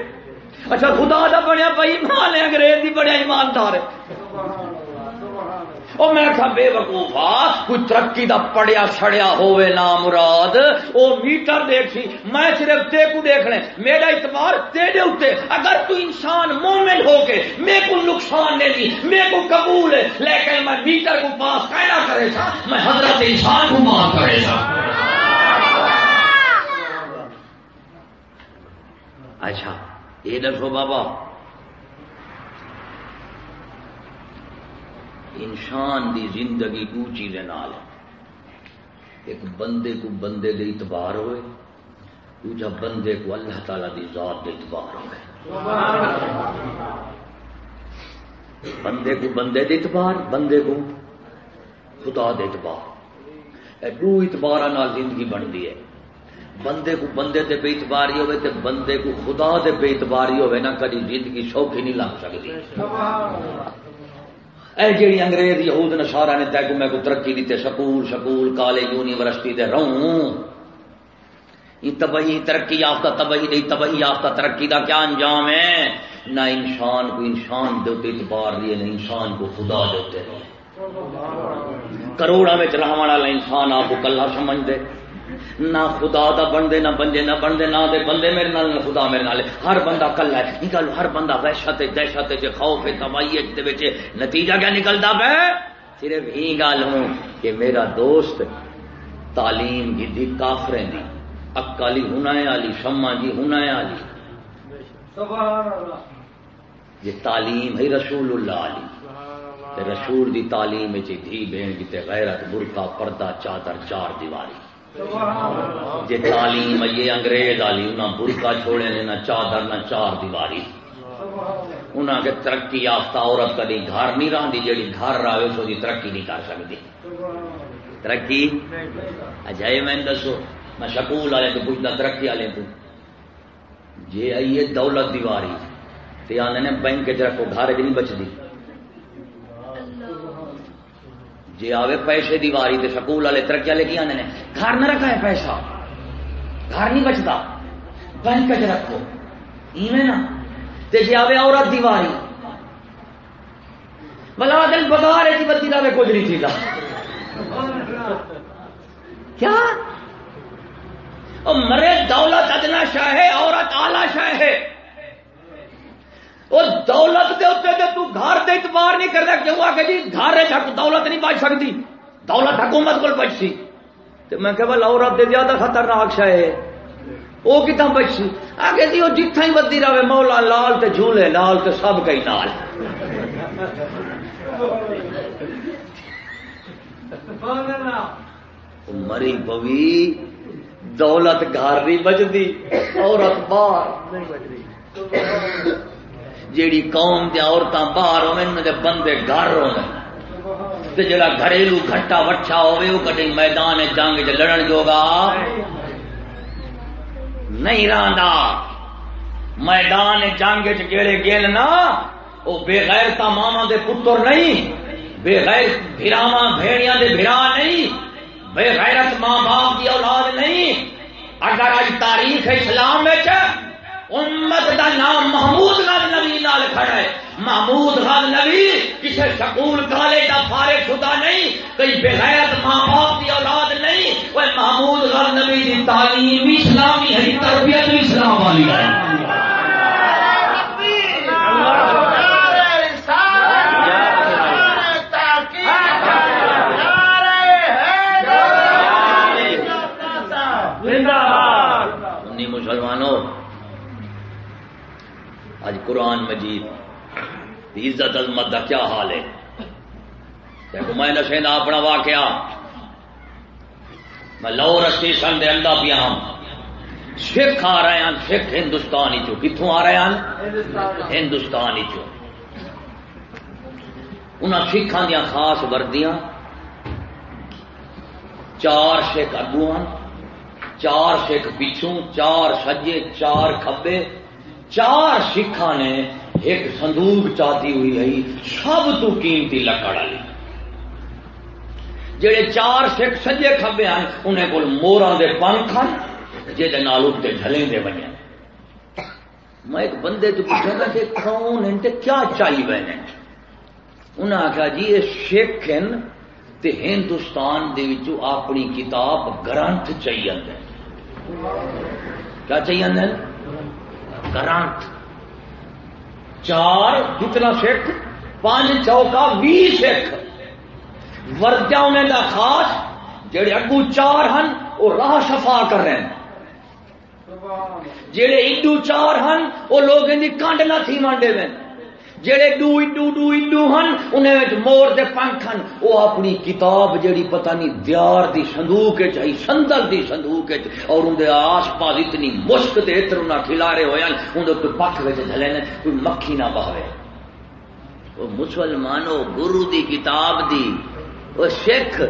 S1: اچھا خدا کا بڑا بئی مان ہے، انگریز بھی بڑا ایماندار ہے۔ وہ میں کہا بے وقوفا کوئی ترقی دا پڑیا سڑیا ہوئے نا مراد۔ او میٹر دیکھ سی میں صرف تے کو دیکھ لیں۔ میرا اعتبار تیرے اتنے اگر تو انسان مومن ہو کے میں کو نقصان نہیں دی میں کو قبول ہے لیکن میں میٹر کو پاس کہنا کرے تھا میں حضرت انسان کو مان کرے تھا اچھا یہ دسو بابا انسان دی زندگی دو چیزیں نال ایک بندے کو بندے دے اعتبار ہوئے، دوجا بندے کو اللہ تعالی دی ذات دے اعتبار ہوئے۔ بندے کو بندے دے اعتبار، بندے کو خدا دے اعتبار۔ دو اعتبار نال زندگی بنتی ہے۔ بندے کو بندے دے بے اعتباری ہوئے تے بندے کو خدا دے بے اعتباری ہوئے، نہ کدی زندگی سوکھی نہیں لگ سکتی۔ اے جیڑی انگریز، یہود نشارا نے تے کو میں کو ترقی دیتے سکول سکول، کالج، یونیورسٹی دے رہوں۔ یہ تبہی ترقی یافتہ تبہی نہیں تبہی یافتہ ترقی دا کیا انجام ہے؟ نہ انسان کو انسان دے اعتبار لیے نہ انسان کو خدا دیتے کروڑا میں چلاو والا انسان آپ کو کلا سمجھ دے نہ خدا دا بندے نہ بندے نہ بندے نہ دے بندے میرے نال نہ خدا میرے نال۔ ہر بندہ کلا ہے۔ نکل ہر بندہ وحشت دہشت چ خوف تباہی وچ نتیجہ کیا نکلدا پہ؟ صرف ہی گل ہوں کہ میرا دوست تعلیم دی کافریں دی۔ اکالی ہونا علی شما جی ہونا علی۔ یہ تعلیم ہے رسول اللہ۔ علی رسول دی تعلیم دھی بہن کی غیرت برقع پردہ چادر چار دیواری۔ جی تعلیم یہ انگریز والی انہیں برقع چھوڑے نے، نہ چادر، نہ چار دیواری۔ انہوں کے ترقی یافتہ عورت کدی گھر نہیں رہی جیڑی گھر رہے اس کی ترقی نہیں کر سکتی ترقی؟ اچھا میں دسو، میں سکول والے تو پوچھتا، ترقی والے تو۔ جی آئیے دولت دیواری آدھے بینک چ رکھو، گھر چ نہیں بچتی جی آوے پیسے دی واری تے سکول والے ترقی والے کی آنے نے۔ گھر نہ رکھا ہے پیسہ۔ گھر نہیں بچتا۔ بینک چ رکھو۔ ایویں نا۔ تے جی آوے عورت دی واری بلا دل بگار ہے بتی کا کچھ نہیں تھی کیا؟ مرے دولت ادنا شاہ ہے، عورت آلہ شاہ ہے۔ وہ دولت دے اتنے دے تو گھر دے اعتبار نہیں کرتا، کیوں؟ آ کے جی گھر دولت نہیں بچ سکتی۔ دولت حکومت کو بچ تو میں کہ بل عورت دے زیادہ خطرناک شاہ ہے۔ وہ کتنا بچ سی آگے جی وہ جتنا ہی بدی رہے، مولا لال تے جھولے، لال تے سب کئی نال مری پوی، دولت گھر نہیں بچتی، عورت باہر نہیں بچتی۔ جیڑی قوم دیا عورتیں باہر ہونے بندے گھر ہونے جڑا گھریلو گھٹا وٹھا ہوئے وہ کدی میدان جنگ چ لڑن جوگا۔ نہیں رہا میدان جنگ چڑے گل نا وہ بے غیرتا ماما دے پتر نہیں بے غیر بھیڑیاں دے بھرا نہیں بے غیرت ماں باپ کی اولاد نہیں۔ اگر آج تاریخ اسلام امت دا نام محمود نال کھڑا ہے۔ محمود خان نبی کسی سکول کالج کا فارغ شدہ نہیں کئی بغیر ماں باپ کی اولاد نہیں۔ وہ محمود خان نبی کی تعلیم اسلامی ہے، تربیت اسلام والی ہے۔ قرآن مجید۔ عزت عظمت کا کیا حال ہے؟ دیکھو، میں نشے کا اپنا واقعہ۔ میں لاہور اسٹیشن دے انڈا پیا ہوں سکھ آ رہے ہیں، سکھ ہندوستان چو۔ کتوں آ رہے ہیں؟ ہندوستان چو۔ ان سکھان دیا خاص وردیاں۔ چار سکھ اگو چار سکھ پچھوں۔ چار سجے، چار کھبے۔ چار سکھا نے ایک سندوق چاہتی ہوئی ہے سب تو قیمتی لکڑ والی۔ جڑے چار سکھ سجے کھبے ہیں انہیں کول مورا دے پنکھ ہیں جہد اتنے جلیں دے بنے میں ایک بندے تو پوچھا تھا کہ کون ہیں تے کیا چاہیے بنے انہیں آخیا جی یہ سکھ ہیں تے ہندوستان دے وچوں اپنی کتاب گرنتھ چاہیے کیا چاہیے گرانٹ۔ چار جتنا سکھ پانچ چوکا بھی سکھ وردیا انہیں دا خاص، جڑے اگو چار ہن، وہ راہ شفا کر رہے ہیں۔ جڑے اڈو چار ہن، وہ لوگ ان کی کنڈ نہ تھی مانڈے میں جڑے ڈو اڈو ڈو اڈو ہن انہیں مور دے پنکھ ہن۔ وہ اپنی کتاب جڑی پتہ نہیں دیار دی صندوق چاہی سندل دی صندوق اور ان دے آس پاس اتنی مشک تے اتر انہاں کھلارے ہوئے ہیں ان دے کوئی پک وچ دھلے نے، کوئی مکھی نہ بہوے وہ مسلمانوں گرو دی کتاب دی وہ سکھ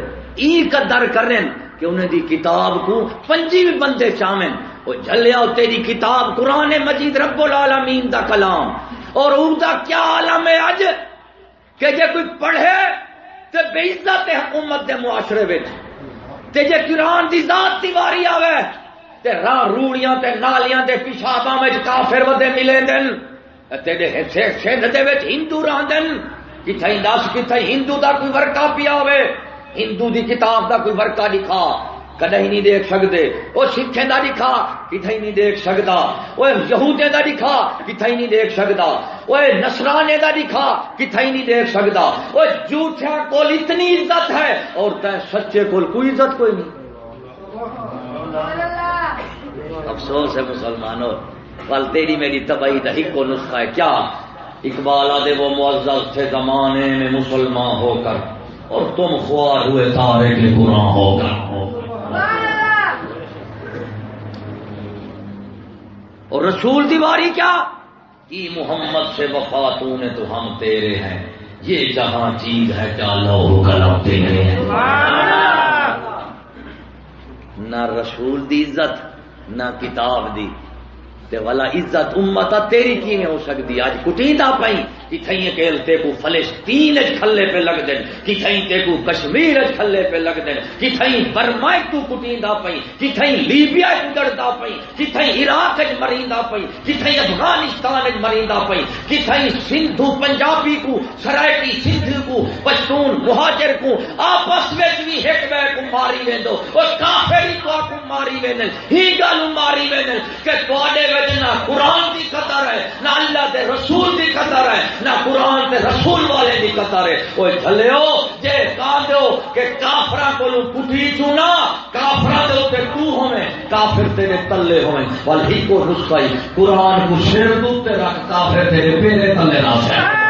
S1: ای قدر کرن کہ انہیں دی کتاب کو پنجی بھی بندے چاہیں وہ جھلیا تیری کتاب قرآن مجید رب العالمین دا کلام۔ اور ان کا کیا عالم ہے اج کہ جے کوئی پڑھے تو بے عزت حکومت دے معاشرے میں تے جے قرآن دی ذات دی واری آوے تے راہ روڑیاں تے نالیاں تے پیشاباں وچ کافر ودے ملے دن۔ تیرے سندھ دے وچ ہندو رہندن کتھے دس کتھے ہندو دا کوئی ورکا پیا ہوئے ہندو دی کتاب دا کوئی ورکا لکھا کدی نہیں دیکھ سکتے وہ سکھے کا لکھا کتنے نہیں دیکھ سکتا وہ یہودے کا لکھا کتنے نہیں دیکھ سکتا وہ نسرانے کا لکھا کتنے نہیں دیکھ سکتا وہ جھوٹیا کو اتنی عزت ہے اور تے سچے کو کوئی عزت کوئی نہیں۔ افسوس ہے مسلمانوں کل تیری میری تباہی کا ایک نسخہ ہے۔ کیا؟ اقبال آدھے وہ معزز تھے زمانے میں مسلمان ہو کر، اور تم خوار ہوئے تارے کے قرآن ہو کر۔ اور رسول دیواری کیا؟ کی محمد سے وفاتوں نے تو ہم تیرے ہیں۔ یہ جہاں چیز ہے کیا لو کلم تیرے ہیں۔ نہ رسول دی عزت نہ کتاب دی۔ تے والا عزت امت تیری کی نہیں ہو سکتی؟ اج کٹیندا پئی کہ کہیں تے کو فلسطین وچ کھلے پہ لگ دین۔ کہ تے کو کشمیر وچ کھلے پہ لگ دین۔ کہ کہیں برما تو کٹیندا پئی کہ کہیں لیبیا وچ گڑدا پئی کہ کہیں عراق وچ مریندا پئی کہ کہیں افغانستان وچ مریندا پئی کہ سندھو پنجابی کو سرائکی سندھ کو پشتون مہاجر کو آپس وچ بھی ایک بے کو ماری ویندو۔ او کافر کو کو ماری ویندن۔ ہی گل ماری ویندن کہ تواڈے نہ قرآن کی قطر ہے نہ اللہ دے رسول کی قطر ہے نہ قرآن دے رسول والے کی قطر ہے کوئی تھلو جے کہا دو کہ کافرا کو پٹھی چونا کافرا دے تے تو ہوے کافر تیرے تلے ہوے ول ہی کو نسخہ قرآن کو سر تے رکھ کافر تیرے پیرے تلے نہ ہے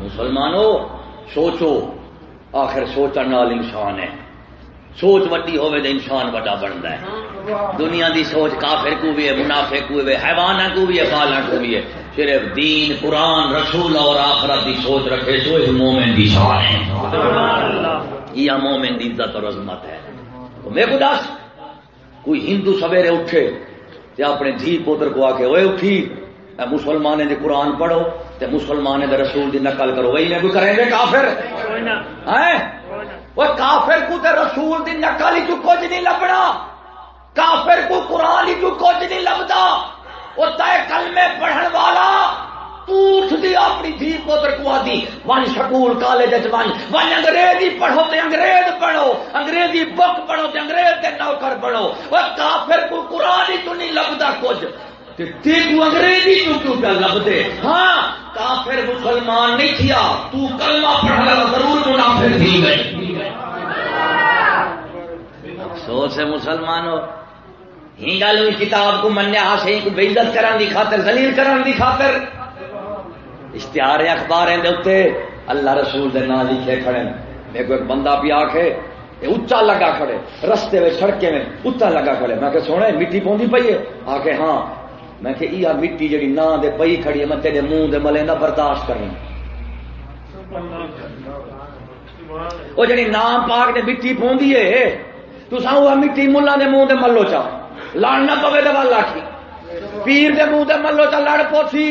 S1: مسلمانوں سوچو، آخر سوچنے نال انسان ہے۔ سوچ وڈی ہوے تو انسان بڑا بنتا ہے۔ دنیا دی سوچ کافر کو بھی ہے، منافع کو بھی ہے حیوان کو بھی ہے بالا کو بھی ہے۔ صرف دین، قرآن، رسول اور آخرت دی سوچ رکھے تو یہ مومن دی شان ہے۔ یہ مومن دی عزت اور عظمت ہے۔ تو میں کو دس، کوئی ہندو سویرے اٹھے تے اپنے دھی پوتر کو آ کے وہ اٹھی۔ مسلمان دے قرآن پڑھو تے مسلمان دے رسول دی نقل کرو۔ وہی میں کوئی کریں گے کافر؟ وہ کافر کو تے رسول دی نقل ہی کچھ نہیں لبنا۔ کافر کو قرآن ہی کچھ نہیں لبدا۔ وہ تے کلمے پڑھن والا۔ اٹھ دی اپنی دھی پوتر کو آدھی۔ ون سکول کالج ون۔ ون انگریزی پڑھو تے انگریز پڑھو۔ انگریزی بک پڑھو تے انگریز تے نوکر پڑھو وہ کافر کو قرآن ہی تو نہیں لبدا کچھ۔ انگریزی تو کیوں پہ لب دے ہاں کافر مسلمان نہیں کیا تو کلمہ پڑھ لگا، ضرور منافر تھی گئی افسوس ہے مسلمانوں، ہی گل کتاب کو منیا سے بے عزت کرن دی خاطر زلیل کرن دی خاطر۔ اشتہار اخبار ہیں اللہ رسول دے نام لکھے کھڑے میرے کو ایک بندہ بھی آ کے اچا لگا کھڑے، رستے میں سڑکے میں اچا لگا کھڑے۔ میں کہ سونے، مٹی پوندی پی ہے؟ آ کے ہاں میں کہ یہ مٹی جڑی نہ دے پئی کھڑی ہے، میں تیرے منہ دے ملے نہ برداشت کروں وہ جڑی نام پاک دے مٹی پوندی ہے، تو ساں مٹی ملا دے منہ دے ملو چا۔ لڑ نہ پوے دے والا کی۔ پیر دے منہ دے ملو چا لڑ پوسی۔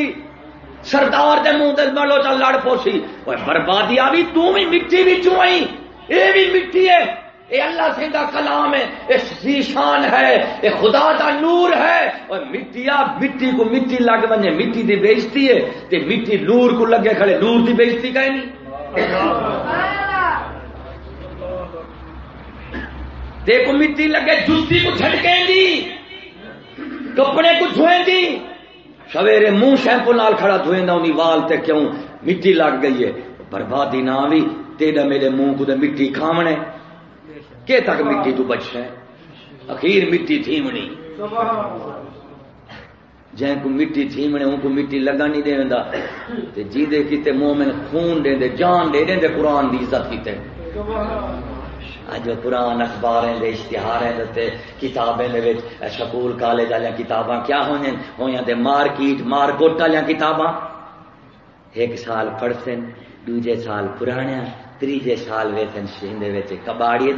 S1: سردار دے منہ دے ملو چا لڑ پوسی۔ اوے بربادی آ بھی تو بھی مٹی بھی چوئی اے بھی مٹی ہے۔ یہ اللہ سے کا کلام ہے یہ شان ہے یہ خدا کا نور ہے۔ اور مٹیا مٹی کو مٹی لگ بنے، مٹی دی بیچتی ہے۔ تے مٹی نور کو لگے کھڑے، نور دی بیچتی کا نہیں؟ دیکھو مٹی لگے جتی کو چھٹکیں گی کپڑے کو دھوئیں گی۔ سویرے منہ شیمپو نال کھڑا دھوئیں گا انہیں وال تے کیوں؟ مٹی لگ گئی ہے۔ بربادی نہ بھی تیرا میرے منہ کو مٹی کھامنے۔ کہ تک مٹی تو بچ ہے؟ اخیر مٹی تھیمنی جن کو مٹی تھیمنے ان کو مٹی لگا نہیں دے دا تے جی دے کیتے مومن خون دے دے، جان دے دے قرآن دی عزت کیتے۔ اج قرآن اخبار دے اشتہار تے کتابیں دے وچ سکول کالج والی کتاباں کیا ہوئیں؟ ہویاں تے مارکیٹ مار کوٹ والی کتاباں۔ ایک سال پڑھتے دوجے سال پرانے تیجے سال ویسن کباڑی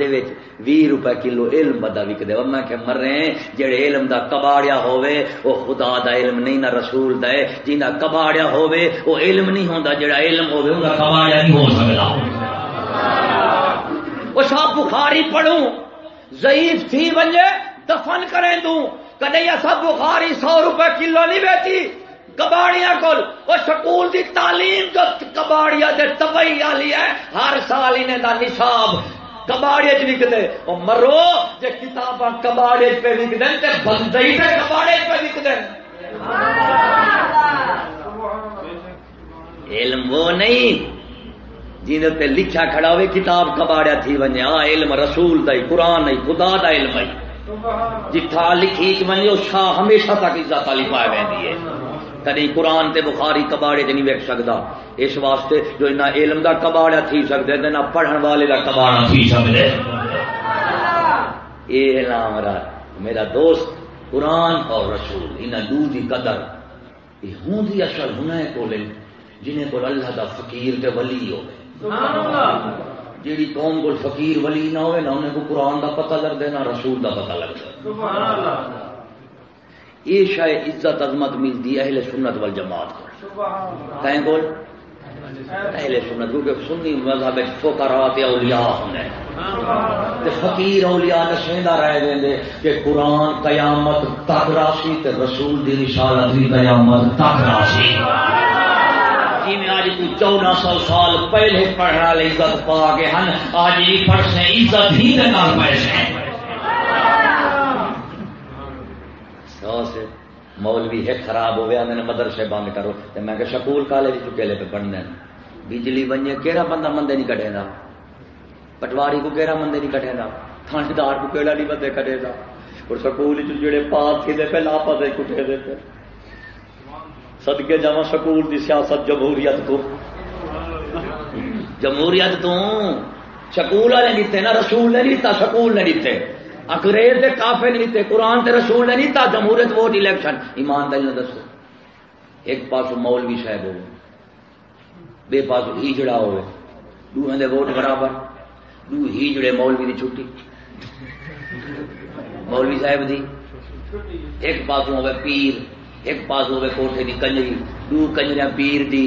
S1: بھی روپے کلو علم بدا وک دے میں کہ مر رہے ہیں جڑے علم دا کباڑیا ہوے وہ خدا دا علم نہیں نہ رسول دا ہے جنہ کباڑیا ہوے وہ علم نہیں ہوندا جڑا علم ہوے ان دا کباڑیا نہیں ہو سکدا وہ صاحب بخاری پڑھوں ضعیف تھی ونجے دفن کریں دوں کدی سب بخاری سو روپے کلو نہیں بیچی کباڑیا کو سکول دی تعلیم جو کباڑیا دے تبئی والی ہے، ہر سال انہیں دا نصاب۔ کباڑے چ وکتے وہ مرو جی کتاباں کباڑے پہ وک دین تے بندے ہی تے کباڑے پہ وک دین علم وہ نہیں جن تے لکھا کھڑا ہوئے کتاب کباڑیا تھی ونجے ہاں علم رسول دا قرآن نہیں خدا دا علم ہے جتھا لکھی چ ونجے شاہ ہمیشہ تک عزت والی پائے ویندی ہے۔ کدی قرآن تے بخاری کباڑے نہیں ویک سکتا اس واسطے جو نہ علم دا کباڑا تھی سکتے نہ پڑھن والے دا کباڑا تھی سکتے یہ نام میرا دوست قرآن اور رسول انہیں دو دی قدر۔ یہ ہوں دی اصل ہونا ہے کولے جنہیں کو اللہ دا فقیر تے ولی ہو جیڑی قوم کو فقیر ولی نہ ہوئے نہ انہیں کو قرآن دا پتہ لگ دے نہ رسول دا پتہ لگ دے۔ یہ شاید عزت عظمت ملتی اہل سنت وال جماعت کو کہیں بول اہل سنت کیونکہ سنی مذہب فقرات اولیاء ہونے فقیر اولیاء نشیندہ رہ دیں دے کہ قرآن قیامت تک راشی تے رسول دی رسالت دی قیامت تک راشی۔ جی میں آج کو چودہ سو سال پہلے پڑھنا لے عزت پا کے ہن آج یہ پڑھنے عزت ہی دے نال پیسے سے مولوی ہے، خراب ہو گیا میں نے مدرسے بند کرو۔ تو میں کہ سکول کالج چکیلے پہ پڑھنے بجلی بنیے کہڑا بندہ مندے نہیں کٹے گا؟ پٹواری کو کہڑا مندے نہیں کٹے گا؟ تھاندار کو کہڑا نہیں بندے کٹے گا؟ اور سکول جڑے پاس تھے پہ لاپا دے کٹے دے پہ۔ سدکے جا سکول دی سیاست جمہوریت تو جمہوریت تو سکول والے دیتے نا رسول نے دیتا سکول نے دیتے انگریز دے کافے نہیں دیتے قرآن تے رسول نے نہیں تھا جمہوریت ووٹ الیکشن۔ ایمانداری دسو۔ ایک پاس مولوی صاحب ہو بے پاس ہیجڑا ہوئے۔ دو دے ووٹ برابر۔ دو ہیجڑے مولوی دی چھٹی۔ مولوی صاحب دی۔ ایک پاس ہوئے پیر، ایک پاس ہوئے کوٹھے دی کنجری دو کنجریاں پیر دی۔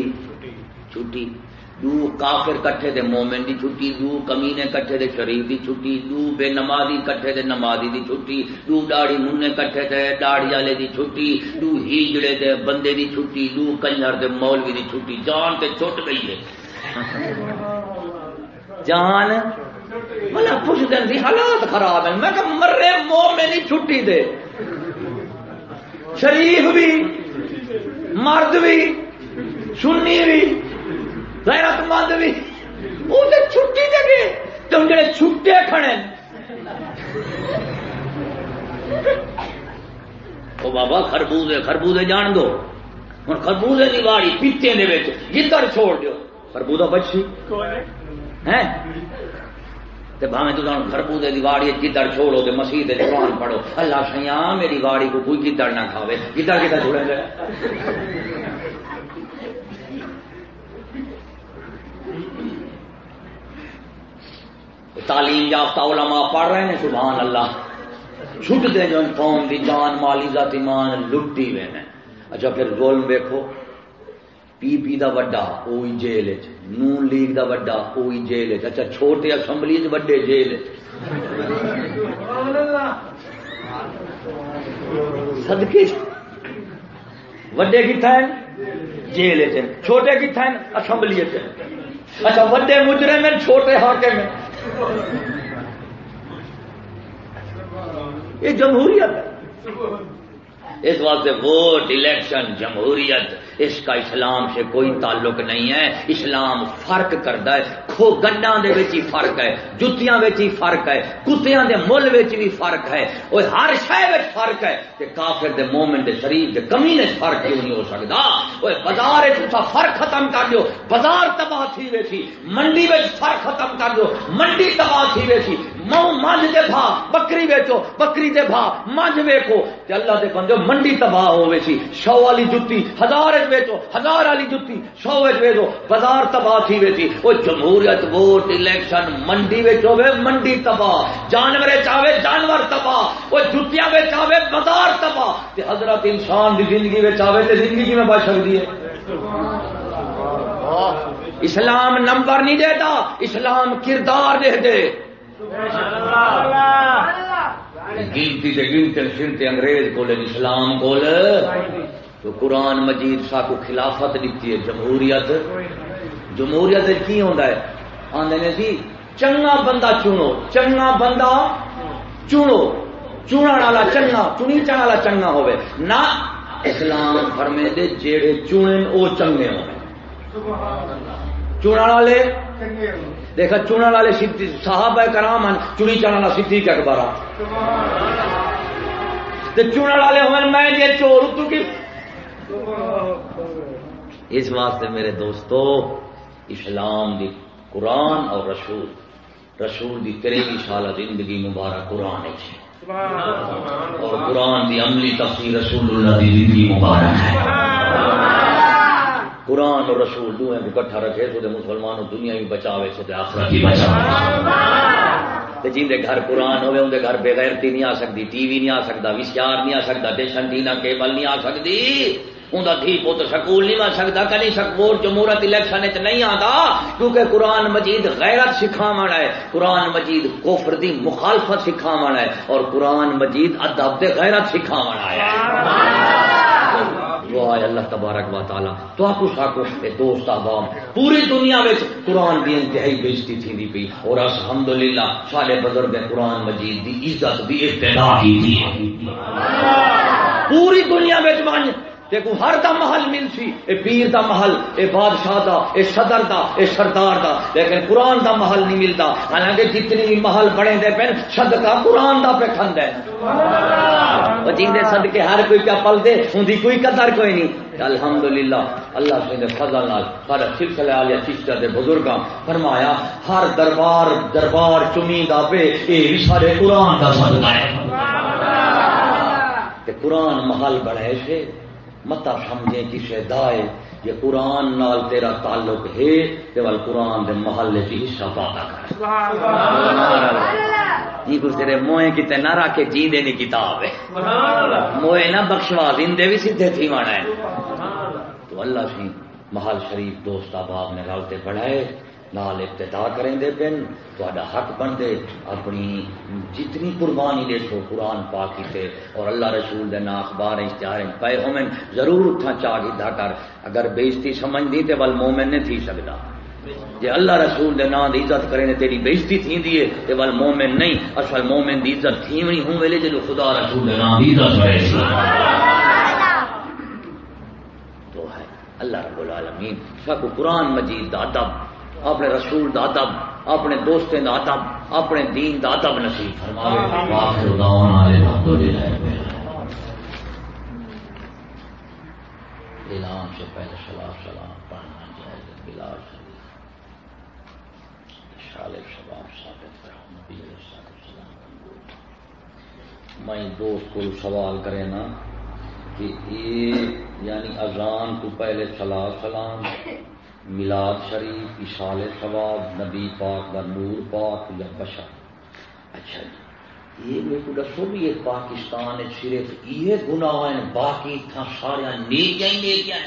S1: چھٹی۔ دو کافر کٹھے دے مومن دی چھٹی، دو کمینے کٹھے دے شریف دی چھٹی، دو بے نمازی کٹھے دے نمازی دی چھٹی، دو داڑی مننے کٹھے دے داڑی والے دی چھٹی، دو ہیجڑے دے بندے دی چھٹی، دو کنجر دے مولوی دی چھٹی، جان تے چھٹ گئی ہے۔ جان، ملا پوچھ دن دی حالات خراب ہیں۔ میں کہ مرے مومن دی چھٹی دے۔ شریف بھی، مرد بھی، سنی بھی غیرت مند بھی۔ وہ چھٹی دے گئے تو جڑے چھٹے کھڑے وہ بابا خربوزے خربوزے جان دو۔ ہوں خربوزے کی واڑی پیتے گدڑ چھوڑ دو خربوزہ بچی۔ ہے بھاوے تو خربوزے کی واڑی گدڑ چھوڑو تو مسیح قرآن پڑھو۔ اللہ سیا میری واڑی کو کوئی گدڑ نہ کھاوے۔ گدڑ کتنا چھوڑے تعلیم یافتہ علماء پڑھ رہے ہیں، سبحان اللہ۔ چھٹ دے جو قوم دی جان، مالی ذات، ایمان لٹی ہوئے ہیں اچھا پھر ظلم دیکھو پی پی دا وڈا اوہی جیل وچ۔ نون لیگ دا وڈا اوہی جیل وچ۔ اچھا چھوٹے اسمبلی وچ، وڈے جیل صدقے وڈے کتھا ہیں؟ جیل چھوٹے کتھا ہیں؟ اسمبلی وچ۔ اچھا وڈے مجرم ہیں، چھوٹے حاکم ہیں۔ یہ جمہوریت ہے۔ اس واسطے ووٹ الیکشن جمہوریت، اس کا اسلام سے کوئی تعلق نہیں ہے۔ اسلام فرق کرتا ہے۔ ویکھو گنڈا ہی فرق ہے جتیاں ہی فرق ہے کتیاں دے مل بھی فرق ہے وہ ہر شہر فرق ہے کہ کافر دے مومن دے شریف دے کمی نے فرق کیوں نہیں ہو سکتا وہ بازار فرق ختم کر دو بازار تباہ تھی ویسی منڈی میں فرق ختم کر دو منڈی تباہ تھی ویسی مو مجھ دے بھا بکری ویچو بکری دے بھا مجھ ویکو اللہ دے بندے منڈی تباہ ہوئے سی شو والی جتی ہزار ویچو ہزار والی جتی سو ویچو بازار تباہ تھی ویسی وہ جمہور جمہوریت ووٹ، الیکشن، منڈی ہوے منڈی تباہ جانور چاہے جانور تباہ وہ جتیاں چاہے بازار تباہ۔ حضرت انسان دی زندگی میں چاہے زندگی میں بچ سکتی ہے؟ اسلام نمبر نہیں دیتا اسلام کردار دے دے۔ گنتی سے گنتے سنتے انگریز کو اسلام کو تو قرآن مجید سا کو خلافت دیتی ہے، جمہوریت۔ جمہوریت کی ہوتا ہے؟ آدھے نے جی چنگا بندہ چنو، چنگا بندہ چنو۔ چونا والا چنگا، چنی چن والا چنگا ہوے نہ اسلام فرمے دے جیڑے چونے وہ چنگے ہو چونا والے، دیکھا چونا والے صاحب ہے کرام چنی چن والا سدھی کے اخبار چونا والے ہوئے میں جی چور تو کی؟ اس واسطے میرے دوستو، اسلام دی قرآن اور رسول۔ رسول دی تریوی سالہ زندگی مبارک قرآن ہے۔ اور قرآن دی عملی تفسیر رسول اللہ دی زندگی مبارک ہے۔ قرآن اور رسول دو ہیں کٹھا رکھے تو دے مسلمانوں دنیا بھی بچاوے تو دے آخرت بھی بچاوے۔ جن دے گھر قرآن ہوئے، ان دے گھر بغیرتی نہیں آ سکتی، ٹی وی نہیں آ سکتا وشیار نہیں آ سکتا ٹیشن ٹینا کیبل نہیں آ سکتی۔ انہیں دھی پوت سکول نہیں بن سکتا کدی سکول جمہورت الیکشن نہیں آتا کیونکہ قرآن مجید غیرت سکھاو ہے۔ قرآن مجید کوفر دی مخالفت سکھاو ہے اور قرآن مجید ادب دے غیرت سکھاو ہے۔ دعا اللہ تبارک و تعالی۔ تو آپ ساکو دوست عوام پوری دنیا میں قرآن کی انتہائی بےزتی تھی پی اور الحمدللہ سارے بزرگ قرآن مجید دی عزت دی ابتدا کی پوری دنیا میں دیکھو ہر دا محل مل سی اے پیر دا محل، اے بادشاہ دا، اے صدر دا، اے سردار دا، لیکن قرآن دا محل نہیں ملتا۔ حالانکہ جتنی بھی محل بڑے دے پین صدقہ قرآن دا پہ کھند ہے جن دے صدقے ہر کوئی کیا پل دے، ان دی کوئی قدر کوئی نہیں۔ الحمدللہ، اللہ سے دے فضل نال۔ ہر سلسلہ علیہ چشتہ دے بزرگاں فرمایا، ہر دربار دربار چمی دا پہ اے سارے قرآن دا صدقہ ہے۔ قرآن محل بڑھے سے متا سمجھے کسی دائے یہ قرآن نال تیرا تعلق ہے تے وال قرآن دے محلے کی حصہ پاتا کر۔ تیرے موئے کتے نہ رکھے جی دینی کتاب ہے۔ موئے نہ بخشوا زندے بھی سیدھے تھی مانا ہے۔ تو اللہ سی محل شریف دوست آباب نے رالتے پڑھائے۔ نال ابتدا کریں دے پن تو حق بن دے اپنی جتنی قربانی دے سو قرآن پاکی سے اور اللہ رسول دے نا اخبار اشتہار پے ہومن ضرور اٹھا چاہ گا کر، اگر بےزتی سمجھ دی تے ول مومن نے تھی سکتا جی اللہ رسول دے نا دی عزت کریں تیری بےزتی تھی دیے تے ول مومن نہیں، اصل مومن دی عزت تھی نہیں ہوں ویلے جلو خدا رسول دے نا دی عزت کرے۔ تو ہے، اللہ رب العالمین سب قرآن مجید دا ادب اپنے رسول دا ادب، اپنے دوستوں دا ادب، اپنے دین دا ادب نصیب فرماوے اعلان سے پہلے سلام سلام پڑھنا جائز بلا شال شباب ثابت نبی میں دوست کو سوال کرے نا کہ یہ یعنی اذان تو پہلے سلام سلام۔ ملاد شریف اشال ثواب نبی پاک و نور پاک یا بشر. اچھا جی یہ میرے کو دسو بھی یہ پاکستان صرف یہ گناہ ہیں باقی تھا سارا نیک ہی ہیں.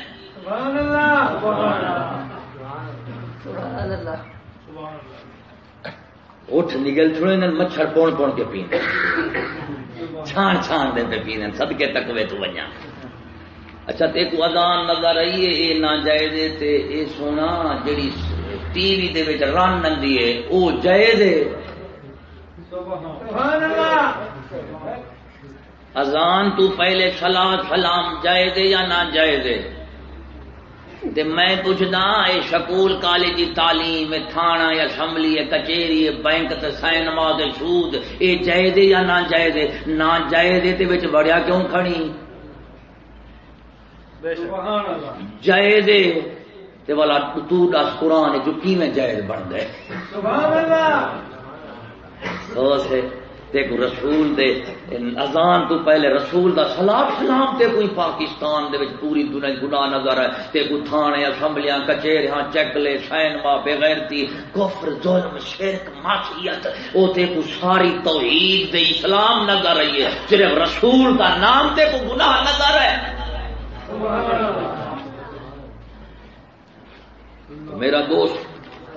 S1: اٹھ نگل چھوڑے مچھر پون پون کے پینے چھان چھان دے پہ پینے صدقے تک وے تو ونجا اچھا تے کو اذان نظر آئی ہے، اے ناجائز تے اے سونا جڑی ٹی وی دے وچ رن نندی ہے، او جائز ہے۔ سبحان اللہ اذان تو پہلے سلام سلام جائز ہے یا نہ جائز ہے؟ تے میں پوچھدا اے شکول کالج دی تعلیم تھانہ یا اسمبلی کچہری بینک تے سینما تے سود، اے جائز یا نہ جائز نہ جائز تے وچ بڑیا کیوں کھڑی؟ جائز تے والا تو دس قرآن جو کیویں جائز بن گئے سبحان اللہ رسول دے اذان تو پہلے رسول دا سلام سلام تے کوئی پاکستان دے وچ پوری دنیا گناہ نظر ہے تے کوئی تھانے اسمبلیاں کچہریاں چکلے سینما بغیرتی کفر ظلم شرک معصیت او تے کو ساری توحید دے اسلام نظر ہے۔ صرف رسول دا نام تے کو گناہ نظر ہے میرا دوست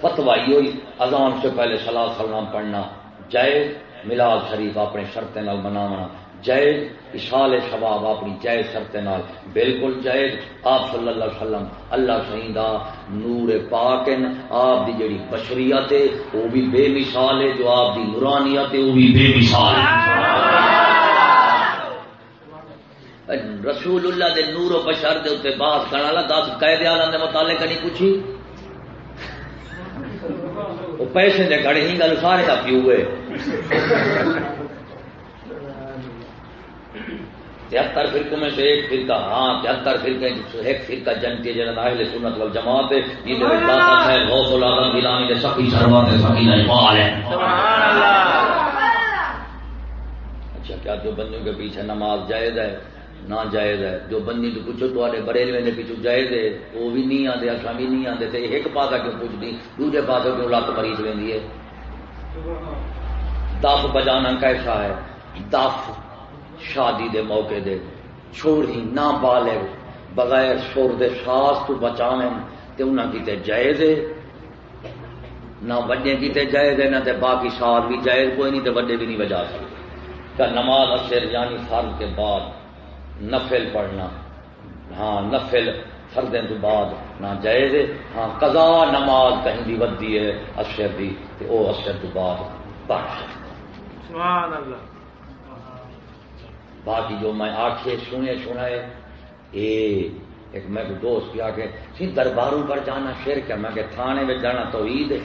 S1: فتوائی ہوئی اذان سے پہلے سلام سلام پڑھنا۔ جائز، ملاد شریف اپنے شرط نال مناونا۔ جائز اشال شباب اپنی جائز شرط نال۔ بالکل جائز۔ آپ صلی اللہ علیہ وسلم، اللہ شہید نور پاک آپ دی جڑی بشریت ہے، وہ بھی بے مثال ہے۔ جو آپ دی نورانیت ہے، وہ بھی بے مثال ہے۔ رسول اللہ دے نور و بشر دے اتنے بات کرنا لا دس قید آلم دے متعلق نہیں پوچھی؟ وہ پیسے دے گھڑے ہی گل سارے کا پیو ہوئے تہتر فرقوں میں سے ایک فرقہ ہاں تہتر فرقے ایک فرقہ جنتی ہے جنت اہل سنت والجماعت ہے یہ جو داتا ہے غوث العظم گیلانی دے سخی سروات ہے سخی اقبال ہے۔ اچھا کیا جو بندیوں کے پیچھے نماز جائز ہے؟ نہ جائز ہے۔ جو بندی تو پوچھو تے بریلوے کے پیچھو جائز ہے وہ بھی نہیں آتے اصا بھی نہیں آتے ایک پاسا کیوں پوچھتی دوسرے پاسے کیوں لت مریض لینی ہے؟ دف بجانا کیسا ہے؟ دف شادی دے موقع دے۔ چھوڑی نہ بالے، بغیر شور دے ساس تو بچاویں۔ تے انہاں کیتے جائز ہے؟ نہ وڈے کیتے جائز ہے، نہ تے باقی سال بھی جائز، کوئی نہیں تے وڈے بھی نہیں بجا سکتے نماز اثر یعنی فرض کے بعد۔ نفل پڑھنا۔ ہاں نفل فردیں تو بعد نہ جائز ہاں قضا نماز کہیں بھی ودی ہے اشر دی او اشر تو بعد پڑھ سبحان اللہ باقی جو میں آخے سنے سنائے اے ایک میں کو دوست کیا کہ سی درباروں پر جانا شیر کیا؟ میں کہ تھانے میں جانا تو عید ہے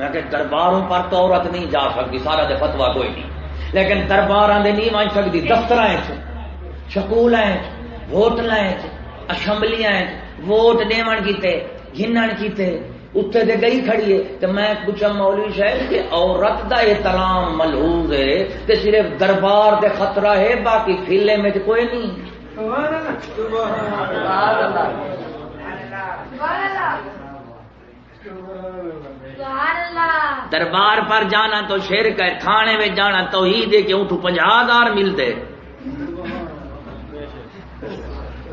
S1: میں کہ درباروں پر تو عورت نہیں جا سکتی، سارا دے فتوا کوئی نہیں۔ لیکن دربار نہیں مان سکتی دفتر سکول ووٹ اسمبلی ووٹ دیون کیتے گنن کیتے اتنے دے گئی کھڑی ہے۔ تو میں پوچھا مولوی شاید کہ عورت دا احترام ملحوظ ہے تو صرف دربار دے خطرہ ہے، باقی فیلے میں تو کوئی نہیں۔ دربار پر جانا تو شرک ہے تھانے میں جانا تو ہی دے کے اٹھو پنجا ہزار ملتے۔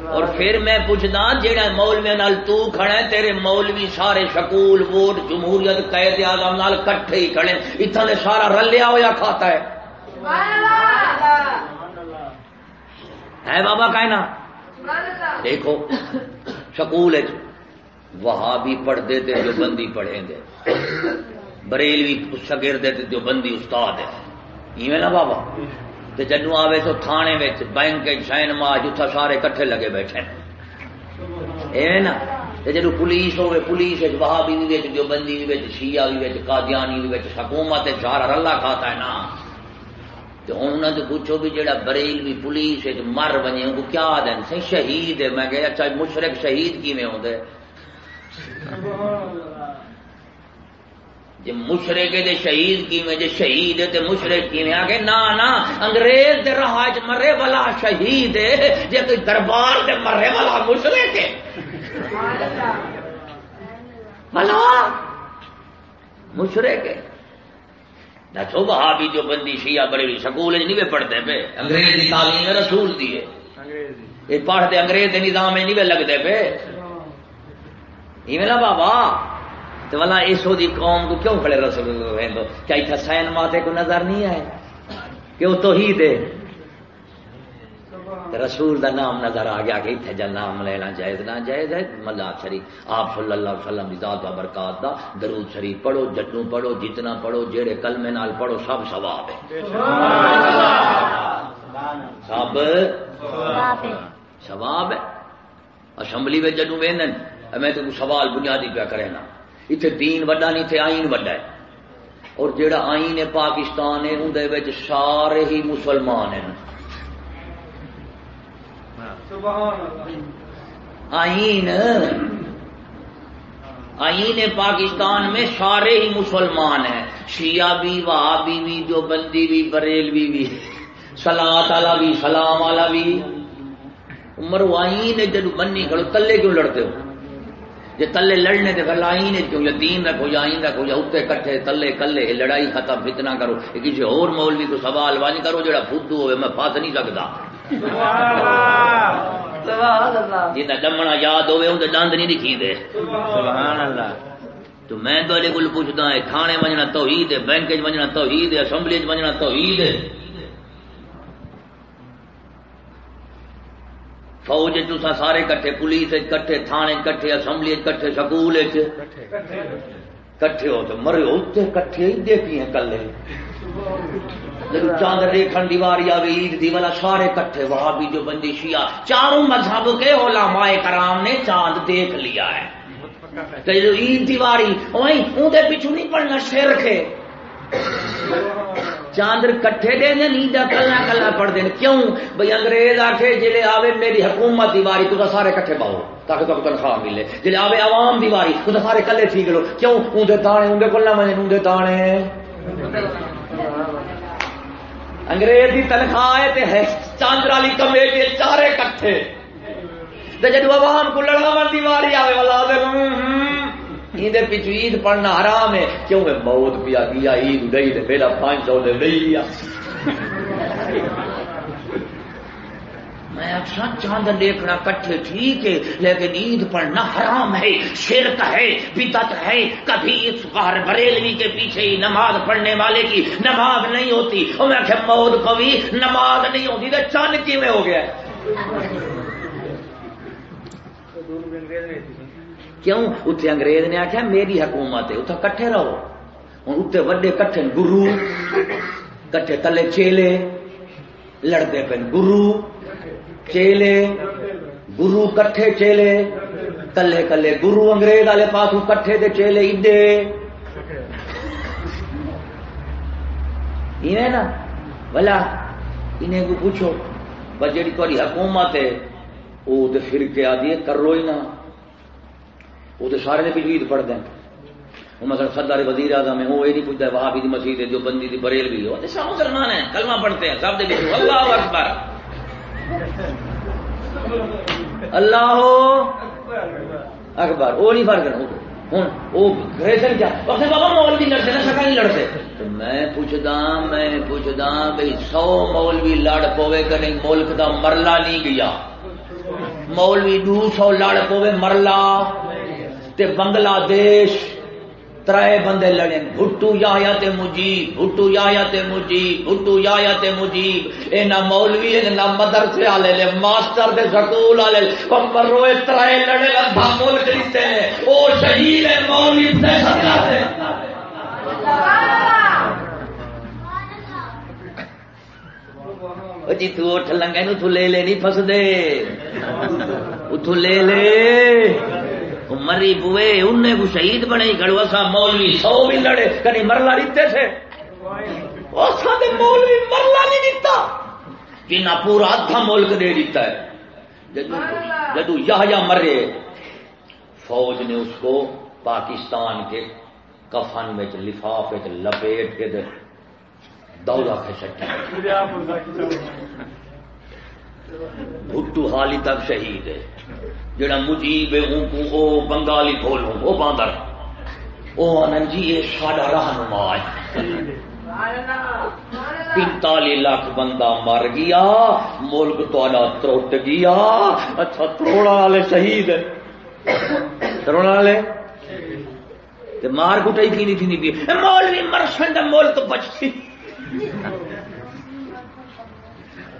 S1: اور پھر میں پوچھنا جہاں مولوی نال تو کھڑا ہے تیرے مولوی سارے سکول ووٹ جمہوریت قید آزم نال کٹھے ہی کھڑے اتنا نے سارا رلیا ہوا کھاتا ہے۔ ہے بابا کہنا دیکھو سکول وہاں بھی پڑھتے تھے جو بندی پڑھیں گے۔ بریلوی شگرد جو بندی استاد ہے ایویں نا بابا؟ تے جنو آوے تو تھانے وچ بینک شین ما جتھا سارے کٹھے لگے بیٹھے ایویں نا؟ تے جدو پولیس ہوے پولیس وچ وہابی بھی وچ، جو بندی بھی وچ، شیعہ بھی وچ، قادیانی بھی وچ، حکومت سارا رلا کھاتا ہے نا۔ تے انہاں تو پوچھو بھی جیڑا بریلوی پولیس وچ مر ونجے کو کیا دین سی شہید ہے۔ میں کہ اچھا مشرک شہید کیویں ہوندے جی مشرق دے شہید کی میں جی شہید تے مشرق کی میں آگے نا نا انگریز دے راہ مرے والا شہید ہے جی کوئی دربار دے مرے والا مشرق ہے۔ بلا مشرق ہے۔ دسو بہابی جو بندی شیعہ بڑے بھی سکول نہیں پڑھتے پہ انگریز کی تعلیم رسول دی ہے۔ یہ پڑھتے انگریز کے نظام نہیں لگتے پہ نا بابا تو والا اس دی قوم کو کیوں کھڑے رسول اللہ کیا اتنا سین ماتے کو نظر نہیں آئے کہ وہ تو ہی دے رسول دا نام نظر آ گیا کہ اتنے جل نام لینا جائز نہ جائز ہے ملا شریف آپ صلی اللہ علیہ وسلم ذات و برکات دا درود شریف پڑھو جٹوں پڑھو جتنا پڑھو جیڑے کلمے نال پڑھو سب ثواب ہے سب؟ سواب ہے۔ اسمبلی میں جدو وین میں تو سوال بنیادی پیا کرے نا۔ اتنے دین وڈا نہیں اتنے آئین وڈا ہے۔ اور جڑا آئین ہے پاکستان ہے اندر سارے ہی مسلمان ہیں۔ آئین۔ آئین پاکستان میں سارے ہی مسلمان ہیں۔ شیعہ بھی، وہابی بھی جو بندی بھی، بریلوی بھی۔ سلاد والا بھی، سلام والا بھی۔ عمر آئین جدو بنی کھڑو تلے کیوں لڑتے ہو؟ جی تلے لڑنے کے گل آئین کیوں یا دین رکھو یا آئین رکھو یا اتنے کٹھے تلے کلے لڑائی ختم فتنا کرو۔ کسی اور مولوی کو سوال وانی کرو جڑا فدو ہوئے میں پھس نہیں سکتا جا ڈمنا یاد ہوئے ان ڈند نہیں دکھی دے۔ تو میں تو پوچھتا ہے تھانے وجنا توحید ہے بینک وجنا توحید ہے اسمبلی وجنا توحید ہے۔ فوج تسا سارے کٹھے، پولیس کٹھے، تھانے کٹھے، اسمبلی کٹھے، سکول کٹھے ہو تو مرے اتنے کٹھے ہی دیکھی کلے۔ جب چاند دیکھن دیواری آوے، عید دی والا سارے کٹھے وہاں بھی جو بندی شیعہ، چاروں مذہب کے علماء کرام نے چاند دیکھ لیا ہے۔ جو عید دیواری وہیں اون پیچھو نہیں پڑھنا، شرک ہے۔ چاندر کٹھے دے دیں نیندہ کلا کلا پڑھ دیں کیوں؟ بھئی انگریز آکھے، جلے آوے میری حکومت دیواری تو سارے کٹھے باؤ تاکہ تو تنخواہ ملے۔ جلے آوے عوام دیواری تو سارے کلے ٹھیک لو کیوں؟ اوندے تانے اون دے کلا مجھے اوندے تانے۔ انگریز دی تنخواہ تے ہے، چاندر والی کمیٹی چارے کٹھے۔ تے جدو عوام کو لڑا من دیواری آوے والا دے عید پیچھو عید پڑھنا حرام ہے۔ کیوں میں موت پیا گیا عید گئی، تے میرا پانچ سو لے لیا۔ میں اچھا چاند دیکھنا کٹھے ٹھیک ہے، لیکن عید پڑھنا حرام ہے، شرک ہے بدت ہے۔ کبھی اس بار بریلوی کے پیچھے ہی نماز پڑھنے والے کی نماز نہیں ہوتی۔ اور میں کہ موت کو نماز نہیں ہوتی تو چاند کی میں ہو گیا؟ کیوں؟ اتنے انگریز نے آخیا میری حکومت ہے اتنے کٹھے رہو۔ ہوں اتنے وڈے کٹھے گرو، کٹھے تلے چیلے لڑتے پہ گرو، چیلے، گرو کٹھے چیلے کلے کلے گرو، انگریز والے پاس کٹھے دے چیلے ایڈے۔ نا بلا انہیں کو پوچھو بس جی تاری حکومت ہے وہ تو پھر کے آدھی کرو ہی نہ وہ تو سارے بھی عید پڑھ دیں۔ وہ مثلا سردار وزیر اعظم ہے، وہ یہ نہیں پوچھتا ہے وہاں بھی مسجد ہے، جو بندی دی بریل بھی ہو سب مسلمان ہیں، کلمہ پڑھتے ہیں، سب دے اللہ اکبر۔ اللہ اکبر، وہ نہیں فرق ہوں، وہ بابا مولوی لڑتے نا سکا نہیں لڑتے۔ تو میں پوچھتا میں پوچھتا بھائی سو مولوی لڑ پوے کہ نہیں ملک دا مرلا نہیں گیا۔ مولوی دو سو لڑ پوے مرلا۔ تے بنگلہ دیش ترائے بندے لڑے بھٹو یا تے مجیب، بھٹو یا تے مجیب، بھٹو یا تے مجیب۔ اے نہ مولوی اے، نہ مدرسے والے لے، ماسٹر دے سکول والے۔ کمر روئے ترائے لڑے لبا ملک دیتے ہیں۔ او شہید ہے مولوی تے سکا دے جی تو اٹھ لنگے نو تو لے لے نہیں پھس دے اتو لے لے۔ مری بوے انہیں کو شہید بنے کھڑو اسا مولوی سو بھی لڑے کہیں مرلا دیتے تھے مولوی مرلا نہیں دیتا۔ نہ پورا ادھا ملک دے دیتا ہے۔ جدو یا مرے فوج نے اس کو پاکستان کے کفن میں لفاف لپیٹ کے دوڑا کھچا بھٹو حالی تک شہید ہے۔ جڑا مجیب او بنگالی بولوں وہ باندر وہ آنند جی یہ ساڈا رہنما ہے۔ پینتالی لاکھ بندہ مر گیا، ملک تا تروٹ گیا۔ اچھا تروڑا والے شہید تروڑا والے؟ مار کٹائی کی نہیں تھی مولوی مرشن ملک بچتی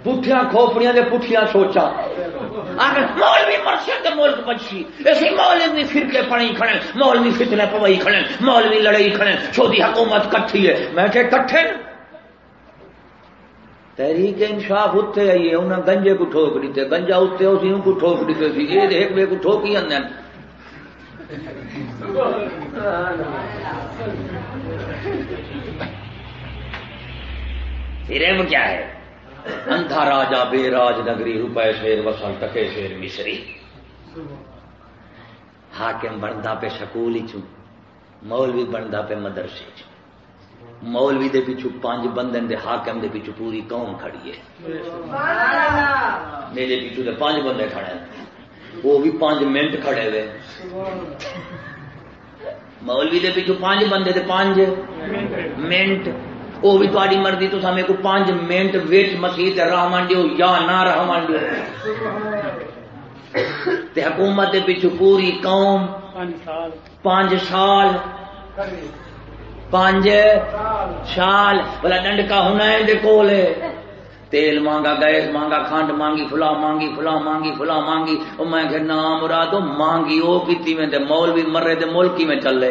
S1: پٹھیاں کھوپڑیاں دے پٹھیاں سوچا۔ مولوی مرشد ملک بچی۔ اسی مولوی فرقے پڑی کھڑے۔ مولوی فتنے کھڑے۔ مولوی لڑائی کھڑے۔ چھوٹی حکومت کٹھی ہے۔ میں کہ کٹھے؟ تحریک انصاف اتنے آئی ہے انہیں گنجے کو ٹھوک دیتے گنجا اتنے اسی کو ٹھوک دیتے سی۔ یہ ایک بے کو ٹھوکی اندر پھر کیا ہے؟ اندھا راجا بے راج نگری روپے شیر وسل ٹکے شیر مصری۔ حاکم بنتا پہ سکول چ مولوی بنتا پہ مدرسے چ مولوی دے پیچھو پانچ بندن دے، حاکم دے پیچھو پوری قوم کھڑی ہے۔ میرے پیچھو دے پانچ بندے کھڑے ہیں۔ وہ بھی پانچ منٹ کھڑے ہوئے۔ مولوی دے پیچھو پانچ بندے دے پانچ منٹ۔ وہ بھی تاری مرضی تو سامنے کو پانچ منٹ ویٹ مسیح راہ مانڈیو یا نہ راہ مانڈیو تے حکومت دے پیچھو پوری قوم پانچ سال۔ پانچ شال بلا ڈنڈکا ہونا ہے دے کول۔ تیل مانگا گیس مانگا کھنڈ مانگی فلا مانگی فلا مانگی فلا مانگی۔ او میں کہ نام مراد مانگی او میں تے مول بھی مرے تے ملکی میں چلے۔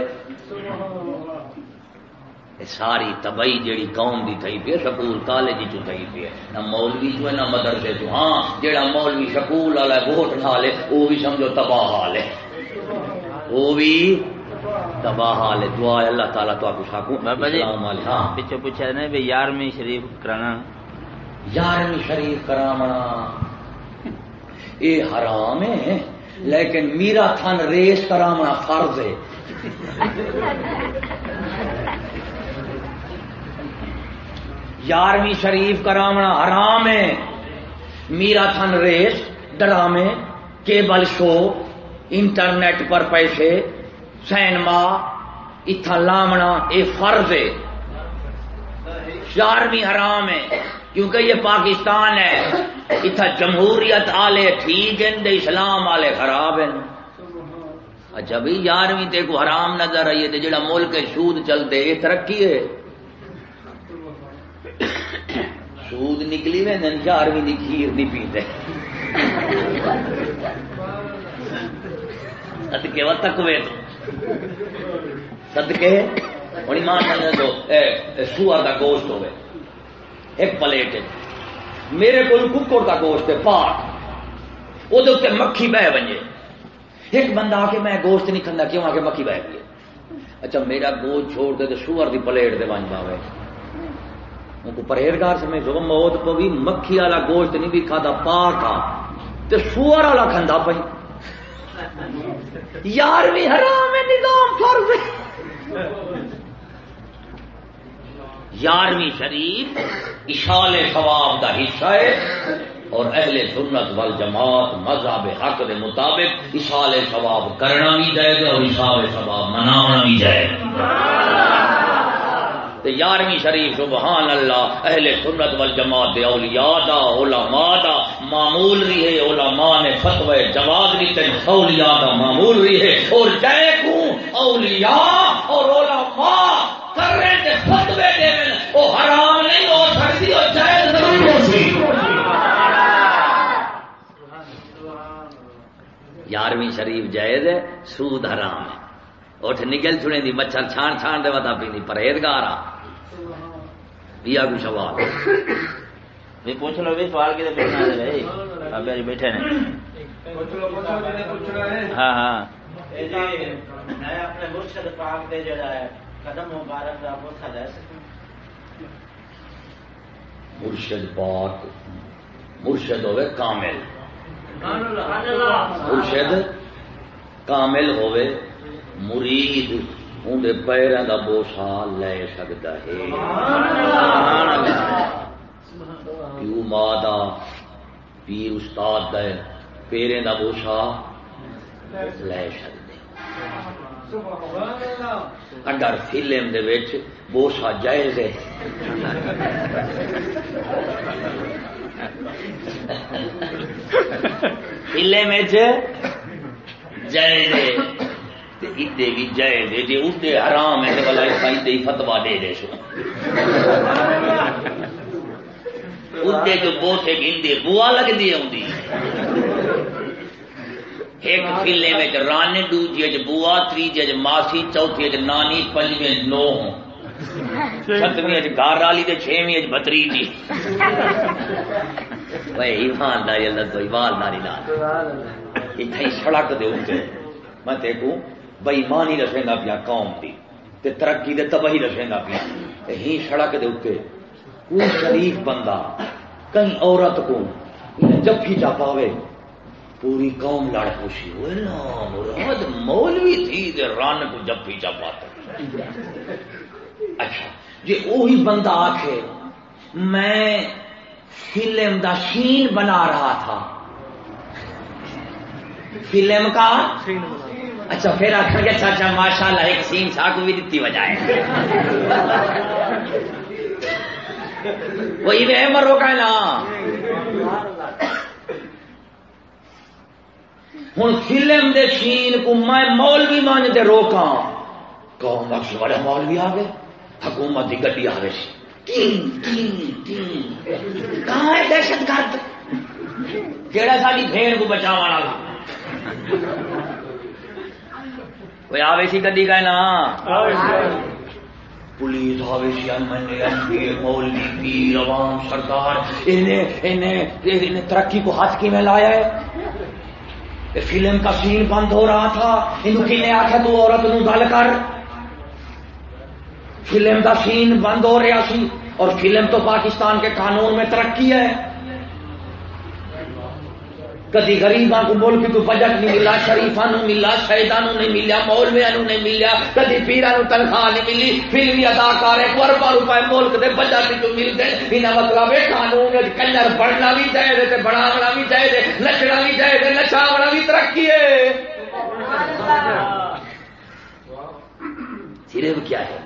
S1: ساری تباہی جیڑی قوم دی تھی پی سکول کالج چ تھی پی نہ مولوی چ نہ مدرسے چ ہاں جیڑا مولوی سکول والا ووٹ نہ لے وہ بھی سمجھو تباہ حال ہے۔ وہ بھی تباہ حال ہے۔ دعا اللہ تعالیٰ تو آپ کو
S3: بابا جی ہاں۔ پیچھے پوچھا نا بھائی یارویں شریف کرانا۔
S1: یارویں شریف کرانا یہ حرام ہے لیکن میرا تھن ریس کرانا فرض ہے۔ یارویں شریف کراونا حرام ہے۔ میرا تھن ریس، ڈرامے، کیبل شو، انٹرنیٹ پر پیسے، سینما اتھا لامنا، اے فرض ہے۔ چارویں حرام ہے، کیونکہ یہ پاکستان ہے۔ اتھا جمہوریت آلے ٹھیک ہیں اسلام آلے خراب ہیں۔ اچھا بھی یارویں تے کو حرام نظر آئیے جڑا ملک سود چلتے یہ ترقی ہے۔ سود نکلی میں یارویں کی کھیر نہیں پیتے صدقے و تقوی صدقے ہوں ایمان جو سور کا گوشت ہوئے۔ ایک پلیٹ میرے کو ککڑ کا گوشت ہے پاٹ وہ مکھی بہ بنجے۔ ایک بندہ آ کے میں گوشت نہیں کھانا کیوں آ کے مکھی بہ گئی اچھا میرا گوشت چھوڑ دے تو سور کی پلیٹ دے بن پاوے کو پرہیزگار سمجھ جو موت کو بھی مکھی والا گوشت نہیں بھی کھاتا، پاک آ۔ تو سور والا کھانا پہ یارویں حرام ہے، نظام فرض یارویں شریف اشال ثواب کا حصہ ہے۔ اور اہل سنت وال جماعت مذہب حق کے مطابق اشال ثواب کرنا بھی جائے گا اور اشال ثواب منانا بھی جائے گا یارویں شریف سبحان اللہ، اہل سنت وال جماعت دے اولیاء دا، علماء دا، معمول بھی ہے، علماء نے فتوی جواز بھی تے اولیاء دا معمول بھی ہے۔ اور جائے کو اولیاء اور علماء کر رہے تے فتوی دے میں او حرام نہیں ہو سکتی اور جائز ضرور ہو سی یارویں شریف جائز ہے، سود حرام ہے۔ اٹھ نکل چھڑے دی مچھر چھان چھان دے وتا پی پرہیزگار آ۔ یا کوئی سوال۔
S3: بھی پوچھ لو بھی سوال کے پوچھنا ہے ابھی آج بیٹھے نے۔ ہاں ہاں۔ اپنے مرشد پاک دے جڑا ہے قدم مبارک دا بوسا دے
S1: مرشد پاک مرشد ہوئے کامل۔ مرشد کامل ہوئے۔ مرید اندر پیروں کا بوسا لے سکتا ہے۔ پیو ماں دا پیر استاد دا پیرے دا بوسا لے سکتے اگر فلم بوسا جائز ہے۔ فلم جائز ہے۔ ادے بھی جائے دے جی ادے حرام ہے بلا فتوا دے دے سو ادے جو گندے بوا آدھی ایک فلے میں دوجی بوا ماسی چوتھی چ نانی پنجویں نو ستویں گار والی تے چھویں بتری جی بھائی ایمانداری اللہ تو ایمانداری نال سڑک دے میں مانی رسے گا پیا، قوم کی تے ترقی دے تباہی رسے گا پیا۔ ہی سڑک دے اتنے کوئی شریف بندہ کئی عورت کو جفی چا پاوے، پوری قوم لڑ خوشی ہوئے نا مراد مولوی تھی دے رن کو جفی چا پاتا۔ اچھا جی وہی بندہ آخے میں فلم دا شین بنا رہا تھا۔ فلم کا؟ اچھا پھر آخر گے اچھا اچھا ماشاء اللہ ایک سین سا کو بھی دیتی بجائے۔ وہی میں مرو کا نا ہوں فلم دے سین کو میں مولوی مان دے روکا قوم بخش بڑے مولوی آ گئے۔ حکومت کی گڈی آ گئی۔ کہاں ہے دہشت گرد؟ کہڑا ساری بھیڑ کو بچا والا۔ کوئی آوے سی گڈی کا نا پولیس آوے سی ایم اے مولوی پیر عوام سرکار انہیں ترقی کو ہاتھ کی میں لایا ہے؟ فلم کا سین بند ہو رہا تھا۔ انہوں کی نے آخیا تو عورت نو گل کر۔ فلم کا سین بند ہو رہا سی اور فلم تو پاکستان کے قانون میں ترقی ہے۔ کدی غریباں کو ملک تو بجٹ نہیں ملا شریفا نو ملا شہیدان نہیں ملیا مولویا نو نہیں ملیا کدی پیرا نو تنخواہ نہیں ملی، فلمی اداکار ایک اربا روپئے ملک کے بجٹ جو ملتے بنا مطلب قانون کنجر بڑھنا بھی چاہیے بڑھاونا بھی چاہیے نچنا بھی چاہیے نچاونا بھی ترقی ہے۔ صرف کیا ہے؟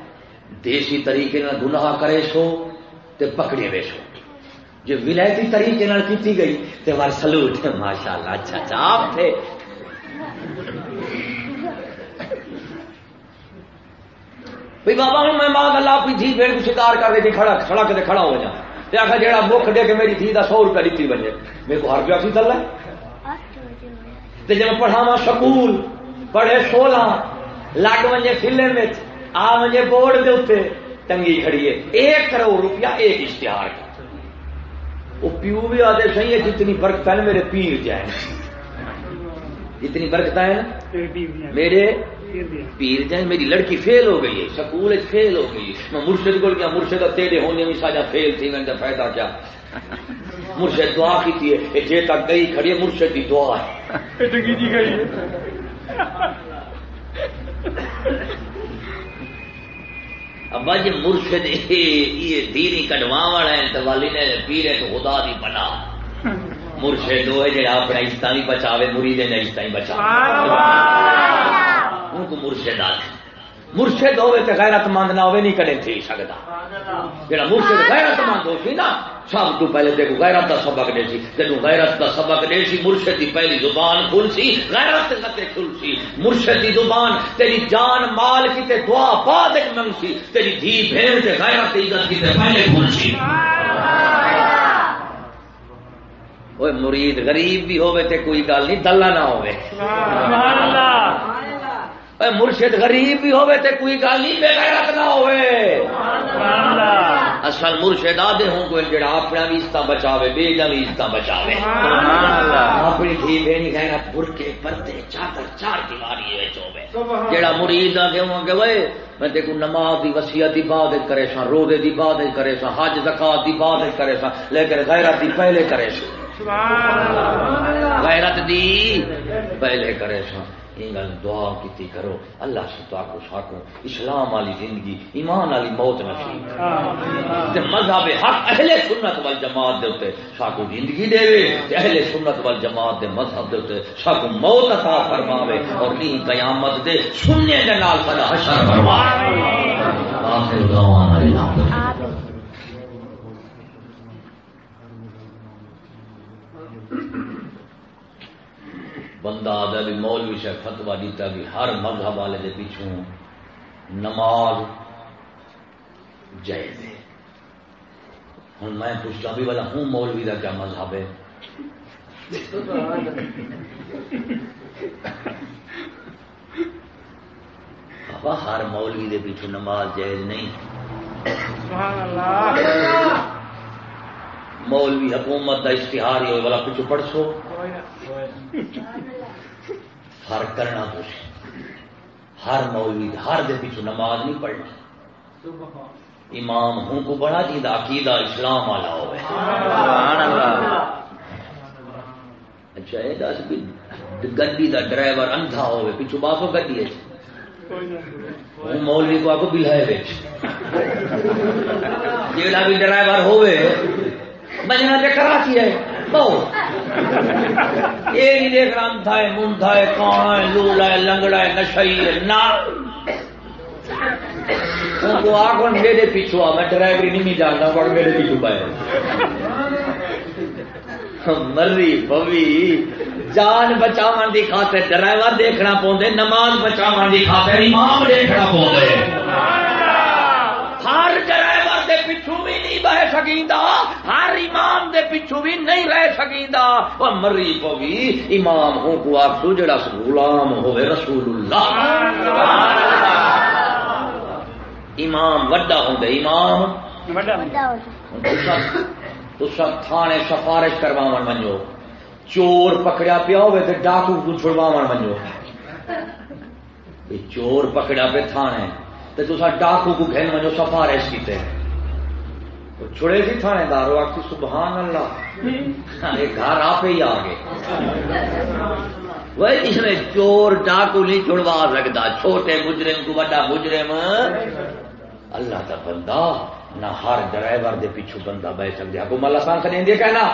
S1: دیسی طریقے گناہ کرے سو، تے پکڑے وے جو ولایتی طریقے کی گئی تو ہمارے سلوٹ ہے ماشاء اللہ اچھا اچھا آپ تھے۔ بھائی بابا ہوں، میں ماں اللہ اپنی دھی بھیڑ کو شکار کر رہی تھی کھڑا کھڑا کے کھڑا ہو جا۔ آخر جہاں بک دے کے میری دھی کا سو روپیہ دیتی بنے۔ میرے کو ہر روپیہ سی چل رہا ہے جب پڑھاوا سکول، پڑھے سولہ، لگ مجھے فلم آ مجھے بورڈ دے اتنے تنگی کھڑی ہے۔ ایک کروڑ روپیہ ایک اشتہار۔ کا وہ پیو بھی آتے صحیح ہے جتنی برکت ہے میرے پیر جائیں۔ جتنی برکت ہے نا۔ میرے پیر جائیں۔ میری لڑکی فیل ہو گئی ہے۔ سکول فیل ہو گئی میں مرشد کو کیا مرشد تیرے ہونے میں ساجا فیل تھی۔ میں فائدہ کیا؟ مرشد دعا کی تھی جے تک گئی کھڑی مرشد کی دعا ہے۔ ابا جی مرشد یہ دینی کڈوا والا ہے تو والی نے پیر ہے تو خدا دی بنا۔ مرشد وہ ہے جڑا اپنا عزت بھی بچاوے مرید نے عزت ہی بچا ان کو مرشد آ مرشد ہوے تو غیرت مند نہ ہوے نہیں کدے تھی جی سکتا جڑا مرشد غیرت مند ہو سی نا، سب تو پہلے دیکھو غیرت کا سبق دے سی جدو غیرت کا سبق دے سی، مرشد کی پہلی زبان کھل سی، غیرت نتے کھل سی۔ مرشد کی زبان، تیری جان مال کی تے دعا بعد ایک منگ سی، تیری دھی بہن تے غیرت عزت کی تے پہلے کھل سی۔ اوے مرید غریب بھی ہوے تے کوئی گل نہیں، دلہ نہ ہوے سبحان اللہ۔ مرشد غریب بھی ہوئے تے کوئی گل نہیں بے غیرت نہ ہوئے۔ اصل مرشد آدھے ہوں کوئی جڑا اپنا بھی عزت بچاوے بے جا بھی عزت بچاوے۔ اپنی تھی بہنی کہنا برکے پردے چادر چار دیواری وچ ہوے جڑا مرید آ کے ہوں کہ وے میں دیکھو نماز دی وصیت دی بعد کرے سا روزے دی بعد کرے سا حج زکات دی بعد کرے سا لیکن غیرت دی پہلے کرے سا غیرت دی پہلے کرے سا گل دعا کی کرو۔ اللہ سے تو آکو ساکو اسلام والی زندگی ایمان والی موت نصیب مذہب حق اہل سنت وال جماعت دے اتنے ساکو زندگی دے۔ اہل سنت وال جماعت دے مذہب دے اتنے ساکو موت عطا فرماوے۔ اور نہیں قیامت دے سننے دے نال سدا حشر فرماوے۔ آخر دعوانا الحمدللہ بندہ آدھا بھی مولوی سے فتوا دیتا بھی ہر مذہب والے دے پیچھوں نماز جائز ہے۔ ہوں میں پوچھتا بھی والا ہوں مولوی کا کیا مذہب ہے؟ بابا ہر مولوی دے پیچھوں نماز جائز نہیں۔ مولوی حکومت کا اشتہار ہی والا پچھو پڑھو ہر کرنا کچھ ہر مولوی ہر دن پیچھو نماز نہیں پڑھنی۔ امام ہوں کو بڑا جی عقیدہ اسلام والا ہوئے۔ اچھا یہ دس گڈی دا ڈرائیور اندھا ہوئے پیچھو باسو گڈی ہے۔ مولوی کو آپ بلائے جیڑا بھی ڈرائیور ہوئے بجنا تے کراچی ہے یہ نہیں دیکھ رہا اندھا ہے مندا ہے؟ کانا ہے لولا ہے لنگڑا ہے نشئی ہے نہ کو آ میرے پیچھو آ، میں ڈرائیوری نہیں جانتا پر میرے پیچھو پائے مری بوی جان بچاو کی خاطر ڈرائیور دیکھنا پوندے، نماز بچاو کی خاطر امام دیکھنا پوندے۔ ہر ڈرائیور دے پچھو بھی نہیں بہ سکیندا ہر امام دے پچھو بھی نہیں رہ سکیندا۔ او مری بوی امام ہو کو آپ جڑا غلام ہوے رسول اللہ۔ امام وڈا ہوں امام تھانے سفارش کروا منو چور پکڑیا پیا ہو ڈاکو کو چھڑوا منو چور پکڑیا پہ تھانے۔ تو تصا ڈاکو کو گھن منو سفارش کیتے۔ چھڑے سی تھانے دار آخی سبحان اللہ۔ یہ گھر آپ ہی آ گئے۔ وہ اس نے چور ڈاکو نہیں چھڑوا سکتا۔ چھوٹے مجرم کو بڑا مجرم۔ اللہ کا بندہ نہ ہر ڈرائیور دے پیچھو بندہ بہ سکتے حکومت لسانس دیں دی کہنا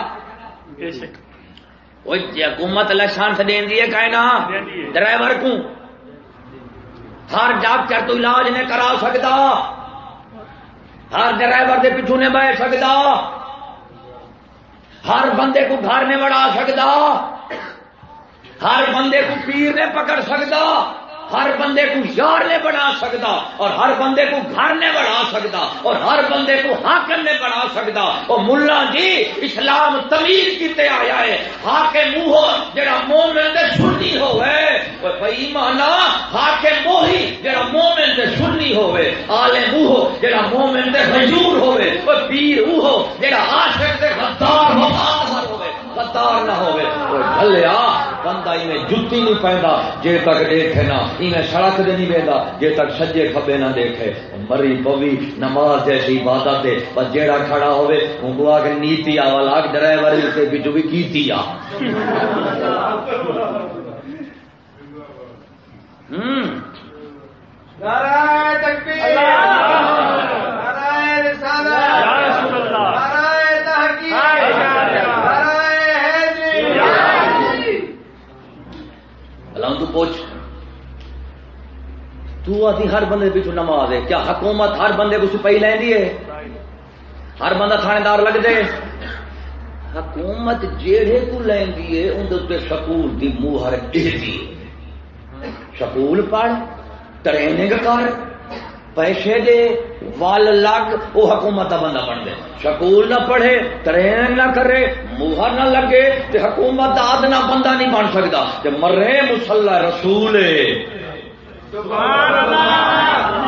S1: حکومت لسانس دیں دی کہنا ڈرائیور کو۔ ہر ڈاکٹر تو علاج نہیں کرا سکتا۔ ہر ڈرائیور دے پیچھوں نہیں بہ سکتا ہر بندے کو گھر نہیں بڑھا سکتا ہر بندے کو پیر نہیں پکڑ سکتا ہر بندے کو یار نے بنا سکتا اور ہر بندے کو گھر نے بنا سکتا اور ہر بندے کو حاکم نے بنا سکتا اور ملا جی اسلام تمیز کیتے آیا ہے۔ ہاں کے منہ جڑا مومن دے سننی ہوئے۔ بھائی مانا ہاں کے موہی، جڑا مومن دے سننی ہوئے۔ آلے منہ جڑا مومن دے حضور ہوئے۔ پیر وہ جڑا عاشق دے غدار ہوئے غدار نہ ہوئے۔ وہ بھلیا، بندہ میں جتی نہیں پہنتا جے تک دیکھے نا میں سڑک دے نہیں ویدا جے تک سجے کھبے نہ دیکھے۔ مری پوی نماز جیسی عبادت ہے پر جیڑا کھڑا ہوئے ان کو آگے نیتی آ والا ڈرائیور کے بچوں بھی کیتی آ ہوں۔ نعرہ تکبیر۔ نعرہ رسالت نعرہ تحقیق اللہ تو پوچھ۔ تو آتی ہر بندے پیچھو نماز ہے۔ کیا حکومت ہر بندے کو پی لینی ہے؟ ہر بندہ تھانے دار لگ دے حکومت جیڑے کو لینی ہے، اندر سکول دی موہر ڈہتی سکول پڑھ، ٹریننگ کر۔ پیسے دے وال لگ وہ حکومت کا بندہ بن دے۔ سکول نہ پڑھے ٹرین نہ کرے موہر نہ لگے تو حکومت کا آدنا بندہ نہیں بن سکتا۔ کہ مرے مسلح رسول۔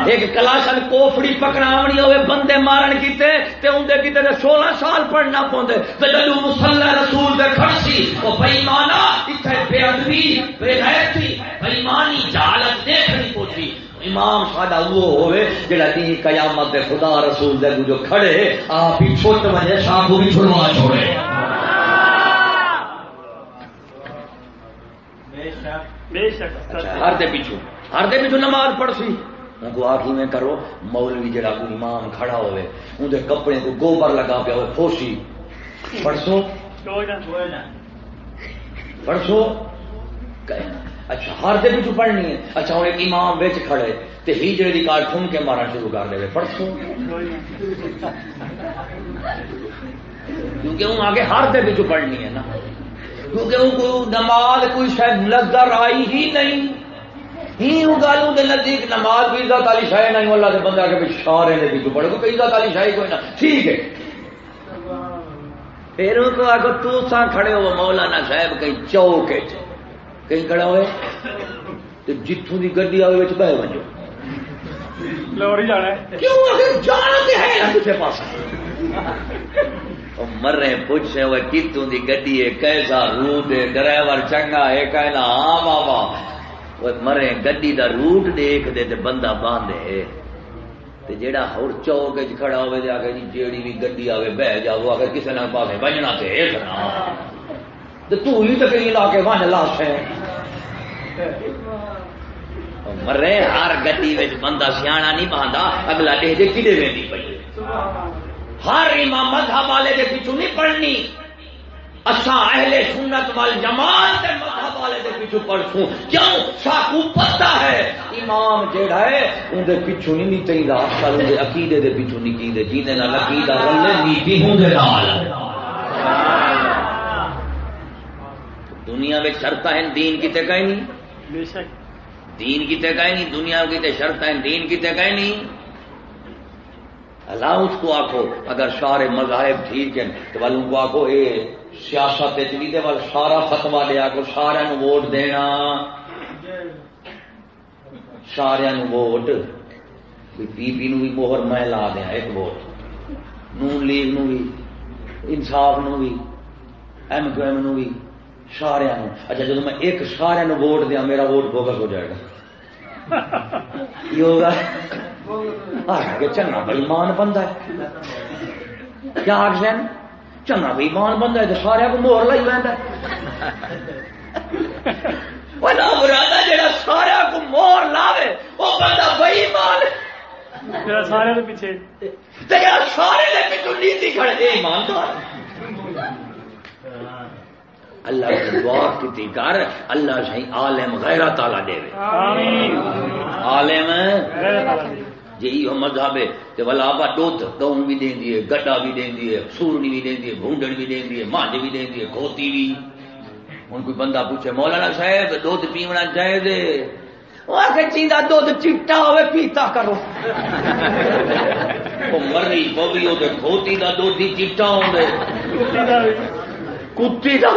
S1: ایک کلاشن کوفڑی پکڑاونی ہوئے بندے مارن کیتے تے اندے کیتے تے سولہ سال پڑھنا پوندے۔ تے جدو مسلح رسول دے کھڑسی او بےمانا اتنے بے ادبی بے غیرتی بےمانی جہالت دیکھنی پوچھی امام ساڈا وہ ہوئے جڑا تین قیامت دے خدا رسول دے جو کھڑے آپ ہی چھوٹ وجہ شاہ بھی چھڑوا چھوڑے۔ اچھا، ہر دے پیچھو ہر دے پیچھو نماز پڑھ سی کو آخی میں کرو مولوی جڑا کو امام کھڑا ہوئے اندر کپڑے کو گوبر لگا پیا ہوئے پھوسی۔ پرسو پرسو اچھا ہر دے بھی پڑھنی ہے۔ اچھا ہوں ایک امام بچ کھڑے، تے ہیجرے دی کار ٹھن کے مارا شروع کر دے پڑھو کیونکہ ہوں آگے ہر دے بھی پڑھنی ہے نا۔ کیونکہ ہوں کوئی نماز کوئی شاید نظر آئی ہی نہیں۔ ہی ہوں گالوں دے نزدیک نماز بھی عزت والی شاید نہیں اللہ دے بندہ کے بھی شارے نے بھی پڑھے کوئی عزت والی شاید کوئی نہ۔ ٹھیک ہے۔ پھر ان کو آگے تو سا کھڑے ہو، مولانا صاحب کہیں چوک ہے کہیں کھڑا ہوئے تو جتوں کی گڈی آئے بہ بجو
S2: لوری جانا
S1: کیوں اگر جانا تو ہے نا کسی پاس مر رہے پوچھ رہے وہ کتوں دی گڈی ہے؟ کیسا روٹ ہے؟ ڈرائیور چنگا ہے کہنا ہاں بابا۔ وہ مرے گڈی دا روٹ دیکھ دے تے بندہ باندھے تے جیڑا ہور چوک کھڑا تے آکھے جی جیڑی بھی گڈی آوے بہ جاؤ اگر کسے نال پاسے بجنا تے اے سنا تے تو کہیں لا کے ون لاش ہے۔ مرے ہر گڈی بندہ سیاںا نہیں باندا اگلا دے دے کدے ویندی پئی؟ ہر امام مذہب والے دے پیچھے نہیں پڑھنی۔ اچھا اہل سنت وال جماعت دے مذہب والے دے پیچھے پڑھوں کیوں؟ ساکو پتہ ہے۔ امام جیڑا ہے، اون دے پیچھے نہیں نہیں چاہیے اصل دے عقیدے دے پیچھے نہیں کیندے جیندے نال عقیدہ رلے نیتی ہوں دے نال۔ دنیا میں شرط ہیں دین کی کہیں نہیں۔
S2: بے شک۔
S1: دین کی کہیں نہیں دنیا کی تے شرط ہیں دین کی کہیں نہیں۔ اللہ اس کو آخو اگر سارے مذاہب ٹھیک ہیں تو والوں کو آخو اے سیاست بھی دے وال سارا فتوا دیا کو سارا ووٹ دینا۔ سارا ووٹ۔ پی پی نو بھی موہر میں لا دیا ایک ووٹ۔ نون لیگ نو بھی انصاف نو بھی ایم کیو ایم نو بھی۔ سارا اچھا جب میں ایک سارا نو ووٹ دیا میرا ووٹ بوگس ہو جائے گا۔ یہ ہوگا چنگا بےمان بندہ ہے۔ کیا آخر چنگا بےمان بندہ ہے تو سارے کو مور لائی لینا برادا سارا کو مور لاوے وہ بندہ بےمان
S2: میرا سارے پیچھے۔
S1: سارے پیچھے نیتی کھڑے دے ایماندار اللہ کی دعا کی کر اللہ صحیح عالم غیرت تعالی دے عالم؟
S2: غیر۔
S1: جی وہ مذہب ہے تے ولا آپا دودھ گہوں بھی دیندی ہے گڈا بھی دیندی ہے سورنی بھی دیندی ہے بھونڈن بھی دیندی ہے مانڈ بھی دیندی ہے کھوتی بھی۔ ہن کوئی بندہ پوچھے مولانا صاحب دودھ پیونا جائز ہے؟ وہ آخر چیندا دودھ چٹا ہوئے پیتا کرو۔ وہ مرری پوی ہو کھوتی دا دودھ ہی چٹا ہوندے
S2: کتی دا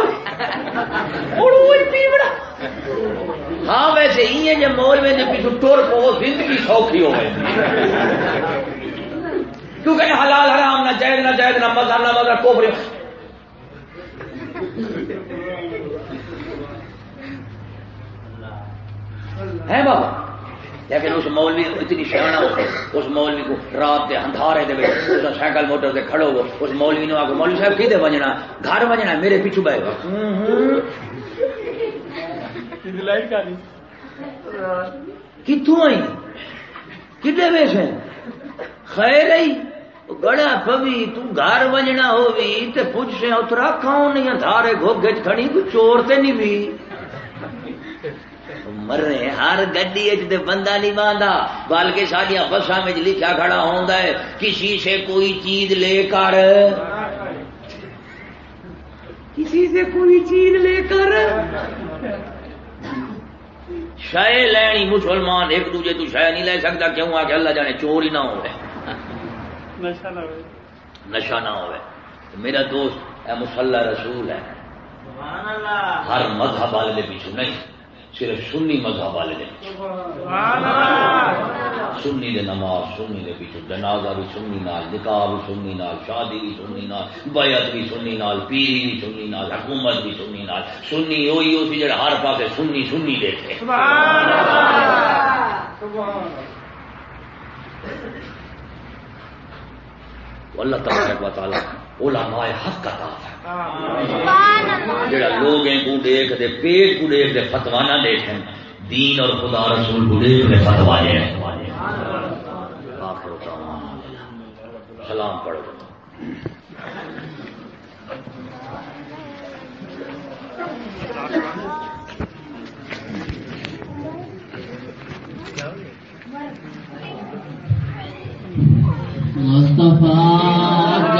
S1: ہاں ویسے ہی ہے جب مول میں جب پیچھو ٹور کو وہ زندگی سوکھی ہو گئی کیونکہ حلال حرام نہ جائز نہ جائز نہ مزہ نہ مزہ کوبری ہے بابا۔ لیکن اس مولوی اتنی سیاح ہو اس مولوی کو رات کے اندھارے دے اس سائیکل موٹر سے کھڑو ہو اس مولوی نے آگے مولوی صاحب کدے بجنا گھر بجنا میرے پیچھو بہ کتوں آئی؟ کدے ویسے خیر آئی گڑا پوی تو گھر وجنا ہووی تے پوچھ سے اترا کون نہیں؟ دھارے گھوگے چ کھڑی کوئی چور تے نہیں بھی مرے ہر گڈی تے بندہ نہیں باندا بلکہ ساڈیاں بساں وچ لکھیا کھڑا ہوندا ہے کسی سے کوئی چیز لے کر۔ کسی سے کوئی چیز لے کر۔ شے لینی مسلمان ایک دوجے تو شے نہیں لے سکتا کیوں؟ آ کے اللہ جانے چور ہی نہ ہو
S2: نشہ نہ ہوئے۔
S1: نشہ نہ ہو میرا دوست اے مسلح رسول ہے۔ ہر مذہب والے پیچھے نہیں صرف سنی مذہب والے دے۔ سنی دے نماز، سنی دے پیچھے جنازہ بھی سنی نال، نکاح بھی سنی نال، شادی بھی سنی نال، بیعت بھی سنی نال، پیری بھی سنی نال، حکومت بھی سنی نال۔ سنی وہی اسی جڑا ہر پاسے سنی سنی دیکھے اللہ تبارک و تعالی علماء حق کا ہے جڑا لوگ کو دیکھ دے پیٹ کو دیکھ دے فتوا نہ دیکھیں۔ دین اور خدا رسول کو دیکھ دے فتوا دے آخر دعوانا سلام پڑھو۔
S4: مصطفیٰ۔